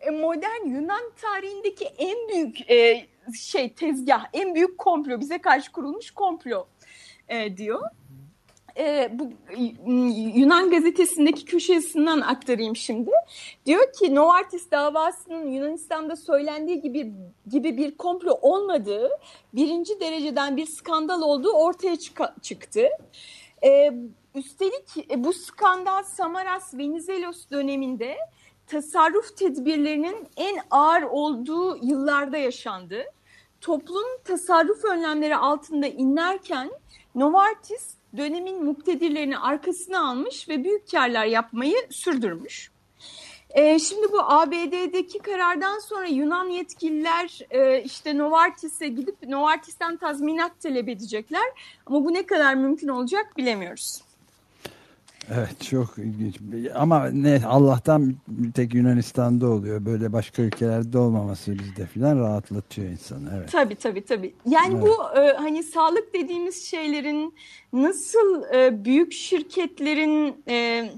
E, modern Yunan tarihindeki en büyük e, şey tezgah, en büyük komplo, bize karşı kurulmuş komplo e, diyor. e, bu Yunan gazetesindeki köşe yazısından aktarayım şimdi. Diyor ki Novartis davasının Yunanistan'da söylendiği gibi gibi bir komplo olmadığı, birinci dereceden bir skandal olduğu ortaya çıktı. E, üstelik e, bu skandal Samaras Venizelos döneminde tasarruf tedbirlerinin en ağır olduğu yıllarda yaşandı. Toplum tasarruf önlemleri altında inlerken Novartis dönemin muktedirlerini arkasına almış ve büyük karlar yapmayı sürdürmüş. Ee, şimdi bu ABD'deki karardan sonra Yunan yetkililer e, işte Novartis'e gidip Novartis'ten tazminat talep edecekler. Ama bu ne kadar mümkün olacak bilemiyoruz. Evet çok ilginç. Ama ne Allah'tan tek Yunanistan'da oluyor. Böyle başka ülkelerde olmaması bizde filan rahatlatıyor insanı. Evet. Tabii tabii tabii. Yani evet. bu e, hani sağlık dediğimiz şeylerin nasıl e, büyük şirketlerin e,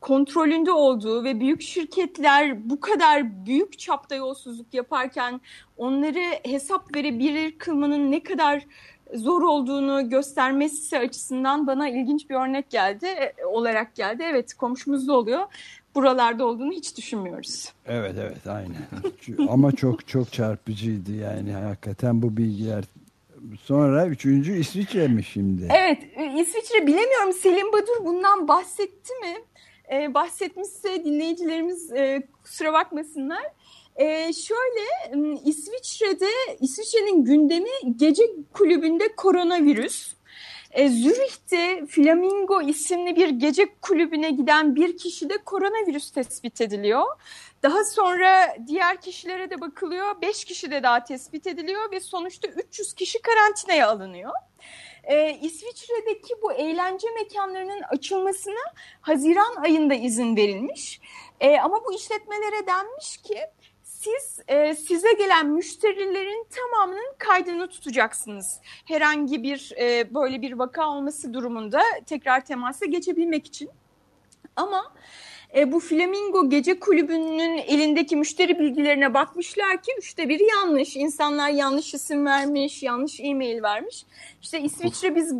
kontrolünde olduğu ve büyük şirketler bu kadar büyük çapta yolsuzluk yaparken onları hesap verebilir kılmanın ne kadar zor olduğunu göstermesi açısından bana ilginç bir örnek geldi e, olarak geldi. Evet komşumuzda oluyor. Buralarda olduğunu hiç düşünmüyoruz. Evet evet aynen. Ama çok çok çarpıcıydı yani hakikaten bu bilgiler. Sonra üçüncü İsviçre mi şimdi? Evet İsviçre bilemiyorum Selim Badur bundan bahsetti mi? Ee, bahsetmişse dinleyicilerimiz e, kusura bakmasınlar. Ee, şöyle İsviçre'de İsviçre'nin gündemi gece kulübünde koronavirüs. E, Zürih'te Flamingo isimli bir gece kulübüne giden bir kişide koronavirüs tespit ediliyor. Daha sonra diğer kişilere de bakılıyor. 5 kişi de daha tespit ediliyor ve sonuçta 300 kişi karantinaya alınıyor. Ee, İsviçre'deki bu eğlence mekanlarının açılmasına Haziran ayında izin verilmiş. Ee, ama bu işletmelere denmiş ki siz e, size gelen müşterilerin tamamının kaydını tutacaksınız. Herhangi bir e, böyle bir vaka olması durumunda tekrar temasa geçebilmek için. Ama e, bu Flamingo Gece Kulübü'nün elindeki müşteri bilgilerine bakmışlar ki üçte biri yanlış. İnsanlar yanlış isim vermiş, yanlış e-mail vermiş. İşte İsviçre biz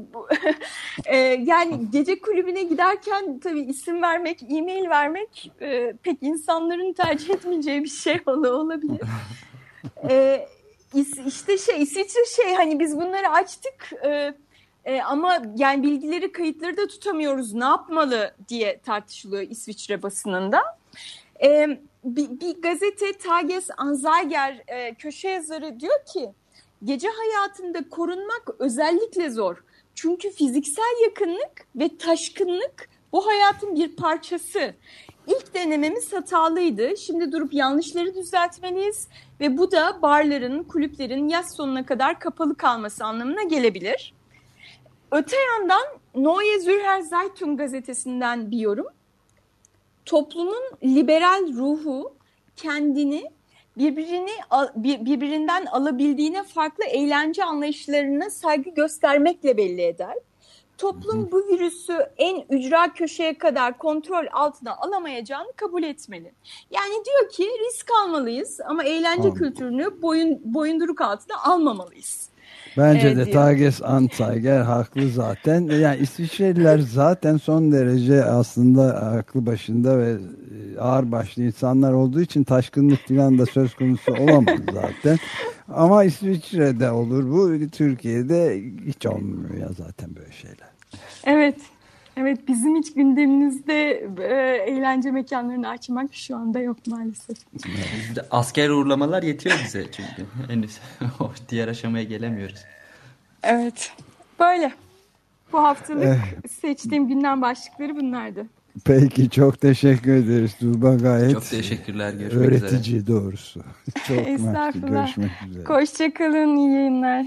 e, yani gece kulübüne giderken tabii isim vermek, e-mail vermek e, pek insanların tercih etmeyeceği bir şey olabilir. e, işte şey İsviçre şey hani biz bunları açtık... E, e, ama yani bilgileri kayıtları da tutamıyoruz ne yapmalı diye tartışılıyor İsviçre basınında. E, bir, bir gazete Tages Anzeiger e, köşe yazarı diyor ki gece hayatında korunmak özellikle zor. Çünkü fiziksel yakınlık ve taşkınlık bu hayatın bir parçası. İlk denememiz hatalıydı. Şimdi durup yanlışları düzeltmeliyiz ve bu da barların, kulüplerin yaz sonuna kadar kapalı kalması anlamına gelebilir. Öte yandan Neue Zürcher Zeitung gazetesinden bir yorum. Toplumun liberal ruhu kendini birbirini birbirinden alabildiğine farklı eğlence anlayışlarına saygı göstermekle belli eder. Toplum bu virüsü en ücra köşeye kadar kontrol altına alamayacağını kabul etmeli. Yani diyor ki risk almalıyız ama eğlence Anladım. kültürünü boyun boyunduruk altına almamalıyız. Bence de Tages Anzeiger haklı zaten. Yani İsviçreliler zaten son derece aslında aklı başında ve e, ağır başlı insanlar olduğu için taşkınlık falan da söz konusu olamaz zaten. Ama İsviçre'de olur bu. Türkiye'de hiç olmuyor ya zaten böyle şeyler. Evet. Evet bizim hiç gündemimizde e, eğlence mekanlarını açmak şu anda yok maalesef. Asker uğurlamalar yetiyor bize çünkü. Henüz diğer aşamaya gelemiyoruz. Evet. Böyle. Bu haftalık eh. seçtiğim gündem başlıkları bunlardı. Peki çok teşekkür ederiz Tuğba gayet Çok teşekkürler görüşmek öğretici üzere. doğrusu. Çok Estağfurullah. Görüşmek üzere. Hoşçakalın iyi yayınlar.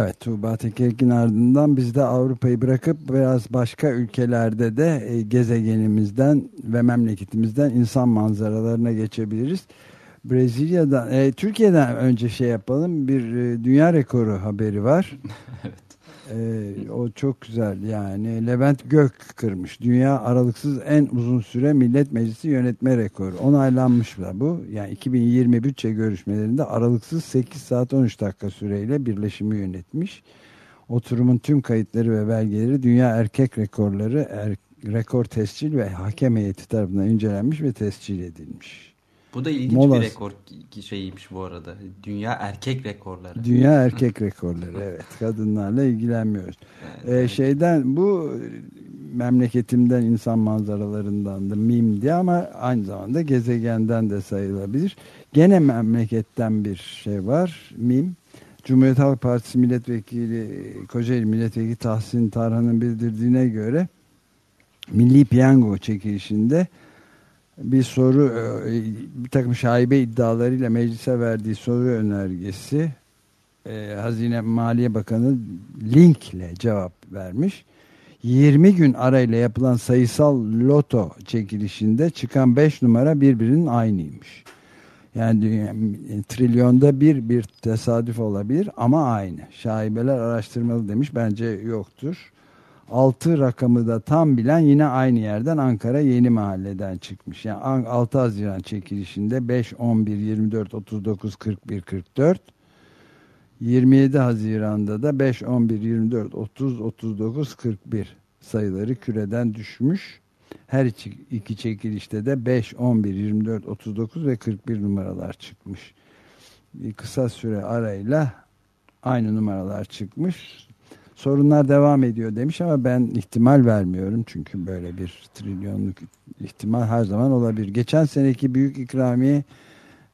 Evet Tuğba Tekerik'in ardından biz de Avrupa'yı bırakıp biraz başka ülkelerde de e, gezegenimizden ve memleketimizden insan manzaralarına geçebiliriz. Brezilya'dan, e, Türkiye'den önce şey yapalım bir e, dünya rekoru haberi var. evet. E, o çok güzel yani Levent Gök kırmış. Dünya aralıksız en uzun süre Millet Meclisi yönetme rekoru. Onaylanmış da bu. Yani 2020 bütçe görüşmelerinde aralıksız 8 saat 13 dakika süreyle birleşimi yönetmiş. Oturumun tüm kayıtları ve belgeleri dünya erkek rekorları er, rekor tescil ve hakem heyeti tarafından incelenmiş ve tescil edilmiş. Bu da ilginç Molas. bir rekor şeyiymiş bu arada. Dünya erkek rekorları. Dünya erkek rekorları evet. Kadınlarla ilgilenmiyoruz. Evet, ee, şeyden bu memleketimden insan manzaralarından da mimdi ama aynı zamanda gezegenden de sayılabilir. Gene memleketten bir şey var. Mim. Cumhuriyet Halk Partisi milletvekili Kocaeli milletvekili Tahsin Tarhan'ın bildirdiğine göre Milli Piyango çekilişinde bir soru e, bir takım şaibe iddialarıyla meclise verdiği soru önergesi e, Hazine Maliye Bakanı linkle cevap vermiş. 20 gün arayla yapılan sayısal loto çekilişinde çıkan 5 numara birbirinin aynıymış. Yani dünya, trilyonda bir bir tesadüf olabilir ama aynı. Şaibeler araştırmalı demiş. Bence yoktur. 6 rakamı da tam bilen yine aynı yerden Ankara Yeni Mahalle'den çıkmış. Yani 6 Haziran çekilişinde 5, 11, 24, 39, 41, 44. 27 Haziran'da da 5, 11, 24, 30, 39, 41 sayıları küreden düşmüş. Her iki, çekilişte de 5, 11, 24, 39 ve 41 numaralar çıkmış. Kısa süre arayla aynı numaralar çıkmış sorunlar devam ediyor demiş ama ben ihtimal vermiyorum. Çünkü böyle bir trilyonluk ihtimal her zaman olabilir. Geçen seneki büyük ikramiye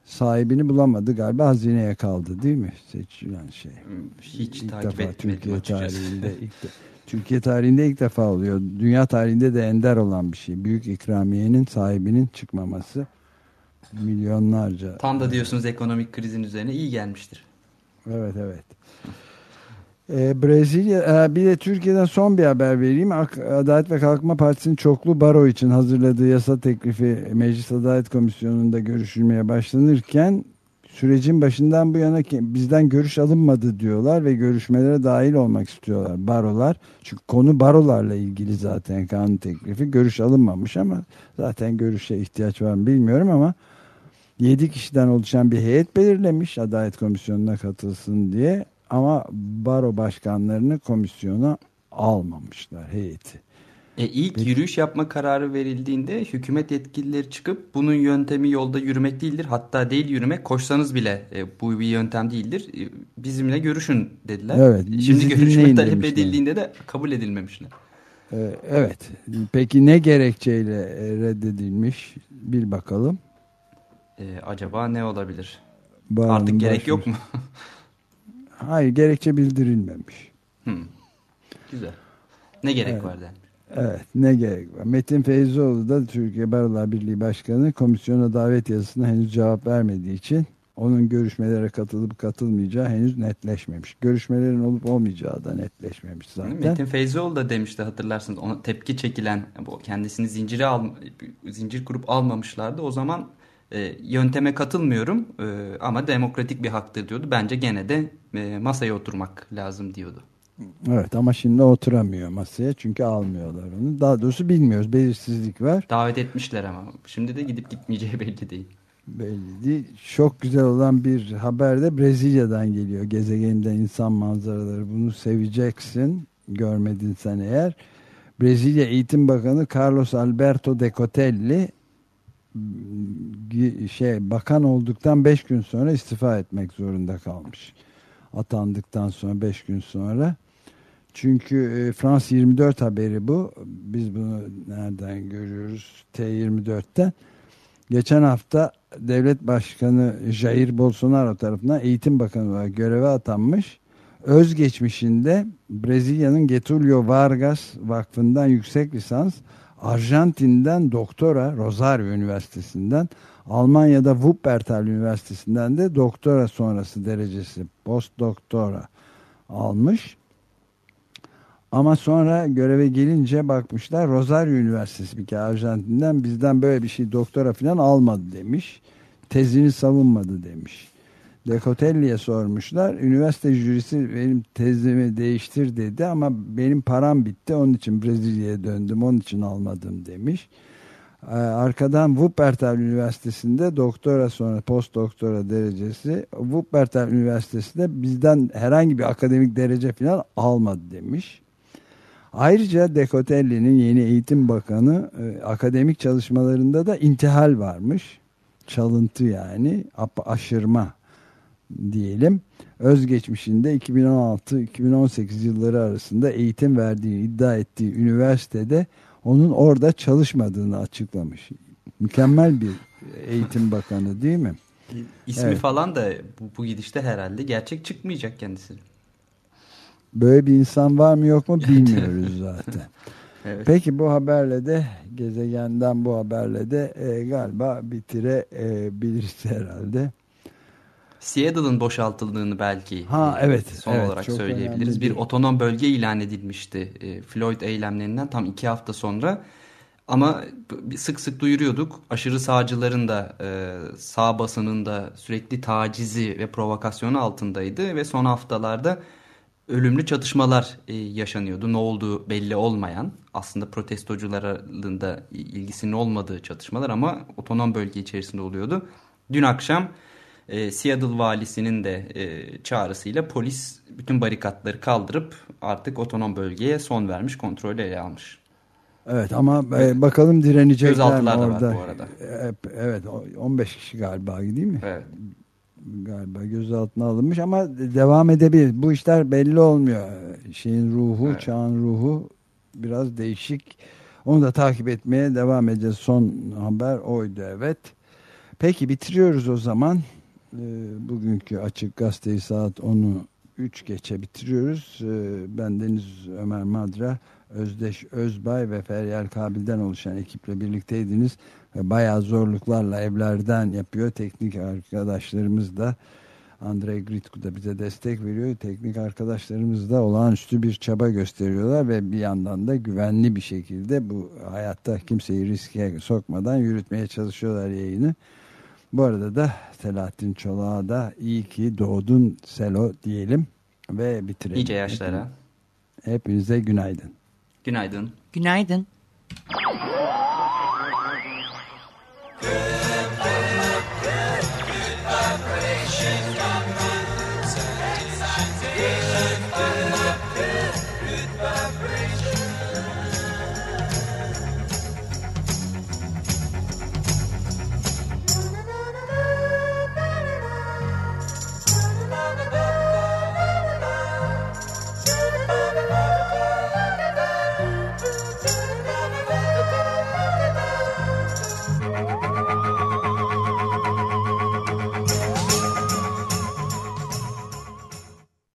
sahibini bulamadı galiba hazineye kaldı değil mi seçilen şey. Hiç ilk takip defa Türkiye tarihinde ilk de, Türkiye tarihinde ilk defa oluyor. Dünya tarihinde de ender olan bir şey. Büyük ikramiyenin sahibinin çıkmaması milyonlarca. Tam da diyorsunuz ekonomik krizin üzerine iyi gelmiştir. Evet evet. Ee, Brezilya e, bir de Türkiye'den son bir haber vereyim. Adalet ve Kalkınma Partisi'nin çoklu baro için hazırladığı yasa teklifi Meclis Adalet Komisyonu'nda görüşülmeye başlanırken sürecin başından bu yana bizden görüş alınmadı diyorlar ve görüşmelere dahil olmak istiyorlar barolar. Çünkü konu barolarla ilgili zaten kanun teklifi görüş alınmamış ama zaten görüşe ihtiyaç var mı bilmiyorum ama 7 kişiden oluşan bir heyet belirlemiş Adalet Komisyonu'na katılsın diye ama baro başkanlarını komisyona almamışlar heyeti. E ilk Peki. yürüyüş yapma kararı verildiğinde hükümet yetkilileri çıkıp bunun yöntemi yolda yürümek değildir. Hatta değil yürümek koşsanız bile e, bu bir yöntem değildir. E, bizimle görüşün dediler. Evet, Şimdi görüşme talep demişler. edildiğinde de kabul edilmemişler. E, evet. Peki ne gerekçeyle e, reddedilmiş? Bil bakalım. E, acaba ne olabilir? Bağımın Artık gerek yok mu? Hayır gerekçe bildirilmemiş. Hmm. Güzel. Ne gerek evet. var denmiş. Evet ne gerek var. Metin Feyzoğlu da Türkiye Barolar Birliği Başkanı komisyona davet yazısına henüz cevap vermediği için onun görüşmelere katılıp katılmayacağı henüz netleşmemiş. Görüşmelerin olup olmayacağı da netleşmemiş zaten. Metin Feyzoğlu da demişti hatırlarsınız ona tepki çekilen kendisini zincire al, zincir kurup almamışlardı. O zaman e, yönteme katılmıyorum e, ama demokratik bir haktır diyordu. Bence gene de e, masaya oturmak lazım diyordu. Evet ama şimdi oturamıyor masaya çünkü almıyorlar onu. Daha doğrusu bilmiyoruz. Belirsizlik var. Davet etmişler ama. Şimdi de gidip gitmeyeceği belli değil. Belli değil. Çok güzel olan bir haber de Brezilya'dan geliyor. Gezegende insan manzaraları. Bunu seveceksin. Görmedin sen eğer. Brezilya Eğitim Bakanı Carlos Alberto Decotelli şey bakan olduktan 5 gün sonra istifa etmek zorunda kalmış. Atandıktan sonra 5 gün sonra Çünkü e, Frans 24 haberi bu. Biz bunu nereden görüyoruz? T24'ten. Geçen hafta devlet başkanı Jair Bolsonaro tarafından eğitim bakanı olarak göreve atanmış. Özgeçmişinde Brezilya'nın Getulio Vargas Vakfı'ndan yüksek lisans, Arjantin'den doktora Rosario Üniversitesi'nden, Almanya'da Wuppertal Üniversitesi'nden de doktora sonrası derecesi post doktora almış. Ama sonra göreve gelince bakmışlar Rosario Üniversitesi bir kere Arjantin'den bizden böyle bir şey doktora falan almadı demiş. Tezini savunmadı demiş. Decotelli'ye sormuşlar. Üniversite jürisi benim tezimi değiştir dedi ama benim param bitti. Onun için Brezilya'ya döndüm. Onun için almadım demiş. Ee, arkadan Wuppertal Üniversitesi'nde doktora sonra post doktora derecesi. Wuppertal Üniversitesi'nde bizden herhangi bir akademik derece falan almadı demiş. Ayrıca Decotelli'nin yeni eğitim bakanı e, akademik çalışmalarında da intihal varmış. Çalıntı yani aşırma diyelim. Özgeçmişinde 2016-2018 yılları arasında eğitim verdiği iddia ettiği üniversitede onun orada çalışmadığını açıklamış. Mükemmel bir eğitim bakanı değil mi? İsmi evet. falan da bu, bu gidişte herhalde gerçek çıkmayacak kendisi. Böyle bir insan var mı yok mu bilmiyoruz zaten. evet. Peki bu haberle de gezegenden bu haberle de e, galiba bitirebiliriz e, herhalde. Seattle'ın boşaltıldığını belki ha, evet, son evet, olarak söyleyebiliriz. Bir otonom bölge ilan edilmişti e, Floyd eylemlerinden tam iki hafta sonra. Ama sık sık duyuruyorduk aşırı sağcıların da e, sağ basının da sürekli tacizi ve provokasyonu altındaydı. Ve son haftalarda ölümlü çatışmalar e, yaşanıyordu. Ne olduğu belli olmayan aslında protestocuların da ilgisinin olmadığı çatışmalar ama otonom bölge içerisinde oluyordu. Dün akşam e, Seattle valisinin de e, çağrısıyla polis bütün barikatları kaldırıp artık otonom bölgeye son vermiş, kontrolü ele almış. Evet ama evet. bakalım direnecekler da orada. var bu arada. Evet 15 kişi galiba değil mi? Evet. Galiba gözaltına alınmış ama devam edebilir. Bu işler belli olmuyor. Şeyin ruhu, evet. çağın ruhu biraz değişik. Onu da takip etmeye devam edeceğiz. Son haber oydu evet. Peki bitiriyoruz o zaman. Ee, bugünkü Açık Gazeteyi saat 10'u 3 geçe bitiriyoruz. Ee, ben Deniz Ömer Madra, Özdeş Özbay ve Feryal Kabil'den oluşan ekiple birlikteydiniz. Bayağı zorluklarla evlerden yapıyor. Teknik arkadaşlarımız da Andrei Gritku da bize destek veriyor. Teknik arkadaşlarımız da olağanüstü bir çaba gösteriyorlar ve bir yandan da güvenli bir şekilde bu hayatta kimseyi riske sokmadan yürütmeye çalışıyorlar yayını. Bu arada da Selahattin Çolak'a da iyi ki doğdun Selo diyelim ve bitirelim. İyice yaşlara. Hepinize günaydın. Günaydın. Günaydın. günaydın.